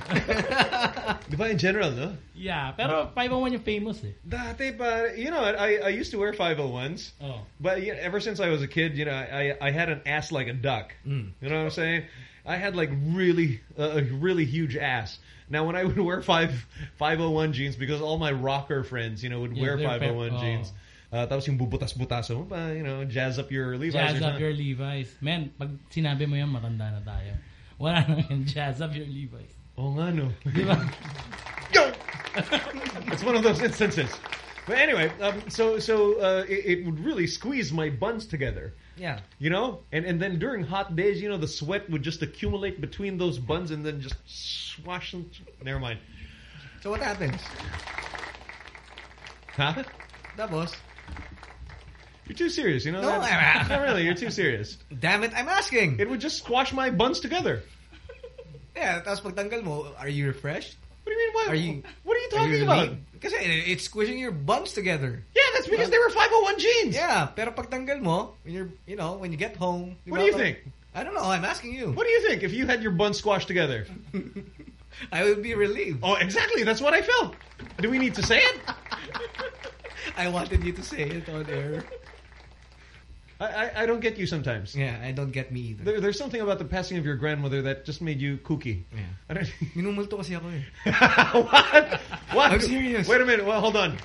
Di ba in general, no? Yeah, pero 501 yung famous eh. Dati pa, you know, I I used to wear 501s. Oh. But you know, ever since I was a kid, you know, I I had an ass like a duck. Mm. You know what I'm saying? I had like really uh, a really huge ass. Now when I would wear five 501 jeans because all my rocker friends, you know, would Yeah, wear 501 oh. jeans. Uh, tapos yung bubutas-butas mo pa, you know, jazz up your Levi's. Jazz up your Levi's. Man, pag sinabi mo yan, matanda na tayo. Wala na yan, jazz up your Levi's. Oo nga, no. Di ba? it's one of those instances. But anyway, um, so so uh, it, it would really squeeze my buns together. Yeah. You know, and and then during hot days, you know, the sweat would just accumulate between those buns and then just swash them. Never mind. So what happens? Huh? Tapos? You're too serious, you know No, that? Not really. You're too serious. Damn it, I'm asking. It would just squash my buns together. Yeah, tapos pagtanggal mo, are you refreshed? What do you mean? What, Are you? what are you are talking about? relieved? Kasi it- it's squishing your buns together. Yeah, that's because they were 501 jeans. Yeah, pero pagtanggal mo, when you're, you know, when you get home. What do you think? I don't know. I'm asking you. What do you think if you had your buns squashed together? I would be relieved. Oh, exactly. That's what I felt. Do we need to say it? I wanted you to say it on air. I, I, I don't get you sometimes. Yeah, I don't get me either. There, there's something about the passing of your grandmother that just made you kooky. Yeah. I don't, Minumulto kasi ako eh. what? What? I'm serious. Wait a minute. Well, hold on.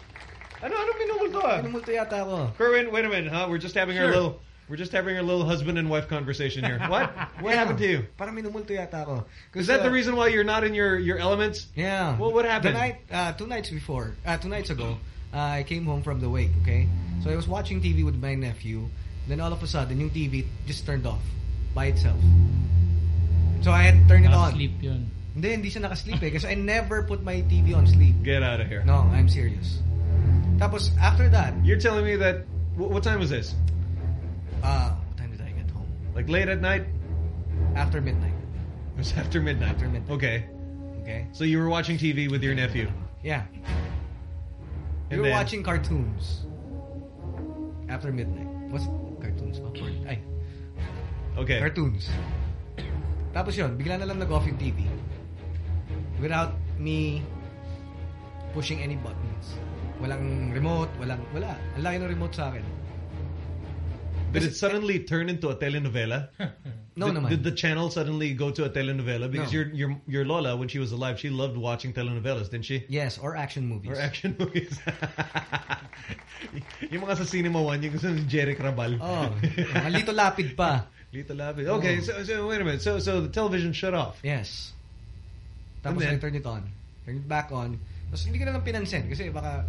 Ano, ano minumulto ah? Minumulto yata ako. Kerwin, wait a minute, huh? We're just having our little... We're just having our little husband and wife conversation here. What? What Yeah. happened to you? Parang minumulto yata ako. Is that uh, the reason why you're not in your, your elements? Yeah. Well, what happened? The night, uh, two nights before, uh, two nights ago, uh, I came home from the wake, okay? So I was watching TV with my nephew. Then all of a sudden, yung TV just turned off by itself. So I had to turn it on. Sleep yun. Hindi, hindi siya nakasleep eh. Kasi I never put my TV on sleep. Get out of here. No, I'm serious. Tapos, after that, You're telling me that... What time was this? uh, what time did I get home? Like late at night? After midnight. It was after midnight. After midnight. Okay. Okay? So you were watching TV with your nephew. Yeah. We And were then- watching cartoons. After midnight. What's cartoons ba? Or- Ay, Okay. cartoons. Tapos yun, bigla na lang nag-off yung TV. Without me pushing any buttons. Walang remote, walang, wala. Ang laki ng remote sa akin. Did it suddenly turn into a telenovela? No did, naman. did the channel suddenly go to a telenovela? Because No. your your your Lola, when she was alive, she loved watching telenovelas, didn't she? Yes, or action movies. Or action movies. yung mga sa Cinema One, yung gusto ni Jeric Raval. Oh, mga Lito Lapid pa. Lito Lapid. Okay, Oh. so, so wait a minute. So so the television shut off. Yes. Tapos then? I turn it on. Turn it back on. Tapos hindi ko na lang pinansin kasi baka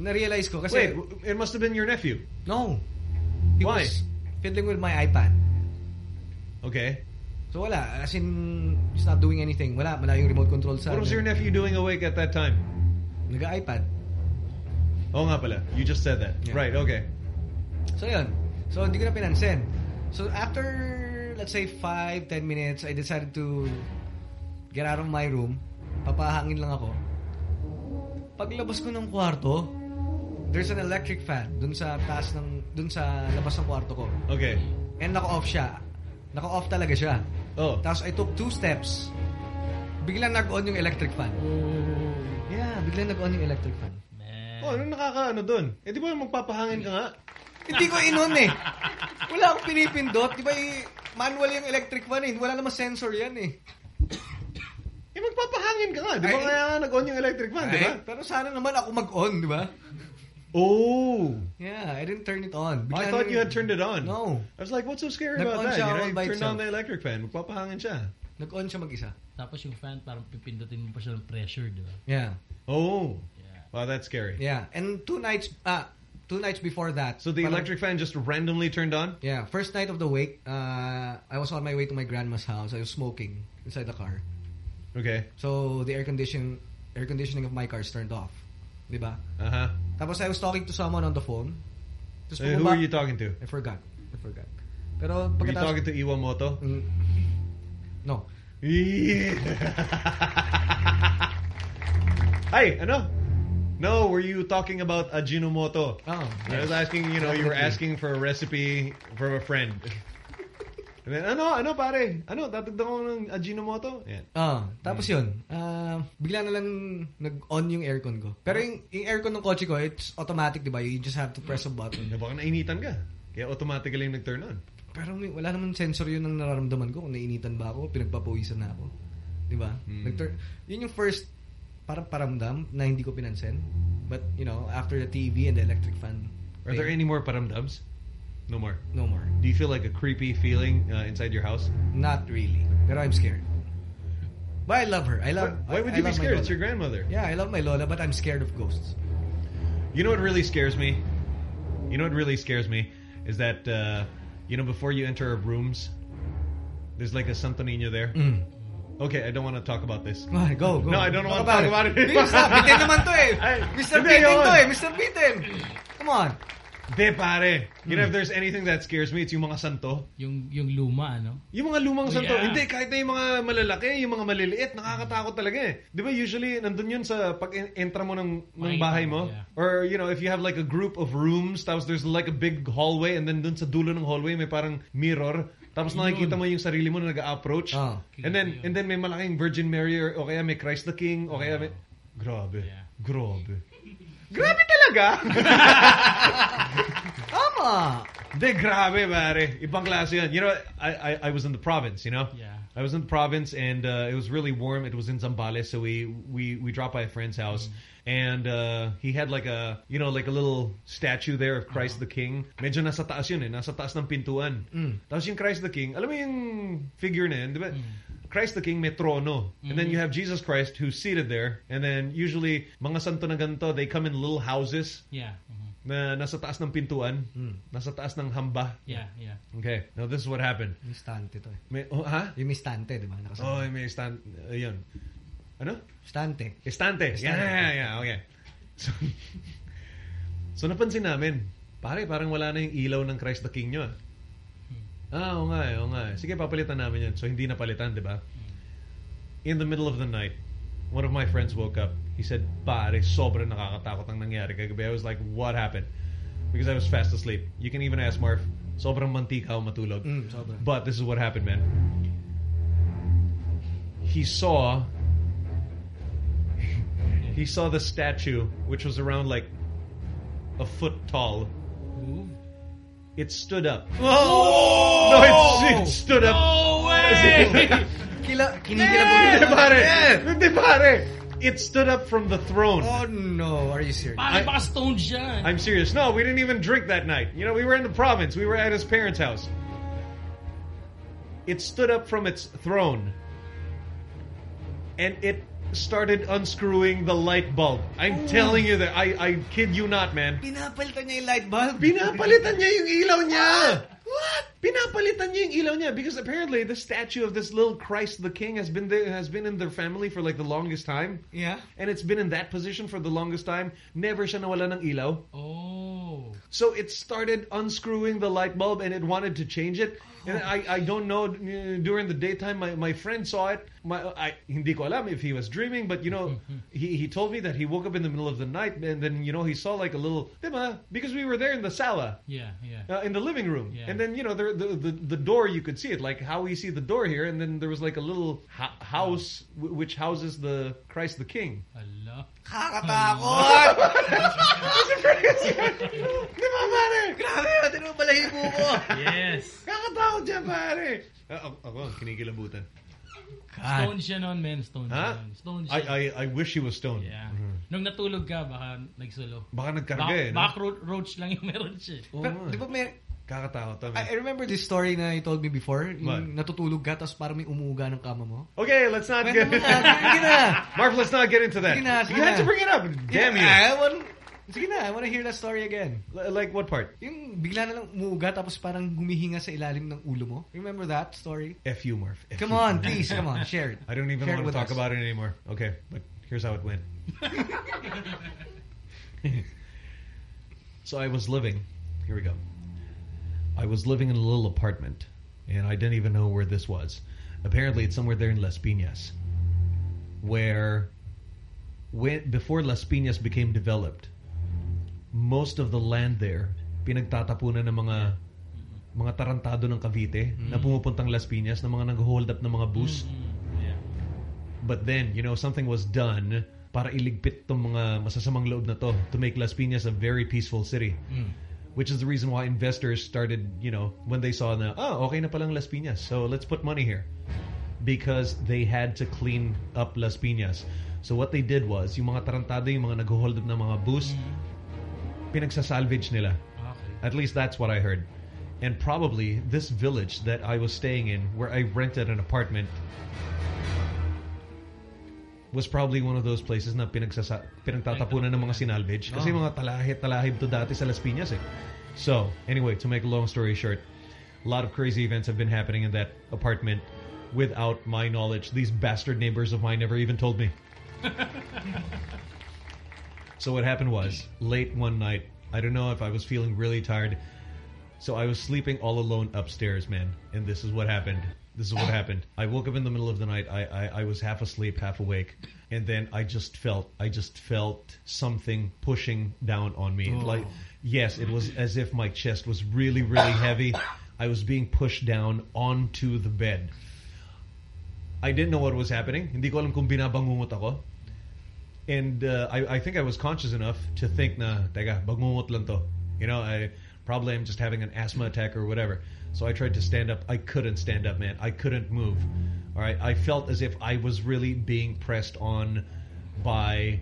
na-realize ko kasi Wait, it must have been your nephew. No. He Why? was fiddling with my iPad. Okay. So wala, as in he's not doing anything. Wala, wala yung remote control sa What was your nephew doing awake at that time? Nag-iPad. Oh nga pala. You just said that. Yeah. Right, okay. So yun. So hindi ko na pinansin. So after let's say 5 10 minutes, I decided to get out of my room. Papahangin lang ako. Paglabas ko ng kwarto, there's an electric fan dun sa taas ng dun sa labas ng kwarto ko. Okay. And naka-off siya. Naka-off talaga siya. Oh. Tapos I took two steps. Biglang nag-on yung electric fan. Yeah, biglang nag-on yung electric fan. Oh, ano nakaka ano doon? Eh di ba magpapahangin ka nga? Hindi ko inon eh. Wala akong pinipindot. Di ba eh, manual yung electric fan eh. Wala namang sensor yan eh. Eh magpapahangin ka nga. Di ba Ay. kaya nga nag-on yung electric fan, di ba? Pero sana naman ako mag-on, di ba? Oh. Yeah, I didn't turn it on. I thought you had turned it on. No. I was like, what's so scary Nag-on about that? You know, all you turned on the electric fan. Magpapahangin siya. Nag-on siya mag-isa. Tapos yung fan, parang pipindutin mo pa siya ng pressure, di ba? Yeah. Oh. Yeah. Wow, that's scary. Yeah. And two nights, ah, two nights before that. So the parang- electric fan just randomly turned on? Yeah, first night of the wake, uh, I was on my way to my grandma's house. I was smoking inside the car. Okay. So the air condition, air conditioning of my car is turned off. Di ba? Uh-huh. Tapos I was talking to someone on the phone. Tapos Eh, who are you talking to? I forgot. I forgot. Pero Were you talking to Iwamoto? Mm. No. Hey, ano? No, were you talking about Ajinomoto? Oh, I was asking, you know, you were asking for a recipe from a friend. And then, ano, ano pare? Ano, tatagdan ko ng Ajinomoto? Yan. Ah, tapos yun, ah, bigla na lang nag-on yung aircon ko. Pero yung, yung aircon ng kotse ko, it's automatic, di ba? You just have to press a button. Baka nainitan ka. Kaya automatically yung nag-turn on. Pero may, wala naman sensor yun ng nararamdaman ko kung nainitan ba ako, pinagpapawisan na ako. Di ba? Hmm. Nag-turn- yun yung first parang paramdam na hindi ko pinansin. But, you know, after the TV and the electric fan. Are there any more paramdams? No more. No more. Do you feel like a creepy feeling uh, inside your house? Not really. But I'm scared. But I love her. I love. Why would you I be scared? It's your grandmother. Yeah, I love my Lola, but I'm scared of ghosts. You know what really scares me? You know what really scares me is that uh, you know before you enter rooms, there's like a Santo Niño there. Mm. Okay, I don't want to talk about this. Go, go. No, I don't want to talk about it. Stop. Bitin naman to eh. Mr. hindi, Bitin to eh. Mr. Bitin. Come on. De pare. You Hmm. know if there's anything that scares me, it's yung mga santo. Yung, yung luma, ano? Yung mga lumang Oh, santo. yeah. Hindi, kahit na yung mga malalaki, yung mga maliliit, nakakatakot talaga eh. Di ba usually, nandun yun sa pag-entra mo ng, ng Makikita bahay mo, mo? yeah. Or, you know, if you have like a group of rooms, tapos there's like a big hallway, and then dun sa dulo ng hallway, may parang mirror. Tapos Yun. nakikita mo yung sarili mo na nag-approach. Ah. And then, and then may malaking Virgin Mary, or, o kaya may Christ the King, o kaya may... Grabe. Grabe. Grabe talaga! Tama! De, grabe, pare. Ibang klase yan. You know, I, I, I was in the province, you know? Yeah. I was in the province and uh, it was really warm. It was in Zambales, so we, we, we dropped by a friend's house. And uh, he had like a, you know, like a little statue there of Christ the King. Medyo nasa taas yun eh. Nasa taas ng pintuan. Mm. Tapos yung Christ the King, alam mo yung figure na yun, di ba? Christ the King may trono. And then you have Jesus Christ who's seated there. And then usually, mga santo na ganito, they come in little houses Yeah. mhm. na nasa taas ng pintuan, Hmm. nasa taas ng hamba. Yeah, yeah. Okay, now this is what happened. Yung stante to eh. May, oh, ha? Yung may stante, di ba? Oh, Nakasama. may stand, uh, yun. Ano? Stante. Estante. Yeah, Estante. yeah, yeah, okay. So, so napansin namin, pare, parang wala na yung ilaw ng Christ the King nyo. ah. Ah, oo nga eh, oo nga eh. Sige, papalitan namin yan. So, hindi napalitan, di ba? In the middle of the night, one of my friends woke up. He said, pare, sobrang nakakatakot ang nangyari kagabi. I was like, what happened? Because I was fast asleep. You can even ask Marv, sobrang mantika ako matulog. Mm, sobra. But this is what happened, man. He saw he saw the statue, which was around like a foot tall, It stood up. Oh! No, it, it stood up. No way! Kila, Hindi kinikilabutan. pare. Yeah. Hindi pare. It stood up from the throne. Oh no, are you serious? Pare, baka stone siya. I'm serious. No, we didn't even drink that night. You know, we were in the province. We were at his parents' house. It stood up from its throne. And it started unscrewing the light bulb. I'm oh. telling you that. I, I kid you not, man. Pinapalitan niya yung light bulb. Pinapalitan niya yung ilaw niya. What? Pinapalitan niya yung ilaw niya because apparently the statue of this little Christ the King has been there, has been in their family for like the longest time. Yeah. And it's been in that position for the longest time. Never siya nawala ng ilaw. Oh. So it started unscrewing the light bulb and it wanted to change it. Oh. And I, I don't know, during the daytime, my, my friend saw it. My, I, hindi ko alam if he was dreaming, but you know, he, he told me that he woke up in the middle of the night and then, you know, he saw like a little, diba? Because we were there in the sala. Yeah, yeah. Uh, in the living room. Yeah. And then, you know, the, the, the, the door, you could see it, like how we see the door here. And then there was like a little ha- house w- which houses the Christ the King. Hala. Kakatakot! Di ba, pare? Grabe, pati mo balahibo ko. Yes. Kakatakot dyan, pare. Uh, ako, ako, kinikilabutan. Stone siya noon, man. Stone Ha? siya noon. Stone I, siya. I, I wish he was stoned. Yeah. Mhm. Nung natulog ka, baka nagsulo. Baka nagkarga Baka, eh, no? baka ro- roach lang yung meron siya. Pero, di ba may, Kakatakot. to. I, I remember this story na you told me before. What? Yung natutulog ka, tapos parang may umuuga ng kama mo. Okay, let's not Kwento get... mo na, sige na. Marv, let's not get into that. Sige na, sige you had na. to bring it up. Damn you. I want, sige na, I want to hear that story again. L- like what part? Yung bigla na lang umuuga, tapos parang humihinga sa ilalim ng ulo mo. Remember that story? F you, Marv. F Come you. on, please, come on, share it. I don't even Share want to with talk us. about it anymore. Okay, but here's how it went. so I was living. Here we go. I was living in a little apartment, and I didn't even know where this was. Apparently, it's somewhere there in Las Piñas, where when before Las Piñas became developed, most of the land there pinagtatapunan ng mga mga tarantado ng Cavite mm-hmm. na pumupuntang Las Piñas na mga nag-hold up ng mga bus. Mm-hmm. Yeah. But then, you know, something was done para iligpit tong mga masasamang loob na to to make Las Piñas a very peaceful city. Mm. Which is the reason why investors started, you know, when they saw na, oh, okay na palang Las Piñas, so let's put money here. Because they had to clean up Las Piñas. So what they did was, yung mga tarantado, yung mga nag-hold up ng mga bus, mm-hmm. pinagsasalvage nila. Okay. At least that's what I heard. And probably this village that I was staying in, where I rented an apartment, was probably one of those places na pinagsasa pinagtatapunan ng mga sinalvage. Kasi Oh. mga talahit-talahib to dati sa Las Piñas eh. So, anyway, to make a long story short, a lot of crazy events have been happening in that apartment without my knowledge. These bastard neighbors of mine never even told me. So what happened was, late one night, I don't know if I was feeling really tired, so I was sleeping all alone upstairs, man. And this is what happened. This is what happened. I woke up in the middle of the night. I, I, I was half asleep, half awake. And then I just felt, I just felt something pushing down on me. Oh. Like, yes, it was as if my chest was really, really heavy. I was being pushed down onto the bed. I didn't know what was happening. Hindi ko alam kung binabangungot ako. And uh, I, I think I was conscious enough to think na, teka, bangungot lang to. You know, I probably am just having an asthma attack or whatever. So I tried to stand up. I couldn't stand up, man. I couldn't move. All right. I felt as if I was really being pressed on by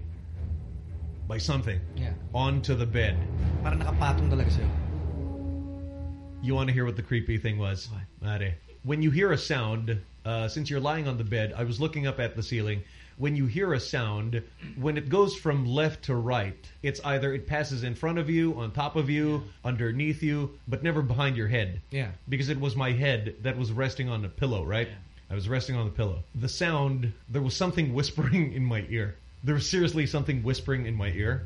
by something Yeah. onto the bed. Parang nakapatong talaga sa'yo. You want to hear what the creepy thing was? Mare. When you hear a sound, uh, since you're lying on the bed, I was looking up at the ceiling. When you hear a sound, when it goes from left to right, it's either it passes in front of you, on top of you, underneath you, but never behind your head. Yeah. Because it was my head that was resting on the pillow, right? I was resting on the pillow. The sound, there was something whispering in my ear. There was seriously something whispering in my ear.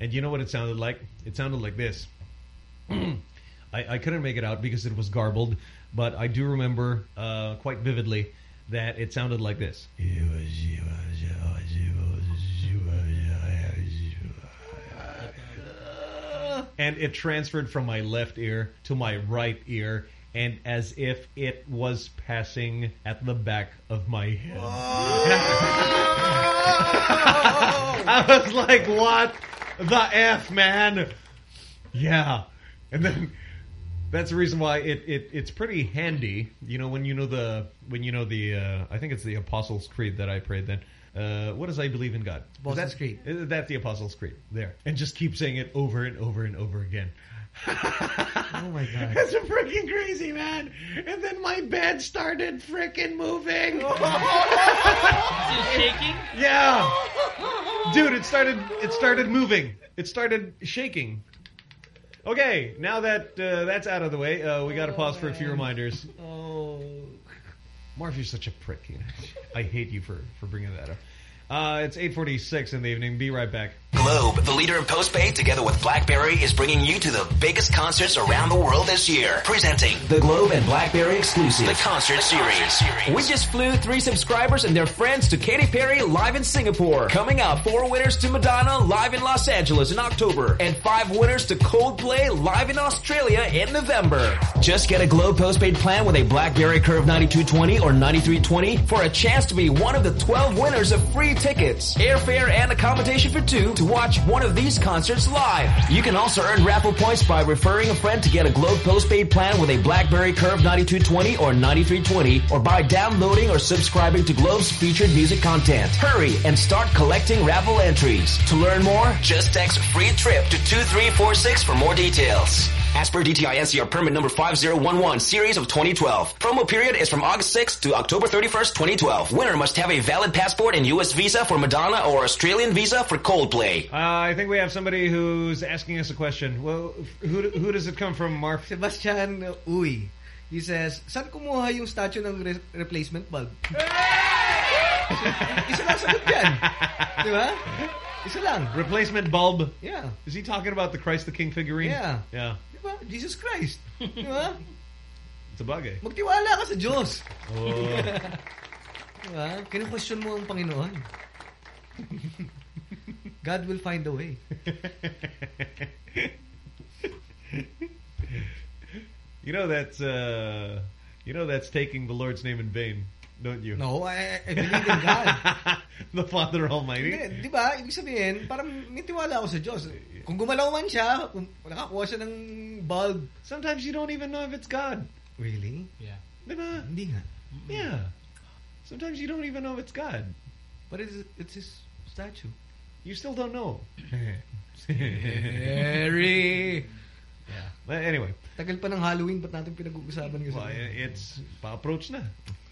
And you know what it sounded like? It sounded like this. I, I couldn't make it out because it was garbled, but I do remember uh, quite vividly that it sounded like this. And it transferred from my left ear to my right ear, and as if it was passing at the back of my head. I was like, what the F, man? Yeah. And then That's the reason why it, it it's pretty handy. You know when you know the when you know the uh, I think it's the Apostles' Creed that I prayed then. Uh, what does I believe in God? Apostles' Is that, Creed. Is that the Apostles' Creed? There, and just keep saying it over and over and over again. oh my god, That's a freaking crazy man. And then my bed started freaking moving. shaking? Yeah. Dude, it started it started moving. It started shaking. Okay, now that uh, that's out of the way, uh, we got to pause for a few reminders. Oh. Marv, you're such a prick. You know? I hate you for, for bringing that up. Uh, it's 8.46 in the evening. Be right back. Globe, the leader in postpaid, together with BlackBerry, is bringing you to the biggest concerts around the world this year. Presenting the Globe and BlackBerry exclusive, the concert series. We just flew three subscribers and their friends to Katy Perry live in Singapore. Coming up, four winners to Madonna live in Los Angeles in October, and five winners to Coldplay live in Australia in November. Just get a Globe postpaid plan with a BlackBerry Curve 9220 or 9320 for a chance to be one of the 12 winners of free tickets, airfare, and accommodation for two to watch one of these concerts live. You can also earn raffle points by referring a friend to get a Globe postpaid plan with a BlackBerry Curve 9220 or 9320 or by downloading or subscribing to Globe's featured music content. Hurry and start collecting raffle entries. To learn more, just text free trip to 2346 for more details. As per DTI NCR permit number 5011 series of 2012. Promo period is from August 6th to October 31st, 2012. Winner must have a valid passport and US visa for Madonna or Australian visa for Coldplay. Uh, I think we have somebody who's asking us a question. Well, who who does it come from, Marv? Sebastian Uy. He says, saan kumuha yung statue ng re replacement bulb? Isa lang sagot yan. Di ba? Isa lang. Replacement bulb? Yeah. Is he talking about the Christ the King figurine? Yeah. Yeah. Ba? Jesus Christ. Di ba? It's a bagay. Magtiwala ka sa Diyos. Oh. Di ba? Kinu-question mo ang Panginoon. God will find a way. You know that's uh, you know that's taking the Lord's name in vain, don't you? No, I, I believe in God. the Father Almighty. Hindi, di ba? Ibig sabihin, parang may tiwala ako sa Diyos. Kung gumalaw man siya, kung nakakuha siya ng bulb. Sometimes you don't even know if it's God. Really? Yeah. Di ba? Hindi nga. Yeah. Sometimes you don't even know if it's God. But it's, it's his statue. You still don't know. Very. Yeah. But anyway. Tagal pa ng Halloween, ba't natin pinag-uusapan kasi? Well, it's pa-approach na.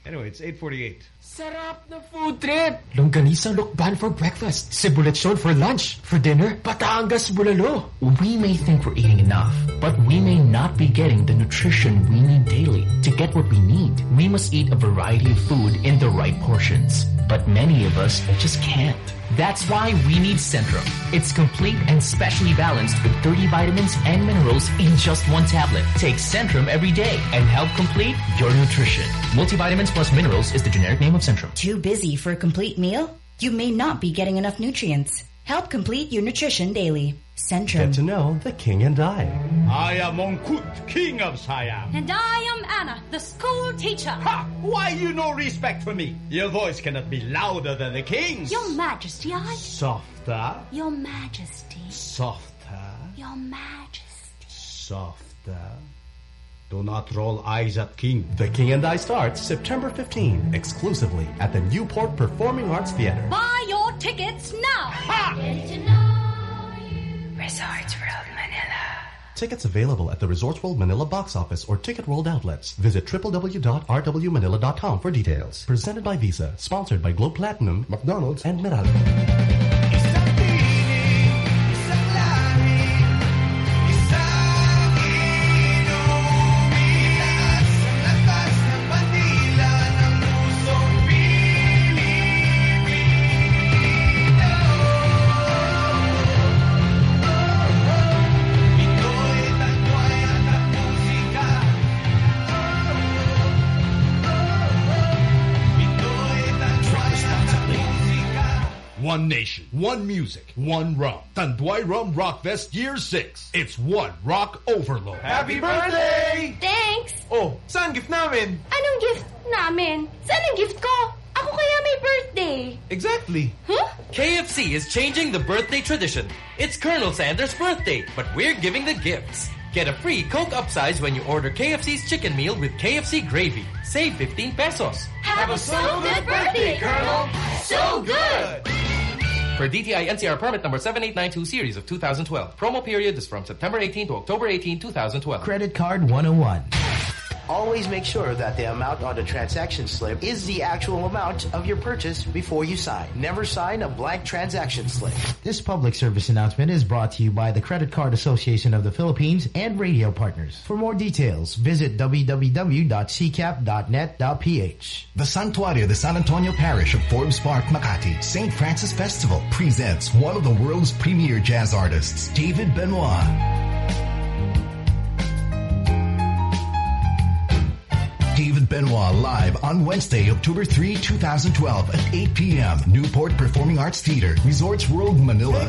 Anyway, it's 8.48. Sarap na food trip! Longganisa Lucban for breakfast, Cebuleton for lunch, for dinner, Batangas Bulalo. We may think we're eating enough, but we may not be getting the nutrition we need daily. To get what we need, we must eat a variety of food in the right portions. But many of us just can't. That's why we need Centrum. It's complete and specially balanced with 30 vitamins and minerals in just one tablet. Take Centrum every day and help complete your nutrition. Multivitamins plus minerals is the generic name of Centrum. Too busy for a complete meal? You may not be getting enough nutrients. Help complete your nutrition daily. Centrum. Get to know the king and I. I am Mongkut, king of Siam. And I am Anna, the school teacher. Ha! Why you no respect for me? Your voice cannot be louder than the king's. Your Majesty, I... Softer, Your Majesty. softer, Your Majesty. softer. Do not roll eyes at king. The King and I starts September 15, exclusively at the Newport Performing Arts Theater. Buy your tickets now. Ha! Resorts World Manila. Tickets available at the Resorts World Manila box office or Ticket World outlets. Visit www.rwmanila.com for details. Presented by Visa. Sponsored by Globe Platinum, McDonald's, and Meralco. One music, one rum. Tanduay Rum Rock Fest Year 6. It's one rock overload. Happy birthday! Thanks. Oh, saan gift namin? Anong gift namin? Saan ang gift ko? Ako kaya may birthday. Exactly. Huh? KFC is changing the birthday tradition. It's Colonel Sanders' birthday, but we're giving the gifts. Get a free Coke upsize when you order KFC's chicken meal with KFC gravy. Save 15 pesos. Have a so good birthday, Colonel. So good. For DTI NCR permit number 7892 series of 2012. Promo period is from September 18 to October 18, 2012. Credit Card 101. Always make sure that the amount on the transaction slip is the actual amount of your purchase before you sign. Never sign a blank transaction slip. This public service announcement is brought to you by the Credit Card Association of the Philippines and radio partners. For more details, visit www.ccap.net.ph. The Santuario de San Antonio Parish of Forbes Park, Makati, St. Francis Festival presents one of the world's premier jazz artists, David Benoit. David Benoit live on Wednesday, October 3, 2012 at 8 p.m. Newport Performing Arts Theater, Resorts World, Manila.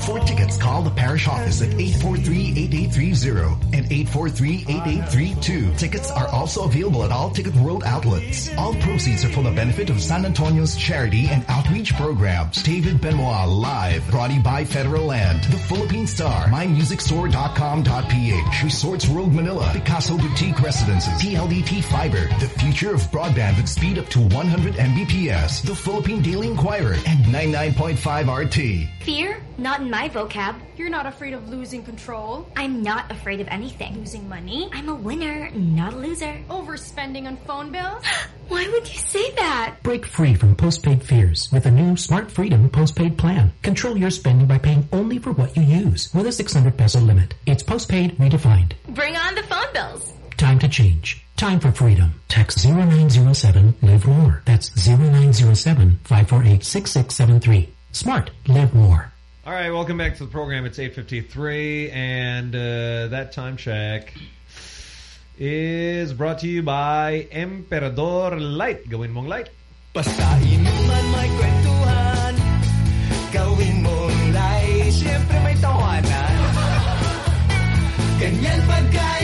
For tickets, call the parish office at 843-8830 and 843-8832. Tickets are also available at all Ticket World outlets. All proceeds are for the benefit of San Antonio's charity and outreach programs. David Benoit live, brought to you by Federal Land, The Philippine Star, MyMusicStore.com.ph, Resorts World Manila, Picasso Boutique Residences, PLDT Fiber, the future of broadband with speed up to 100 Mbps, The Philippine Daily Inquirer, and 99.5 RT. Fear? Not in my vocab. You're not afraid of losing control? I'm not afraid of anything. Losing money? I'm a winner, not a loser. Overspending on phone bills? Why would you say that? Break free from postpaid fears with a new Smart Freedom postpaid plan. Control your spending by paying only for what you use with a 600 peso limit. It's postpaid redefined. Bring on the phone bills. Time to change. Time for freedom. Text 0907 Live More. That's 0907 548 6673. Smart. Live more. All right, welcome back to the program. It's 8.53, and uh, that time check is brought to you by Emperador Light. Gawin mong light. Basta inuman may kwentuhan Gawin mong light Siyempre may tawanan Ganyan pagkaibigan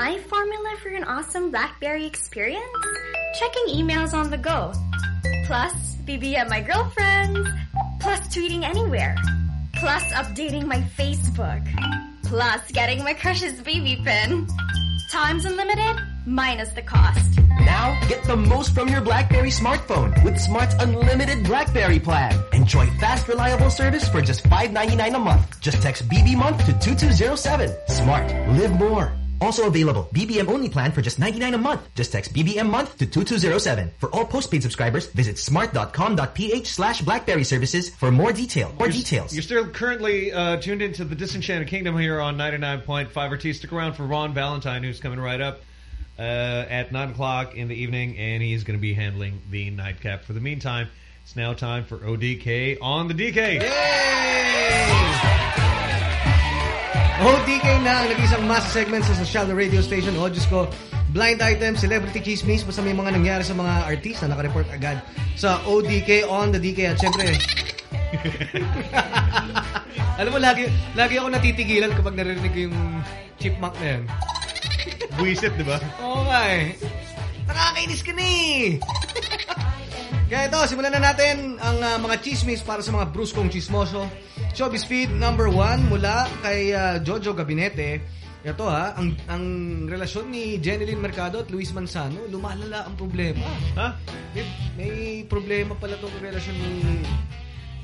My formula for an awesome BlackBerry experience? Checking emails on the go. Plus, BBM my girlfriends. Plus, tweeting anywhere. Plus, updating my Facebook. Plus, getting my crush's BB PIN. Times unlimited, minus the cost. Now, get the most from your BlackBerry smartphone with Smart's unlimited BlackBerry plan. Enjoy fast, reliable service for just $5.99 a month. Just text BB month to 2207. Smart. Live more. Also available, BBM only plan for just 99 a month. Just text BBM month to 2207. For all postpaid subscribers, visit smart.com.ph slash blackberry services for more detail. More details. You're still currently uh, tuned into the Disenchanted Kingdom here on 99.5 RT. Stick around for Ron Valentine, who's coming right up uh, at 9 o'clock in the evening, and he's going to be handling the nightcap. For the meantime, it's now time for ODK on the DK. ODK na ang nag-isang mass segment sa social na radio station. O, Diyos ko, blind item, celebrity chismis, basta may mga nangyari sa mga artista, nakareport agad sa ODK on the DK. At syempre, alam mo, lagi, lagi ako natitigilan kapag naririnig ko yung chipmunk na yan. Buisit, di ba? Oo nga eh. Nakakainis ka ni! Kaya ito, simulan na natin ang uh, mga chismis para sa mga bruskong chismoso. Showbiz Feed number one mula kay uh, Jojo Gabinete. Ito ha, ang, ang relasyon ni Jeneline Mercado at Luis Manzano, lumalala ang problema. Ha? May, may problema pala itong relasyon ni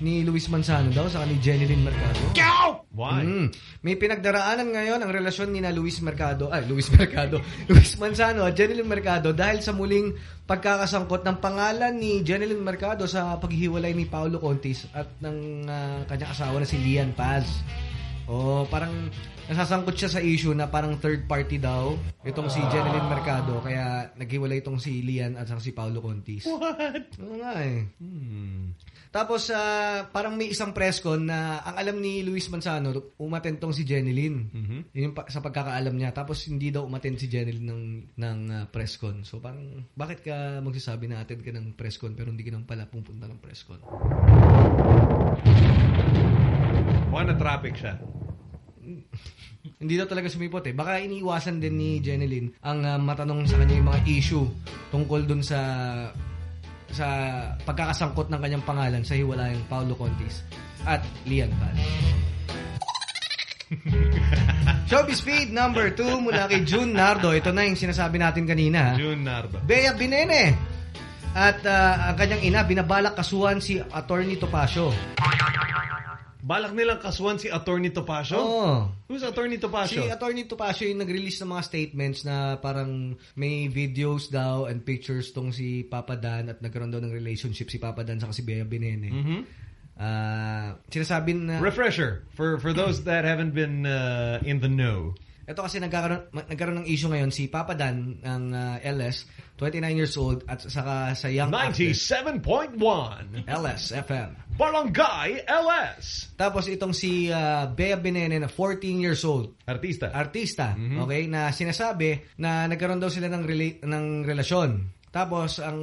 ni Luis Manzano daw sa ni Jeneline Mercado. Cow! Why? Mm. May pinagdaraanan ngayon ang relasyon ni na Luis Mercado, ay Luis Mercado, Luis Manzano at Jeneline Mercado dahil sa muling pagkakasangkot ng pangalan ni Jeneline Mercado sa paghihiwalay ni Paolo Contis at ng uh, kanyang asawa na si Lian Paz. Oh, parang nasasangkot siya sa issue na parang third party daw itong si Jeneline Mercado kaya naghiwalay itong si Lian at si Paulo Contis. What? Oo nga eh. Tapos ah, parang may isang press con na ang alam ni Luis Manzano umattend tong si Jeneline. Yun yung pa- sa pagkakaalam niya. Tapos hindi daw umattend si Jeneline ng ng ah, press con. So parang bakit ka magsasabi na attend ka ng press con pero hindi ka nang pala pupunta ng press con? Baka na-traffic siya. Hindi daw talaga sumipot eh. Baka iniiwasan din ni Jeneline ang ah, matanong sa kanya yung mga issue tungkol dun sa sa pagkakasangkot ng kanyang pangalan sa hiwalayang Paulo Contis at Lian Pan. Showbiz Speed number 2 mula kay June Nardo. Ito na yung sinasabi natin kanina. June Nardo. Bea Binene. At ah, ang kanyang ina, binabalak kasuhan si Attorney Topacio. Balak nilang kasuhan si Attorney Topacio? Oo. Who's Attorney Topacio? Si Attorney Topacio yung nag-release ng mga statements na parang may videos daw and pictures tong si Papa Dan at nagkaroon daw ng relationship si Papa Dan sa si Bea Binene. Mhm. Ah, sinasabi na... Refresher for for those that haven't been uh, in the know. Ito kasi nagkaroon, nagkaroon ng issue ngayon si Papa Dan ng ah, LS, 29 years old at saka sa Young Actors. 97.1 LS FM. Barangay LS. Tapos itong si ah, Bea Benene na 14 years old. Artista. Artista, Mhm. okay, na sinasabi na nagkaroon daw sila ng rela- ng relasyon. Tapos ang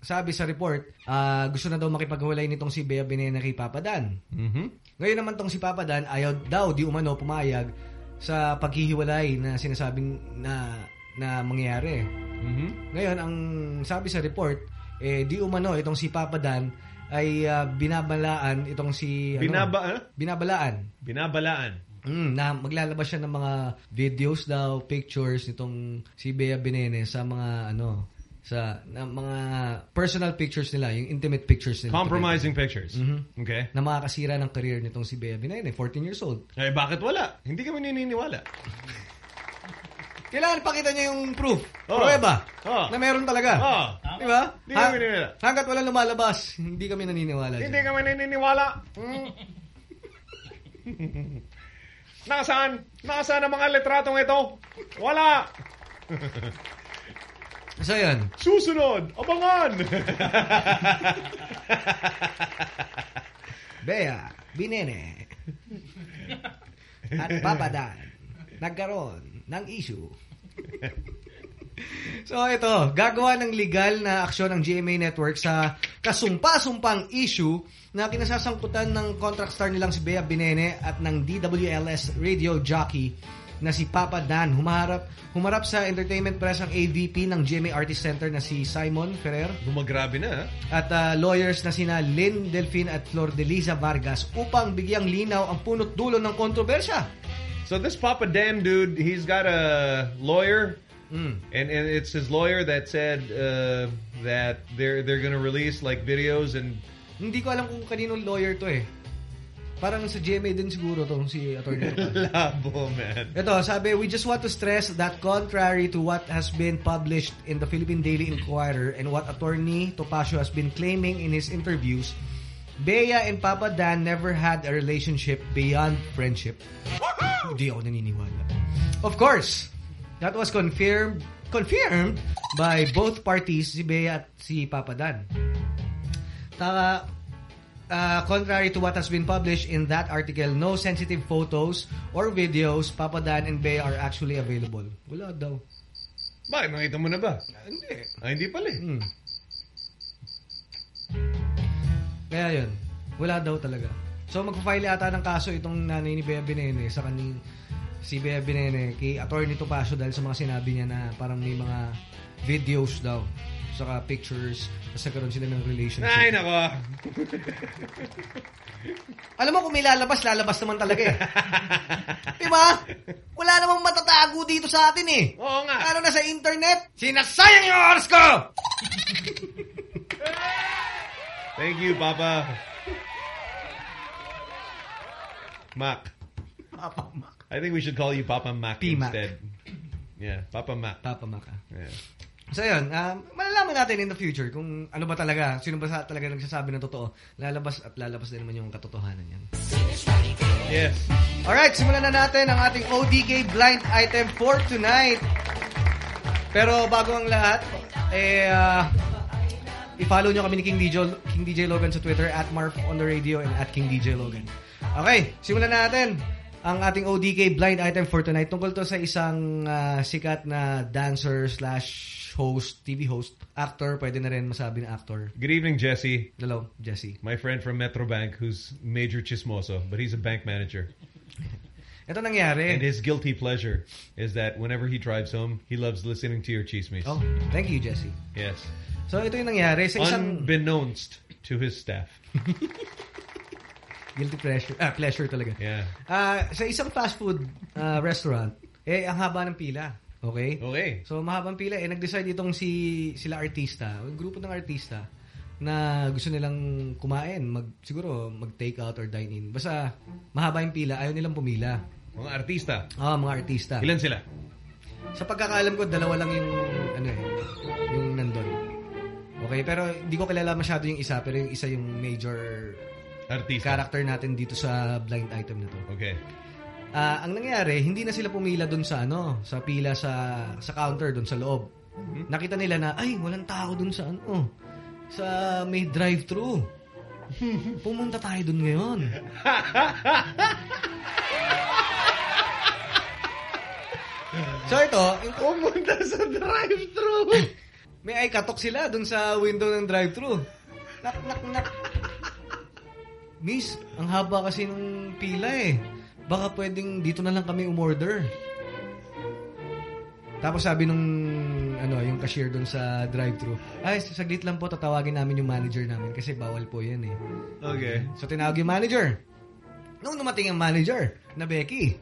sabi sa report, ah, gusto na daw makipaghiwalay nitong si Bea Benene kay Papa Dan. Mhm. Ngayon naman tong si Papa Dan ayaw daw di umano pumayag sa paghihiwalay na sinasabing na na mangyayari. Mhm. Ngayon ang sabi sa report eh di umano itong si Papa Dan ay ah, binabalaan itong si Binaba, ano, ano? binabalaan. Binabalaan. Mm, na maglalabas siya ng mga videos daw, pictures nitong si Bea Benene sa mga ano sa na, mga personal pictures nila, yung intimate pictures nila. Compromising pictures. Mhm. Okay. Na makakasira ng career nitong si Bea Benene, 14 years old. Eh, bakit wala? Hindi kami naniniwala. Kailangan pakita niya yung proof. Oo. Prueba. Oo. Na meron talaga. Oo. Di ba? Hindi kami naniniwala. Hanggat walang lumalabas, hindi kami naniniwala. Hindi kami naniniwala. Mm. Nasaan? Nasaan ang mga letratong ito? Wala. So yan. Susunod. Abangan. Bea, Binene, at Papadan, nagkaroon ng issue. so ito, gagawa ng legal na aksyon ng GMA Network sa kasumpa-sumpang issue na kinasasangkutan ng contract star nilang si Bea Binene at ng DWLS radio jockey na si Papa Dan. Humarap, humarap sa entertainment press ang AVP ng GMA Artist Center na si Simon Ferrer. Gumagrabe na. At ah, lawyers na sina Lynn Delfin at Flor Delisa Vargas upang bigyang linaw ang punot dulo ng kontrobersya. So this Papa Dan dude, he's got a lawyer, and and it's his lawyer that said uh, that they're they're gonna release like videos and Hindi ko alam kung kaninong lawyer to eh. Parang sa GMA din siguro to si attorney. labo man. Ito, sabi, we just want to stress that contrary to what has been published in the Philippine Daily Inquirer and what attorney Topacio has been claiming in his interviews, Bea and Papa Dan never had a relationship beyond friendship. Hindi ako naniniwala. Of course, that was confirmed confirmed by both parties, si Bea at si Papa Dan. Taka, uh, contrary to what has been published in that article, no sensitive photos or videos, Papa Dan and Bea are actually available. Wala daw. Bakit? Nakita mo na ba? Hindi. Ah, hindi pala eh. Hmm. Kaya yun, wala daw talaga. So magpa-file ata ng kaso itong nanay ni Bea Binene sa kaning si Bea Binene kay Attorney Topacio dahil sa mga sinabi niya na parang may mga videos daw saka pictures tapos nagkaroon sila ng relationship. Ay, nako. Alam mo kung may lalabas, lalabas naman talaga eh. Di ba? Wala namang matatago dito sa atin eh. Oo nga. Ano na sa internet? Sinasayang yung oras ko! Thank you, Papa. Mac. Papa Mac. I think we should call you Papa Mac P-Mac. instead. Yeah, Papa Mac. Papa Mac. ah. Yeah. So yun, um, malalaman natin in the future kung ano ba talaga, sino ba sa, talaga nagsasabi ng totoo. Lalabas at lalabas din naman yung katotohanan yan. Yes. Alright, simulan na natin ang ating ODK blind item for tonight. Pero bago ang lahat, eh, ah, i-follow nyo kami ni King DJ, King DJ Logan sa Twitter, at Marf on the radio, and at King DJ Logan. Okay, simulan na natin ang ating ODK blind item for tonight. Tungkol to sa isang ah, sikat na dancer slash host, TV host, actor, pwede na rin masabi na actor. Good evening, Jesse. Hello, Jesse. My friend from Metrobank who's major chismoso, but he's a bank manager. Ito nangyari. And his guilty pleasure is that whenever he drives home, he loves listening to your chismes. Oh, thank you, Jesse. Yes. So ito yung nangyari sa isang... Unbeknownst to his staff. Guilty pleasure. Ah, pleasure talaga. Yeah. Ah, sa isang fast food ah, restaurant, eh, ang haba ng pila. Okay? Okay. So, mahabang pila. Eh, nag-decide itong si, sila artista, yung grupo ng artista, na gusto nilang kumain, mag, siguro mag-take out or dine in. Basta, mahaba yung pila, ayaw nilang pumila. Mga artista? Oo, mga artista. Ilan sila? Sa pagkakaalam ko, dalawa lang yung, ano eh, yung nandun. Okay, pero hindi ko kilala masyado yung isa, pero yung isa yung major artista character natin dito sa blind item na to. Okay. Ah, ang nangyari, hindi na sila pumila doon sa ano, sa pila sa sa counter doon sa loob. Nakita nila na ay, walang tao doon sa ano, sa may drive-thru. Pumunta tayo doon ngayon. so ito, pumunta sa drive-thru. may ay katok sila doon sa window ng drive-thru. Knock, knock, knock. Miss, ang haba kasi ng pila eh. Baka pwedeng dito na lang kami umorder. Tapos sabi nung ano, yung cashier doon sa drive-thru, ay, saglit lang po, tatawagin namin yung manager namin kasi bawal po yan eh. Okay. So tinawag yung manager. Nung dumating ang manager, na Becky.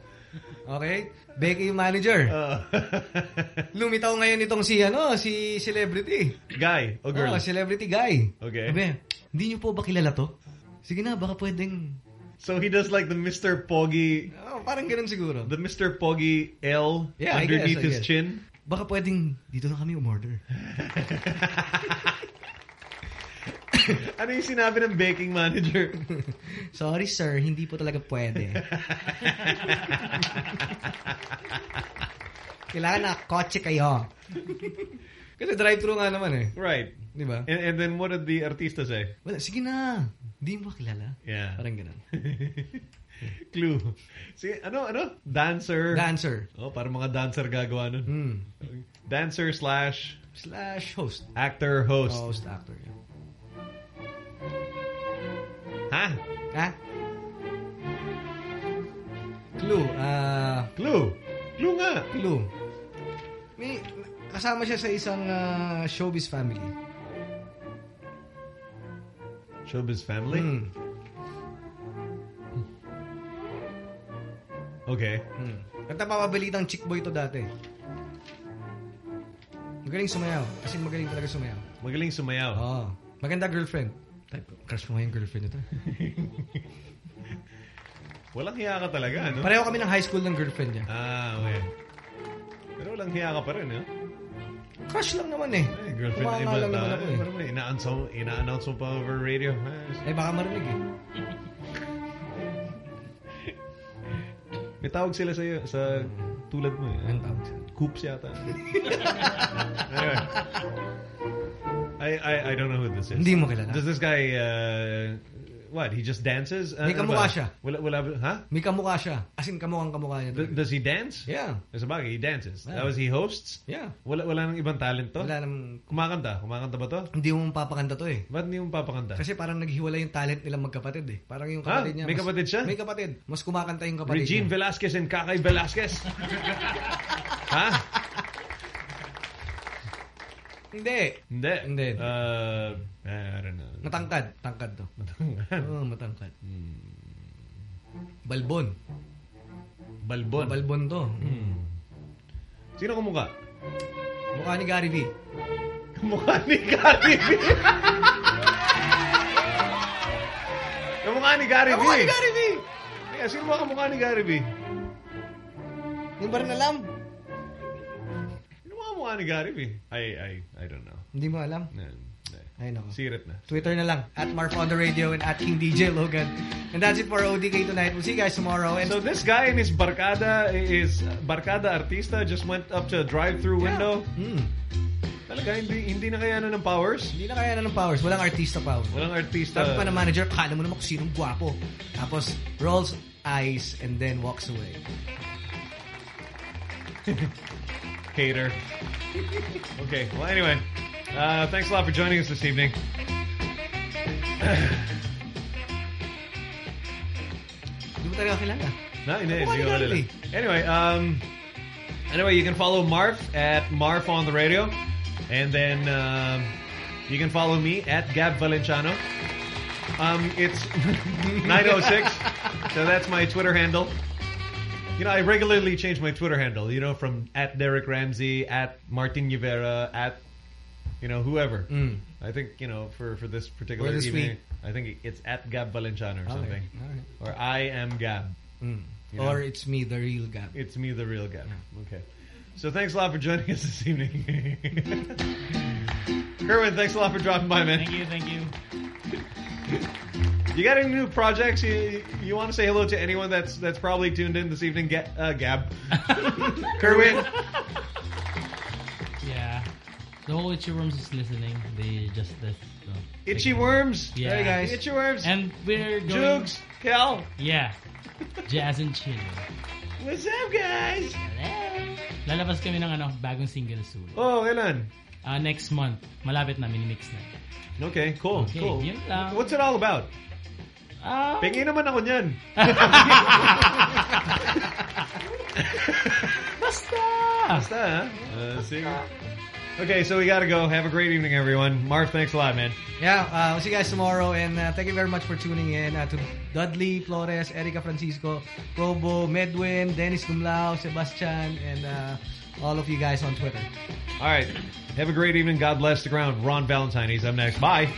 Okay? Becky yung manager. Lumitaw ngayon itong si ano, si celebrity. Guy o girl? Oh, celebrity guy. Okay. Sabi, hindi niyo po ba kilala to? Sige na, baka pwedeng... So he does like the Mr. Poggy... Oh, parang ganun siguro. The Mr. Poggy L Yeah, I underneath guess, I his chin? Baka pwedeng dito na kami umorder. ano yung sinabi ng baking manager? Sorry sir, hindi po talaga pwede. Kailangan na kotse kayo. Kasi drive-thru nga naman eh. Right. Di ba? And, and then what did the artista say? Wala, sige na. Hindi mo kilala. Yeah. Parang ganun. Clue. Sige, ano, ano? Dancer. Dancer. Oh, para mga dancer gagawa nun. Hmm. Dancer slash... Slash host. Actor, host. Host, actor. Yeah. Ha? Ha? Clue. ah Clue. Clue nga. Clue. May, kasama siya sa isang ah, showbiz family. Showbiz family? Hmm. Okay. Hmm. At napapabalitang chick boy to dati. Magaling sumayaw. Kasi magaling talaga sumayaw. Magaling sumayaw. Oo. Maganda girlfriend. Crush mo nga yung girlfriend nito. Walang hiya ka talaga, no? Pareho kami ng high school ng girlfriend niya. Ah, okay. Pero walang hiya ka pa rin, eh. Crush lang naman eh. Eh, girlfriend na iba lang naman ako eh. Mo, ina-announce mo, ina-announce mo pa over radio. Eh, baka marinig eh. May tawag sila sa sa tulad mo eh. Anong tawag sila? Coops yata. anyway. I, I I don't know who this is. Hindi mo kilala. Does this guy uh, what? He just dances? Uh, May kamukha siya. Wala wala ha? May kamukha siya. As in kamukhang kamukha niya. D- does he dance? Yeah. Sa bagay, he dances. Yeah. That was he hosts? Yeah. Wala wala nang ibang talent to? Wala nang... Kumakanta? Kumakanta ba to? Hindi mo mapapakanta to eh. Ba't hindi mo papakanta? Kasi parang naghiwalay yung talent nilang magkapatid eh. Parang yung Ha? kapatid niya. May mas- kapatid siya? May kapatid. Mas kumakanta yung kapatid Regine niya. Velasquez and Kakay Velasquez? ha? Hindi. Hindi. Hindi. Uh, I don't know. Matangkad. Tangkad to. Oo, matangkad. Balbon. Balbon. Balbon to. Hmm. Sino kumukha? Mukha ni Gary V. Kumukha ni Gary V. Kumukha ni Gary V. Mukha ni Gary V. Yeah, sino ba kamukha ni Gary V? Hindi ba rin alam? Sino ba kamukha ni Gary V? I, I, I don't know. Hindi mo alam? No. Ay, nako. Sirit na. Twitter na lang, at Marf on the radio and at King DJ Logan. And that's it for ODK tonight. We'll see you guys tomorrow. And So this guy in his barkada, is barkada artista, just went up to a drive-through window. Hmm. Talaga, hindi, hindi na kaya na ng powers? Hindi na kaya na ng powers. Walang artista power. Walang artista. Sabi pa ng manager, kala mo naman kung sinong gwapo. Tapos, rolls eyes and then walks away. Hater. Okay, well anyway, uh, thanks a lot for joining us this evening. Hindi mo talaga kilala. No, hindi, Ako hindi ko kilala kilala. eh. Anyway, um, anyway, you can follow Marf at Marf on the radio, and then um, you can follow me at Gab Valenciano. Um, it's 906, so that's my Twitter handle. You know, I regularly change my Twitter handle. You know, from at Derek Ramsey, at Martin Nievera, at you know whoever. Mm. I think you know for for this particular For this evening, week. I think it's at Gab Valenciano or Okay, something, alright. or I am Gab. Mm. You know? Or it's me, the real Gab. It's me, the real Gab. Okay. So thanks a lot for joining us this evening. Kerwin, thanks a lot for dropping by, man. Thank you, thank you. You got any new projects? You you want to say hello to anyone that's that's probably tuned in this evening? Get uh, Gab, Kerwin. Yeah. The whole Itchyworms is listening. They just this. So, Itchyworms. Yeah. Hey guys, Itchyworms. And we're going. Jugs, Cal. Yeah. Jazz and chill. What's up, guys? Hello. Lalabas kami ng ano, bagong single soon. Oh, kailan? Uh, next month. Malapit na, minimix na. Okay, cool, Okay, cool. What's it all about? Ah. Pingi naman ako niyan. Basta! Basta, huh? Uh, see? Okay, so we gotta go. Have a great evening, everyone. Marf, thanks a lot, man. Yeah, uh, we'll see you guys tomorrow. And uh, thank you very much for tuning in. Uh, to Dudley, Flores, Erica Francisco, Robo, Medwin, Dennis Gumlao, Sebastian, and uh, all of you guys on Twitter. All right. Have a great evening. God bless the ground. Ron Valentine. He's up next. Bye.